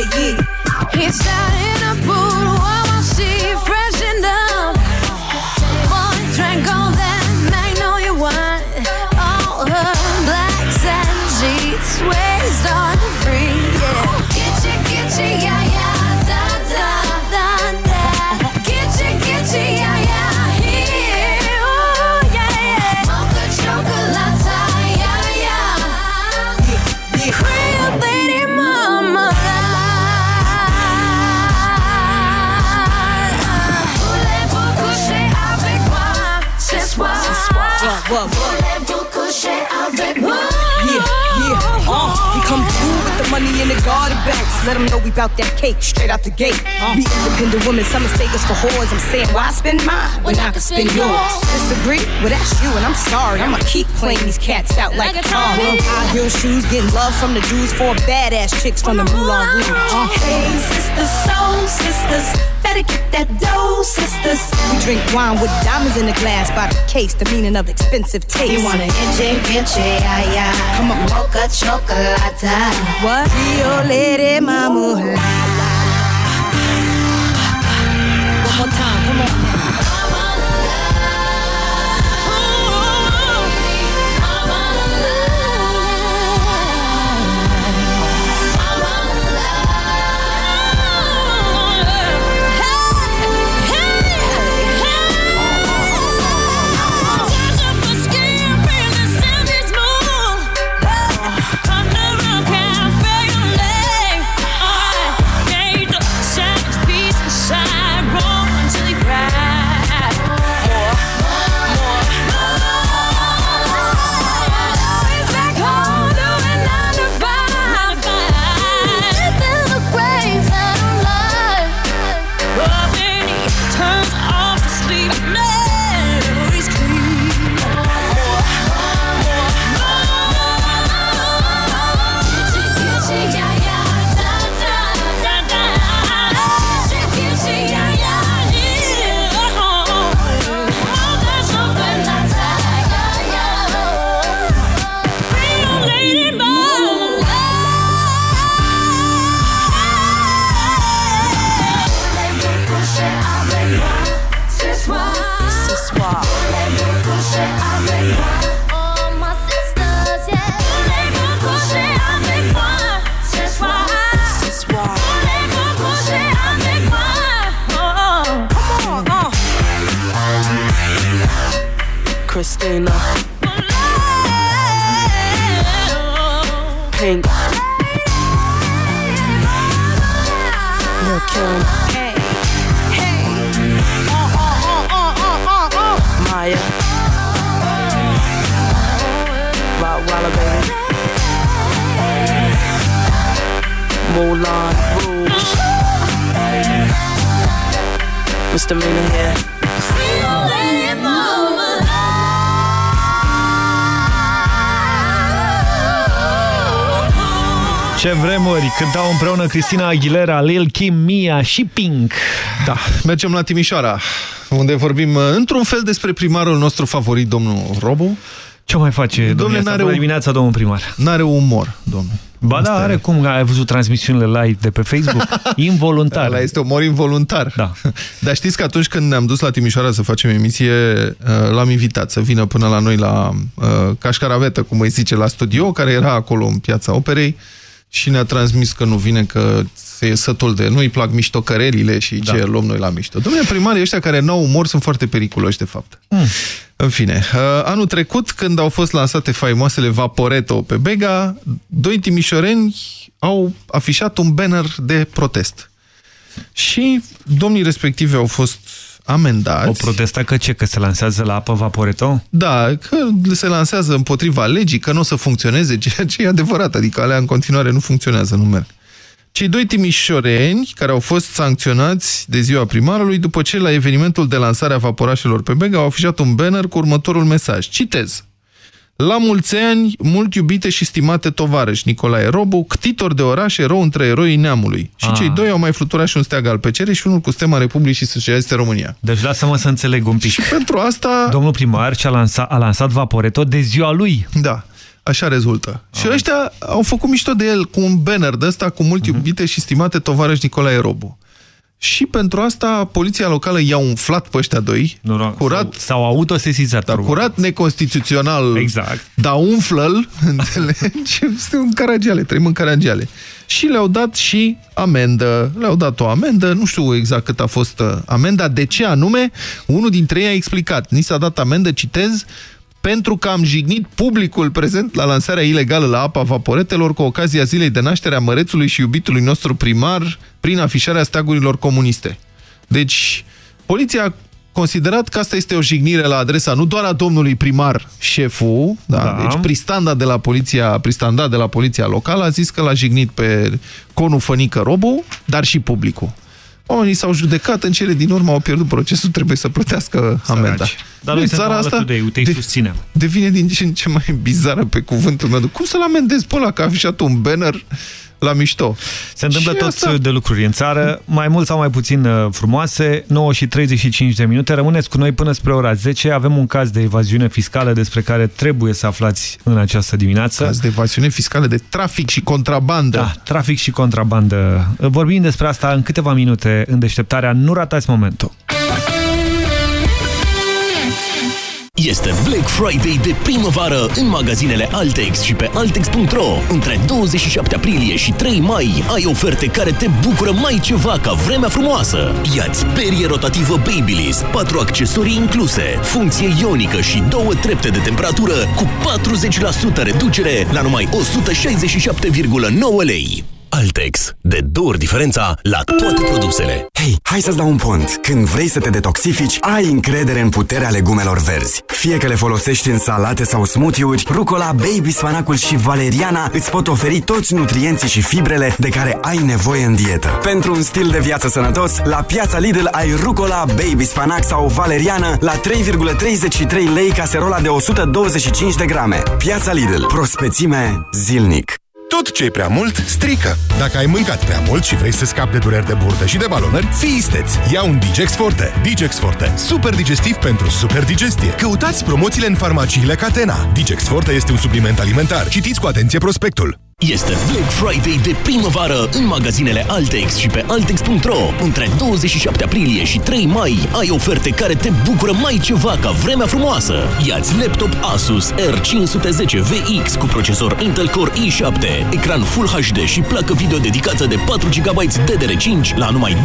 Yeah, yeah, yeah, yeah. It's out come through with the money in the garden belts. Let them know we bout that cake straight out the gate. Be independent women, some mistake us for whores. I'm saying, why spend mine when I can spend yours? Disagree? Well, that's you, and I'm sorry. I'ma keep playing these cats out like, a Tom. High heel shoes, getting love from the dudes, four badass chicks from the Moulin Rouge. Uh, Hey, sisters, soul sisters, better get that dough, sisters. we drink wine with diamonds in the glass by the case, the meaning of expensive taste. You want an inche, pinche, ay, ay. Come on. Mocha chocolate. What? Rio Lady Mama. One more time, come on. Misdemeanor here. Ce vremuri! Cântau împreună Cristina Aguilera, Lil Kim, Mia și Pink. Da, mergem la Timișoara, unde vorbim uh, într-un fel despre primarul nostru favorit, domnul Robu. Ce mai face, domnule? n-are Bună un- dimineața, domnul primar. N-are umor, domnule. Ba da, are cum? Ai văzut transmisiunile live de pe Facebook? Involuntar. Ăla este umor involuntar. Da. Dar știți că atunci când ne-am dus la Timișoara să facem emisie, uh, l-am invitat să vină până la noi la uh, Cașcaravetă, cum îi zice, la studio, care era acolo în Piața Operei și ne-a transmis că nu vine, că se e sătul de nu-i plac miștocărelile și Da. ce luăm noi la mișto. Domnule, primarii ăștia care n-au umor sunt foarte periculoși, de fapt. Mm. În fine, uh, anul trecut, când au fost lansate faimoasele Vaporeto pe Bega, doi timișoreni au afișat un banner de protest. Și domnii respectivi au fost amendați. O protesta că ce? Că se lansează la apă Vaporeto? Da, că se lansează împotriva legii, că nu o să funcționeze, ceea ce e adevărat, adică alea în continuare nu funcționează, nu merg. Cei doi timișoreni care au fost sancționați de ziua primarului după ce la evenimentul de lansare a vaporașelor pe Bega au afișat un banner cu următorul mesaj. Citez. La mulți ani, mult iubite și stimate tovarăși Nicolae Robu, ctitor de oraș, erou între eroii neamului. Și Ah. cei doi au mai fluturat și un steag al pe cere și unul cu stema Republicii Socialiste România. Deci lasă-mă să înțeleg un pic. Și pentru asta... Domnul primar și-a lansat, a lansat Vaporeto de ziua lui. Da. Așa rezultă. Și ăștia au făcut mișto de el cu un banner de ăsta cu mult iubite și stimate tovarăși Nicolae Robu. Și pentru asta poliția locală i-a umflat pe ăștia doi, curat, s-au autosesizat. Da, curat neconstituțional, exact. dar umflă-l, înțelegi? Este un caragiale, trăim în caragiale. Și le-au dat și amendă, le-au dat o amendă, nu știu exact cât a fost uh, amenda, de ce anume, unul dintre ei a explicat, ni s-a dat amendă, citez, pentru că am jignit publicul prezent la lansarea ilegală la apa vaporetelor cu ocazia zilei de naștere a mărețului și iubitului nostru primar prin afișarea steagurilor comuniste. Deci, poliția considerat că asta este o jignire la adresa nu doar a domnului primar șeful, da, Da. deci Pristanda de la poliția, Pristanda de la poliția locală a zis că l-a jignit pe conul Fănică Robu, dar și publicul. Oamenii s-au judecat, în cele din urmă au pierdut procesul, trebuie să plătească amenda. Dar noi Deci suntem alături de ei, uite, îi susținem. devine din ce în ce mai bizară pe cuvântul meu. Cum să-l amendezi pe ăla că a afișat un banner la mișto? Se întâmplă Și tot asta- de lucruri în țară, mai mult sau mai puțin uh, frumoase, 9 și 35 de minute. Rămâneți cu noi până spre ora 10. Avem un caz de evaziune fiscală despre care trebuie să aflați în această dimineață. Caz de evaziune fiscală, de trafic și contrabandă. Da, trafic și contrabandă. Vorbim despre asta în câteva minute în deșteptarea. Nu ratați momentul. Este Black Friday de primăvară în magazinele Altex și pe Altex.ro. Între 27 aprilie și 3 mai ai oferte care te bucură mai ceva ca vremea frumoasă. Iați perie rotativă Babyliss, 4 accesorii incluse, funcție ionică și două trepte de temperatură cu 40% reducere la numai 167,9 lei. Altex. De două ori diferența la toate produsele. Hei, hai să-ți dau un pont. Când vrei să te detoxifici, ai încredere în puterea legumelor verzi. Fie că le folosești în salate sau smoothie-uri, rucola, baby, spanacul și valeriana îți pot oferi toți nutrienții și fibrele de care ai nevoie în dietă. Pentru un stil de viață sănătos, la piața Lidl ai rucola, baby, spanac sau valeriană la 3,33 lei caserola de 125 de grame. Piața Lidl. Prospețime zilnic. Tot ce e prea mult, strică. Dacă ai mâncat prea mult și vrei să scapi de dureri de burtă și de balonări, fii isteț. Ia un Digex Forte. Digex Forte. Super digestiv pentru super digestie. Căutați promoțiile în farmaciile Catena. Digex Forte este un supliment alimentar. Citiți cu atenție prospectul. Este Black Friday de primăvară în magazinele Altex și pe Altex.ro. Între 27 aprilie și 3 mai ai oferte care te bucură mai ceva ca vremea frumoasă. Iați laptop Asus R510 VX cu procesor Intel Core i7, ecran Full HD și placă video dedicată de 4 GB DDR5 la numai 2899,9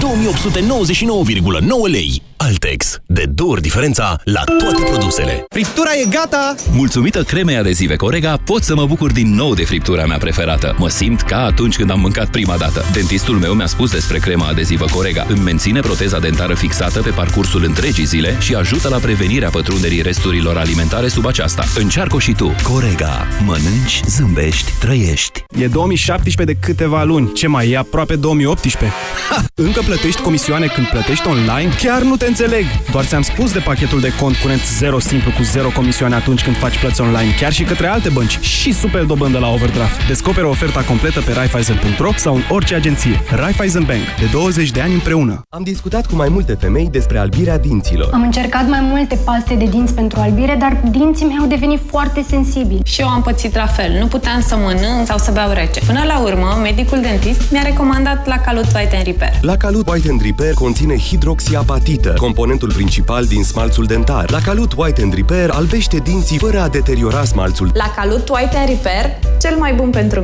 lei. Altex. De două ori diferența la toate produsele. Friptura e gata! Mulțumită cremei adezive Corega, pot să mă bucur din nou de friptura mea preferată. Mă simt ca atunci când am mâncat prima dată. Dentistul meu mi-a spus despre crema adezivă Corega. Îmi menține proteza dentară fixată pe parcursul întregii zile și ajută la prevenirea pătrunderii resturilor alimentare sub aceasta. Încearcă și tu. Corega. Mănânci, zâmbești, trăiești. E 2017 de câteva luni. Ce mai e aproape 2018? Ha! Încă plătești comisioane când plătești online? Chiar nu te înțeleg! Doar ți-am spus de pachetul de cont curent 0 simplu cu 0 comisioane atunci când faci plăți online, chiar și către alte bănci și super dobândă la overdraft. Descoperă oferta completă pe Raiffeisen.ro sau în orice agenție. Raiffeisen Bank. De 20 de ani împreună. Am discutat cu mai multe femei despre albirea dinților. Am încercat mai multe paste de dinți pentru albire, dar dinții mei au devenit foarte sensibili. Și eu am pățit la fel. Nu puteam să mănânc sau să beau rece. Până la urmă, medicul dentist mi-a recomandat la Calut White and Repair. La Calut White and Repair conține hidroxiapatită, componentul principal din smalțul dentar. La Calut White and Repair albește dinții fără a deteriora smalțul. La Calut White and Repair, cel mai bun pentru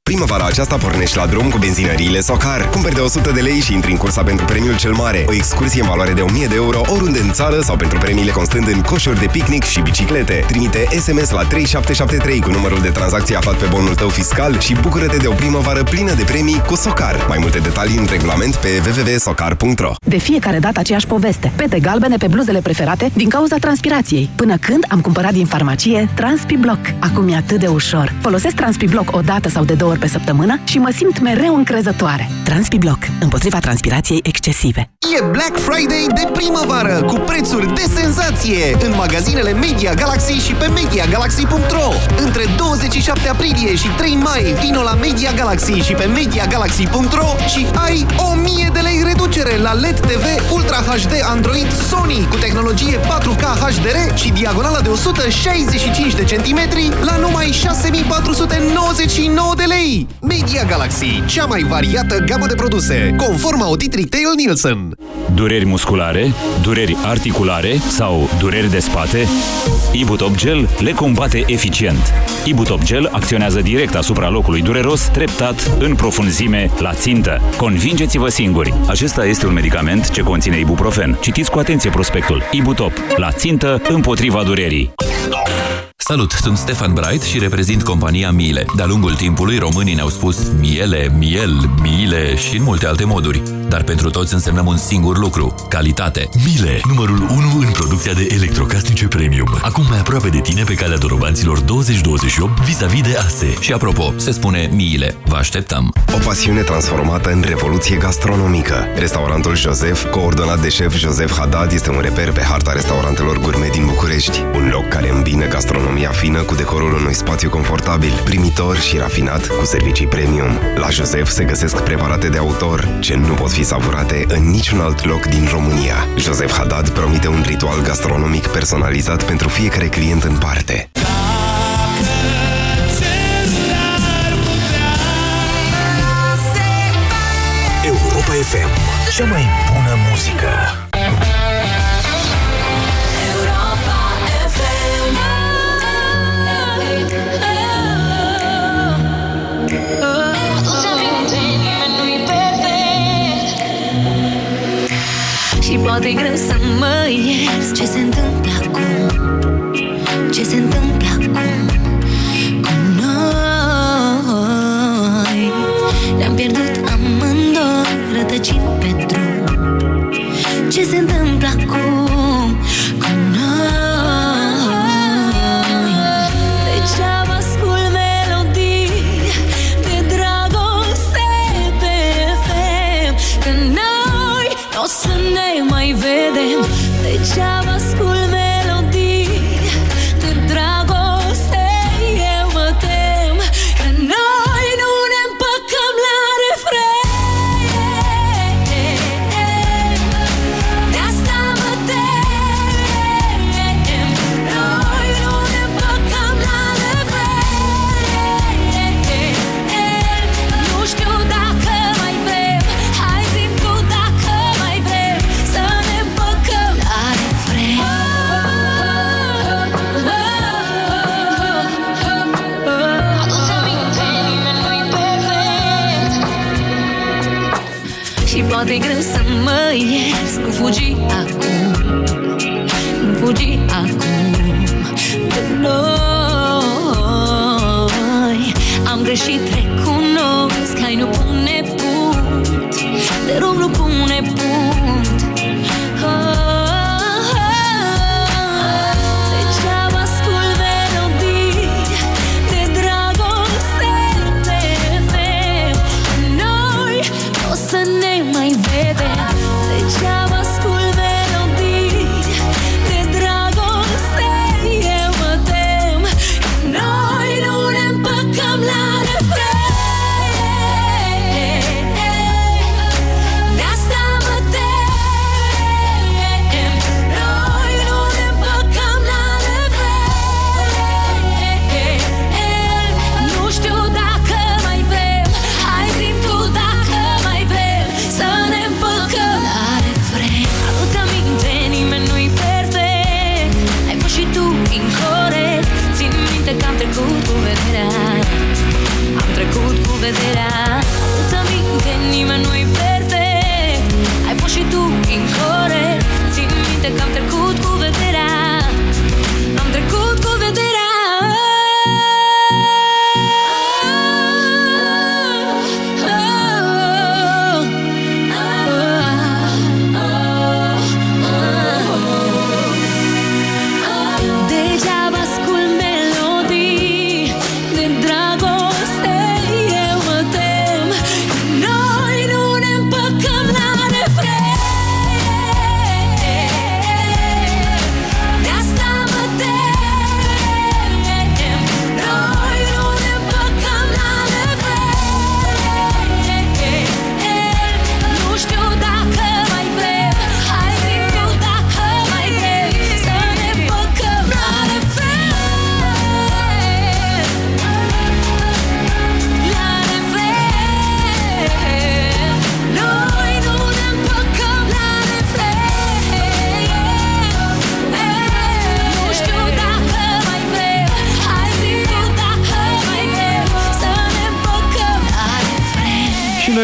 Primăvara aceasta pornești la drum cu benzinăriile Socar. Cumperi de 100 de lei și intri în cursa pentru premiul cel mare. O excursie în valoare de 1000 de euro oriunde în țară sau pentru premiile constând în coșuri de picnic și biciclete. Trimite SMS la 3773 cu numărul de tranzacție aflat pe bonul tău fiscal și bucură-te de o primăvară plină de premii cu Socar. Mai multe detalii în regulament pe www.socar.ro De fiecare dată aceeași poveste. Pete galbene pe bluzele preferate din cauza transpirației. Până când am cumpărat din farmacie TranspiBlock. Acum e atât de ușor. Folosesc TranspiBlock o dată sau de două ori pe săptămână și mă simt mereu încrezătoare. TranspiBlock. Împotriva transpirației excesive. E Black Friday de primăvară cu prețuri de senzație în magazinele Media Galaxy și pe MediaGalaxy.ro Între 27 aprilie și 3 mai vino la Media Galaxy și pe MediaGalaxy.ro și ai 1000 de lei reducere la LED TV Ultra HD Android Sony cu tehnologie 4K HDR și diagonala de 165 de centimetri la numai 6499 de lei. Media Galaxy, cea mai variată gamă de produse, conform audit Retail Nielsen. Dureri musculare, dureri articulare sau dureri de spate? Ibutop Gel le combate eficient. Ibutop Gel acționează direct asupra locului dureros, treptat, în profunzime, la țintă. Convingeți-vă singuri! Acesta este un medicament ce conține ibuprofen. Citiți cu atenție prospectul. Ibutop. La țintă, împotriva durerii. Salut, sunt Stefan Bright și reprezint compania Miele. De-a lungul timpului, românii ne-au spus miele, miel, miele și în multe alte moduri. Dar pentru toți însemnăm un singur lucru, calitate. Miele, numărul 1 în producția de electrocasnice premium. Acum mai aproape de tine pe calea dorobanților 2028 vis-a-vis de ASE. Și apropo, se spune Miele. Vă așteptăm! O pasiune transformată în revoluție gastronomică. Restaurantul Josef, coordonat de șef Josef Haddad, este un reper pe harta restaurantelor gourmet din București. Un loc care îmbină gastronomia fină cu decorul unui spațiu confortabil, primitor și rafinat, cu servicii premium. La Josef se găsesc preparate de autor, ce nu pot fi savurate în niciun alt loc din România. Josef Haddad promite un ritual gastronomic personalizat pentru fiecare client în parte. Europa FM. Cea mai bună muzică. Și poate e greu să mă ierți Ce se întâmplă acum? Ce se întâmplă acum Cu noi? Ne-am pierdut amândoi Rătăcind pe drum. Ce se întâmplă acum Cu noi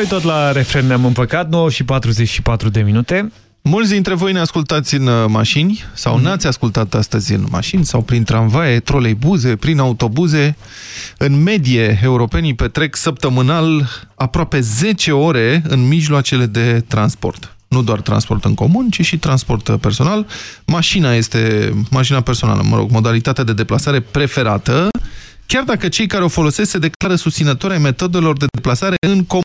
tot la refren ne-am împăcat, 9 și 44 de minute. Mulți dintre voi ne ascultați în uh, mașini sau mm -hmm. n-ați ascultat astăzi în mașini sau prin tramvaie, troleibuze, prin autobuze. În medie, europenii petrec săptămânal aproape 10 ore în mijloacele de transport. Nu doar transport în comun, ci și transport personal. Mașina este, mașina personală, mă rog, modalitatea de deplasare preferată, chiar dacă cei care o folosesc se declară susținători ai metodelor de deplasare în comun.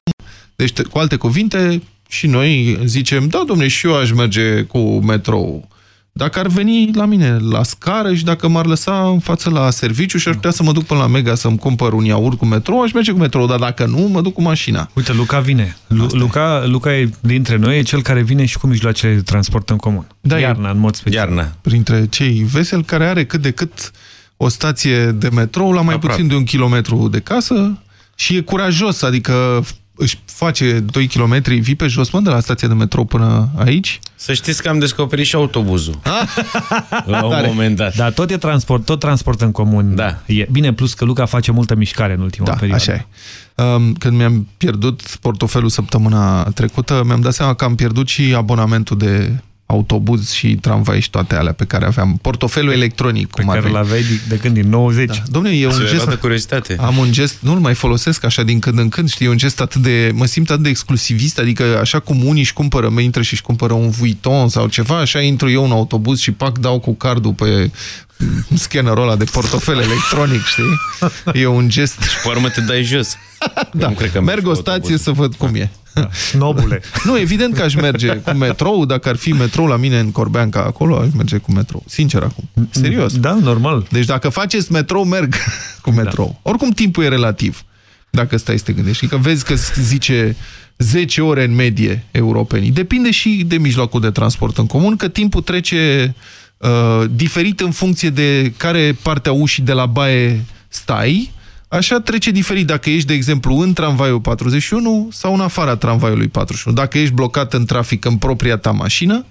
Deci, cu alte cuvinte, și noi zicem, da, domne, și eu aș merge cu metrou. Dacă ar veni la mine la scară și dacă m-ar lăsa în față la serviciu și aș putea să mă duc până la Mega să-mi cumpăr un iaurt cu metrou, aș merge cu metrou, dar dacă nu, mă duc cu mașina. Uite, Luca vine. Lu Luca, Luca e dintre noi, e cel care vine și cu mijloacele de transport în comun. Da, Iarna, în mod special. Iarna. Printre cei veseli care are cât de cât o stație de metrou la mai Aproape. puțin de un kilometru de casă și e curajos, adică își face 2 km, vii pe jos, mă, de la stația de metrou până aici? Să știți că am descoperit și autobuzul. la un Tare. moment dat. Dar tot e transport, tot transport în comun. Da. E. Bine, plus că Luca face multă mișcare în ultima Da, perioadă. așa e. Um, Când mi-am pierdut portofelul săptămâna trecută, mi-am dat seama că am pierdut și abonamentul de autobuz și tramvai și toate alea pe care aveam. Portofelul electronic, Pe cum ar care veni. l-aveai de, de când, din 90. Da. Domnule, e un Ți-a gest... luat de curiozitate. Am un gest, nu-l mai folosesc așa din când în când, știi, e un gest atât de, mă simt atât de exclusivist, adică așa cum unii își cumpără, mă intră și își cumpără un Vuitton sau ceva, așa intru eu în autobuz și pac, dau cu cardul pe scannerul ăla de portofel electronic, știi? E un gest... Și pe urmă te dai jos. Da, Nu cred că merg o stație să văd cum e. Snobule. Nu, evident că aș merge cu metrou, dacă ar fi metrou la mine în Corbeanca acolo, aș merge cu metrou. Sincer acum. Serios. Da, normal. Deci dacă faceți metrou, merg cu metrou. Da. Oricum timpul e relativ, dacă stai să te gândești. Că vezi că zice 10 ore în medie europenii. Depinde și de mijlocul de transport în comun, că timpul trece uh, diferit în funcție de care parte a ușii de la baie stai, Așa trece diferit dacă ești, de exemplu, în tramvaiul 41 sau în afara tramvaiului 41. Dacă ești blocat în trafic în propria ta mașină,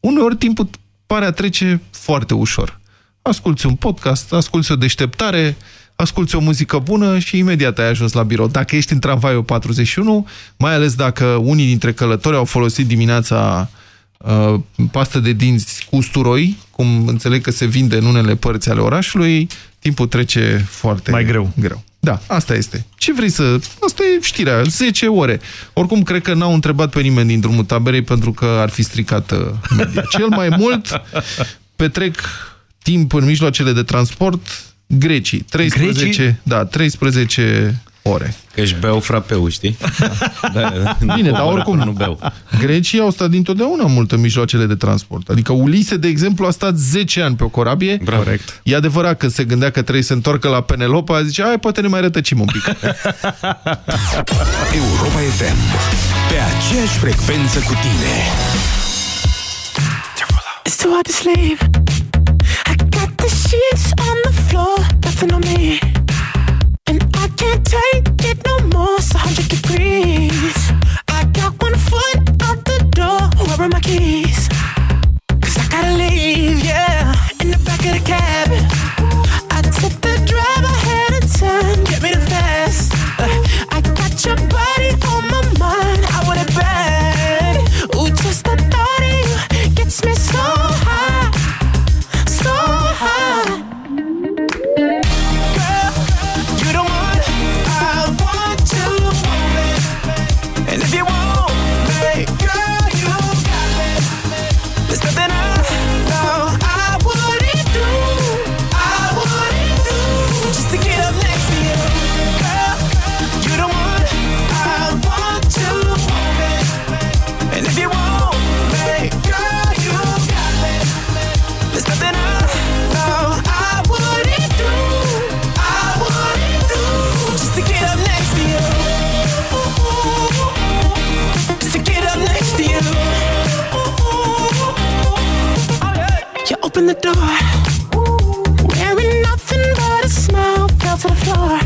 uneori timpul pare a trece foarte ușor. Asculți un podcast, asculți o deșteptare, asculți o muzică bună și imediat ai ajuns la birou. Dacă ești în tramvaiul 41, mai ales dacă unii dintre călători au folosit dimineața uh, pastă de dinți cu usturoi, cum înțeleg că se vinde în unele părți ale orașului, timpul trece foarte Mai greu. greu. Da, asta este. Ce vrei să... Asta e știrea, 10 ore. Oricum, cred că n-au întrebat pe nimeni din drumul taberei pentru că ar fi stricat uh, media. Cel mai mult petrec timp în mijloacele de transport grecii. 13, Grecii? Da, 13 ore. Că își beau frapeu, știi? Da, Bine, dar oricum, Nu beau. Grecii au stat dintotdeauna mult în mijloacele de transport. Adică Ulise, de exemplu, a stat 10 ani pe o corabie. Bravo. Corect. E adevărat că se gândea că trebuie să se întoarcă la Penelopa, zice, hai, poate ne mai rătăcim un pic. Europa FM. Pe aceeași frecvență cu tine. It's too hard to sleep. I got the sheets on the floor, nothing on me. Can't take it no more. It's 100 degrees. I got one foot out the door. Where are my keys? Cause I gotta leave, yeah. In the back of the cab. I took the drive ahead of time. Get me the fast. Uh, I got your body to the floor.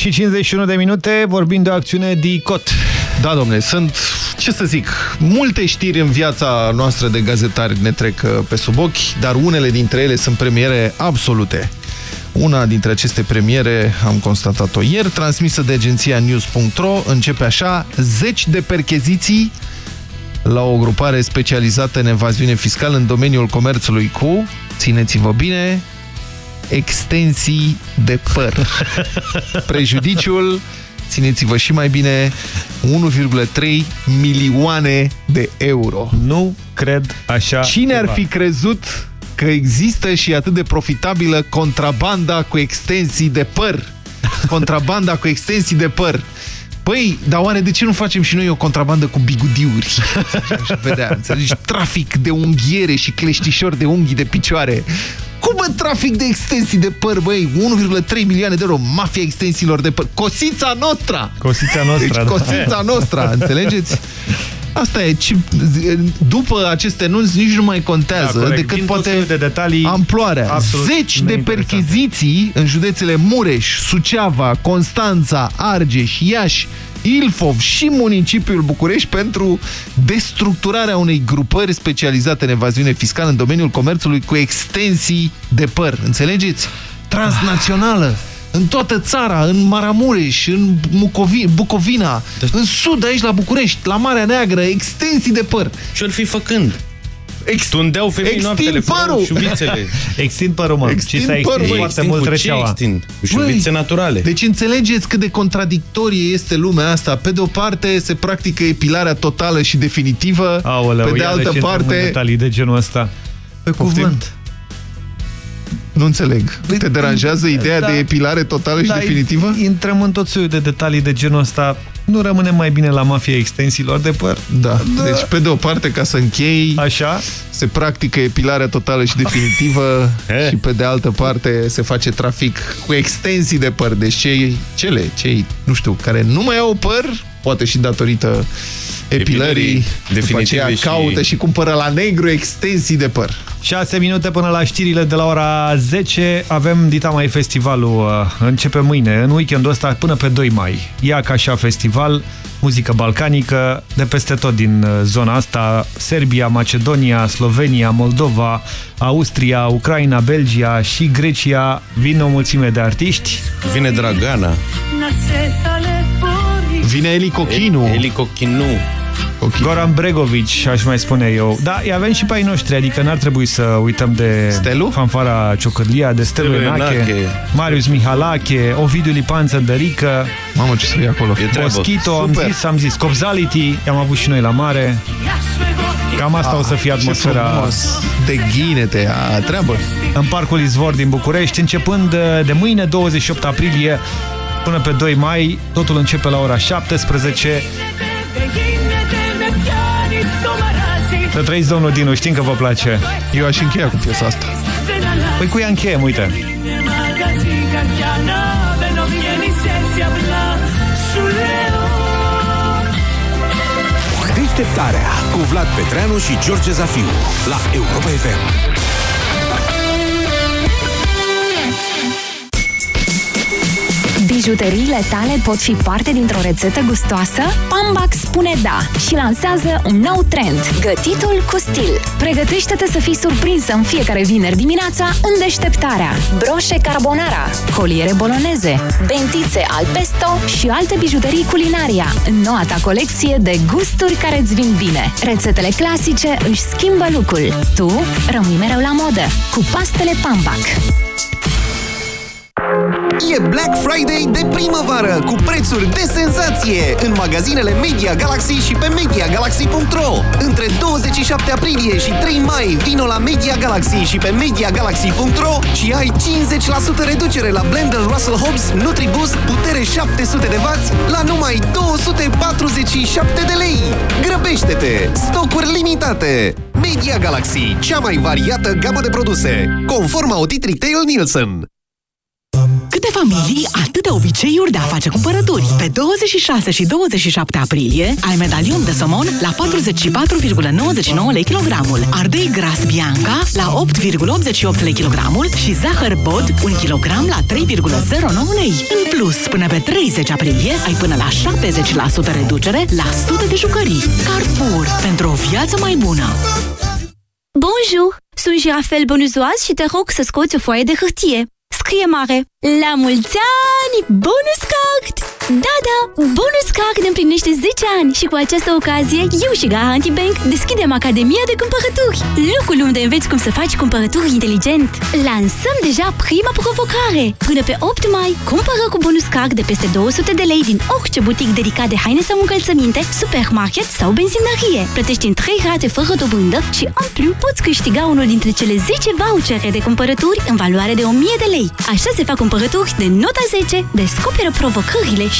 Și 51 de minute, vorbim de o acțiune DICOT. Da, domnule, sunt, ce să zic, multe știri în viața noastră de gazetari ne trec uh, pe sub ochi, dar unele dintre ele sunt premiere absolute. Una dintre aceste premiere, am constatat-o ieri, transmisă de agenția news.ro, începe așa, zeci de percheziții la o grupare specializată în evaziune fiscală în domeniul comerțului cu, țineți-vă bine, extensii de păr. Prejudiciul, țineți-vă și mai bine, 1,3 milioane de euro. Nu cred așa Cine ar ceva. fi crezut că există și atât de profitabilă contrabanda cu extensii de păr? Contrabanda cu extensii de păr. Păi, dar oare de ce nu facem și noi o contrabandă cu bigudiuri? Și vedea, înțelegi? Trafic de unghiere și cleștișori de unghii de picioare. Cum mă trafic de extensii de păr, băi? 1,3 milioane de euro, mafia extensiilor de păr. Cosița noastră! Cosița noastră, Deci, da. cosița noastră, înțelegeți? Asta e, ci, după aceste nunți nici nu mai contează, Da, corect. decât Vin tot poate felul de detalii amploarea. absolut Zeci de neinteresante. percheziții în județele Mureș, Suceava, Constanța, Argeș, Iași, Ilfov și municipiul București pentru destructurarea unei grupări specializate în evaziune fiscală în domeniul comerțului cu extensii de păr. Înțelegeți? Transnațională. În toată țara, în Maramureș, în Mucovi, Bucovina, în sud, aici la București, la Marea Neagră, extensii de păr. Și-or fi făcând. Ex Tundeau femei extind noaptele, părul. furau șuvițele. Extind părul, mă. Extind și s-a extins părul. foarte Extind mult cu ce rețeaua. extind? Cu șuvițe Băi, naturale. Deci înțelegeți cât de contradictorie este lumea asta. Pe de o parte se practică epilarea totală și definitivă, Aoleu, pe de ia altă ce intrăm în parte... detalii de genul ăsta. Pe cuvânt. Nu înțeleg. Te deranjează ideea Da. de epilare totală și Da, definitivă? Intrăm în tot soiul de detalii de genul ăsta. Nu rămânem mai bine la mafia extensiilor de păr? Da. Deci, pe de o parte, ca să închei, Așa? se practică epilarea totală și definitivă Eh. și pe de altă parte se face trafic cu extensii de păr. Deci cei, cele, cei, nu știu, care nu mai au păr, poate și datorită epilării, Epilării după definitive aceea și- caută și cumpără la negru extensii de păr. 6 minute până la știrile de la ora 10. Avem Dita Mai Festivalul. uh, Începe mâine, în weekendul ăsta, până pe 2 mai. Ia ca așa festival, muzică balcanică, de peste tot din uh, zona asta. Serbia, Macedonia, Slovenia, Moldova, Austria, Ucraina, Belgia și Grecia. Vin o mulțime de artiști. Vine Dragana. Vine Eli Cochinu. Eli Cochinu. Goran Bregovici, aș mai spune eu. Da, îi avem și pe ai noștri, adică n-ar trebui să uităm de Stelu? fanfara Ciocărlia, de Stelu Stelu Enache, Enache. Marius Mihalache, Ovidiu Lipan Țăndărică, Mamă, ce să fie acolo. E treabă. Boschito, am Super. zis, am zis, Copzality, i-am avut și noi la mare. Cam asta o să fie Ce atmosfera frumos. De ghinete, a, treabă. în Parcul Izvor din București, începând uh, de mâine, 28 aprilie, până pe 2 mai. Totul începe la ora 17. Să trăiți, domnul Dinu, știm că vă place. Eu aș încheia cu piesa asta. Păi cu ea încheiem, uite. Deșteptarea cu Vlad Petreanu și George Zafiu la Europa FM. Bijuteriile tale pot fi parte dintr-o rețetă gustoasă? Pambac spune da și lansează un nou trend, gătitul cu stil. Pregătește-te să fii surprinsă în fiecare vineri dimineața în deșteptarea. Broșe carbonara, coliere boloneze, bentițe al pesto și alte bijuterii culinaria în noua ta colecție de gusturi care îți vin bine. Rețetele clasice își schimbă lucrul. Tu rămâi mereu la modă cu pastele Pambac. E Black Friday de primăvară cu prețuri de senzație în magazinele Media Galaxy și pe MediaGalaxy.ro Între 27 aprilie și 3 mai vino la Media Galaxy și pe MediaGalaxy.ro și ai 50% reducere la blender Russell Hobbs NutriBoost putere 700 de W la numai 247 de lei. Grăbește-te! Stocuri limitate! Media Galaxy, cea mai variată gamă de produse, conform Audit Retail Nielsen. Câte familii, atâtea obiceiuri de a face cumpărături. Pe 26 și 27 aprilie ai medalion de somon la 44,99 lei kilogramul, ardei gras bianca la 8,88 lei kilogramul și zahăr bod 1 kg la 3,09 lei. În plus, până pe 30 aprilie ai până la 70% reducere la sute de jucării. Carrefour, pentru o viață mai bună! Bonjour! Sunt Jirafel Bonuzoaz și te rog să scoți o foaie de hârtie. Scrie mare! La mulți ani! Bonus Card! Da, da! Bonus Card împlinește 10 ani și cu această ocazie eu și Garanti Bank deschidem Academia de Cumpărături. Locul unde înveți cum să faci cumpărături inteligent. Lansăm deja prima provocare. Până pe 8 mai, cumpără cu bonus card de peste 200 de lei din orice butic dedicat de haine sau încălțăminte, supermarket sau benzinărie. Plătești în 3 rate fără dobândă și, în plus, poți câștiga unul dintre cele 10 vouchere de cumpărături în valoare de 1000 de lei. Așa se fac cumpărături de nota 10. Descoperă provocările și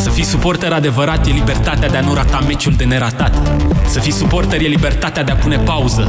Să fii suporter adevărat e libertatea de a nu rata meciul de neratat. Să fii suporter e libertatea de a pune pauză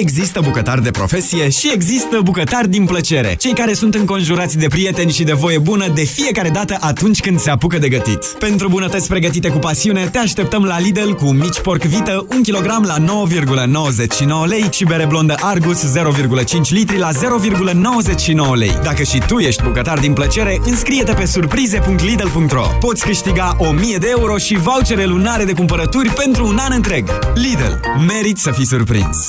Există bucătari de profesie și există bucătari din plăcere. Cei care sunt înconjurați de prieteni și de voie bună de fiecare dată atunci când se apucă de gătit. Pentru bunătăți pregătite cu pasiune, te așteptăm la Lidl cu mici porc vită, 1 kg la 9,99 lei și bere blondă Argus 0,5 litri la 0,99 lei. Dacă și tu ești bucătar din plăcere, înscrie-te pe surprize.lidl.ro. Poți câștiga 1000 de euro și vouchere lunare de cumpărături pentru un an întreg. Lidl. Merit să fii surprins!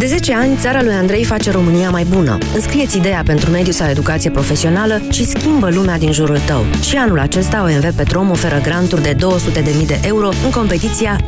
De 10 ani, țara lui Andrei face România mai bună. Înscrieți ideea pentru mediu sau educație profesională și schimbă lumea din jurul tău. Și anul acesta OMV Petrom oferă granturi de 200.000 de euro în competiția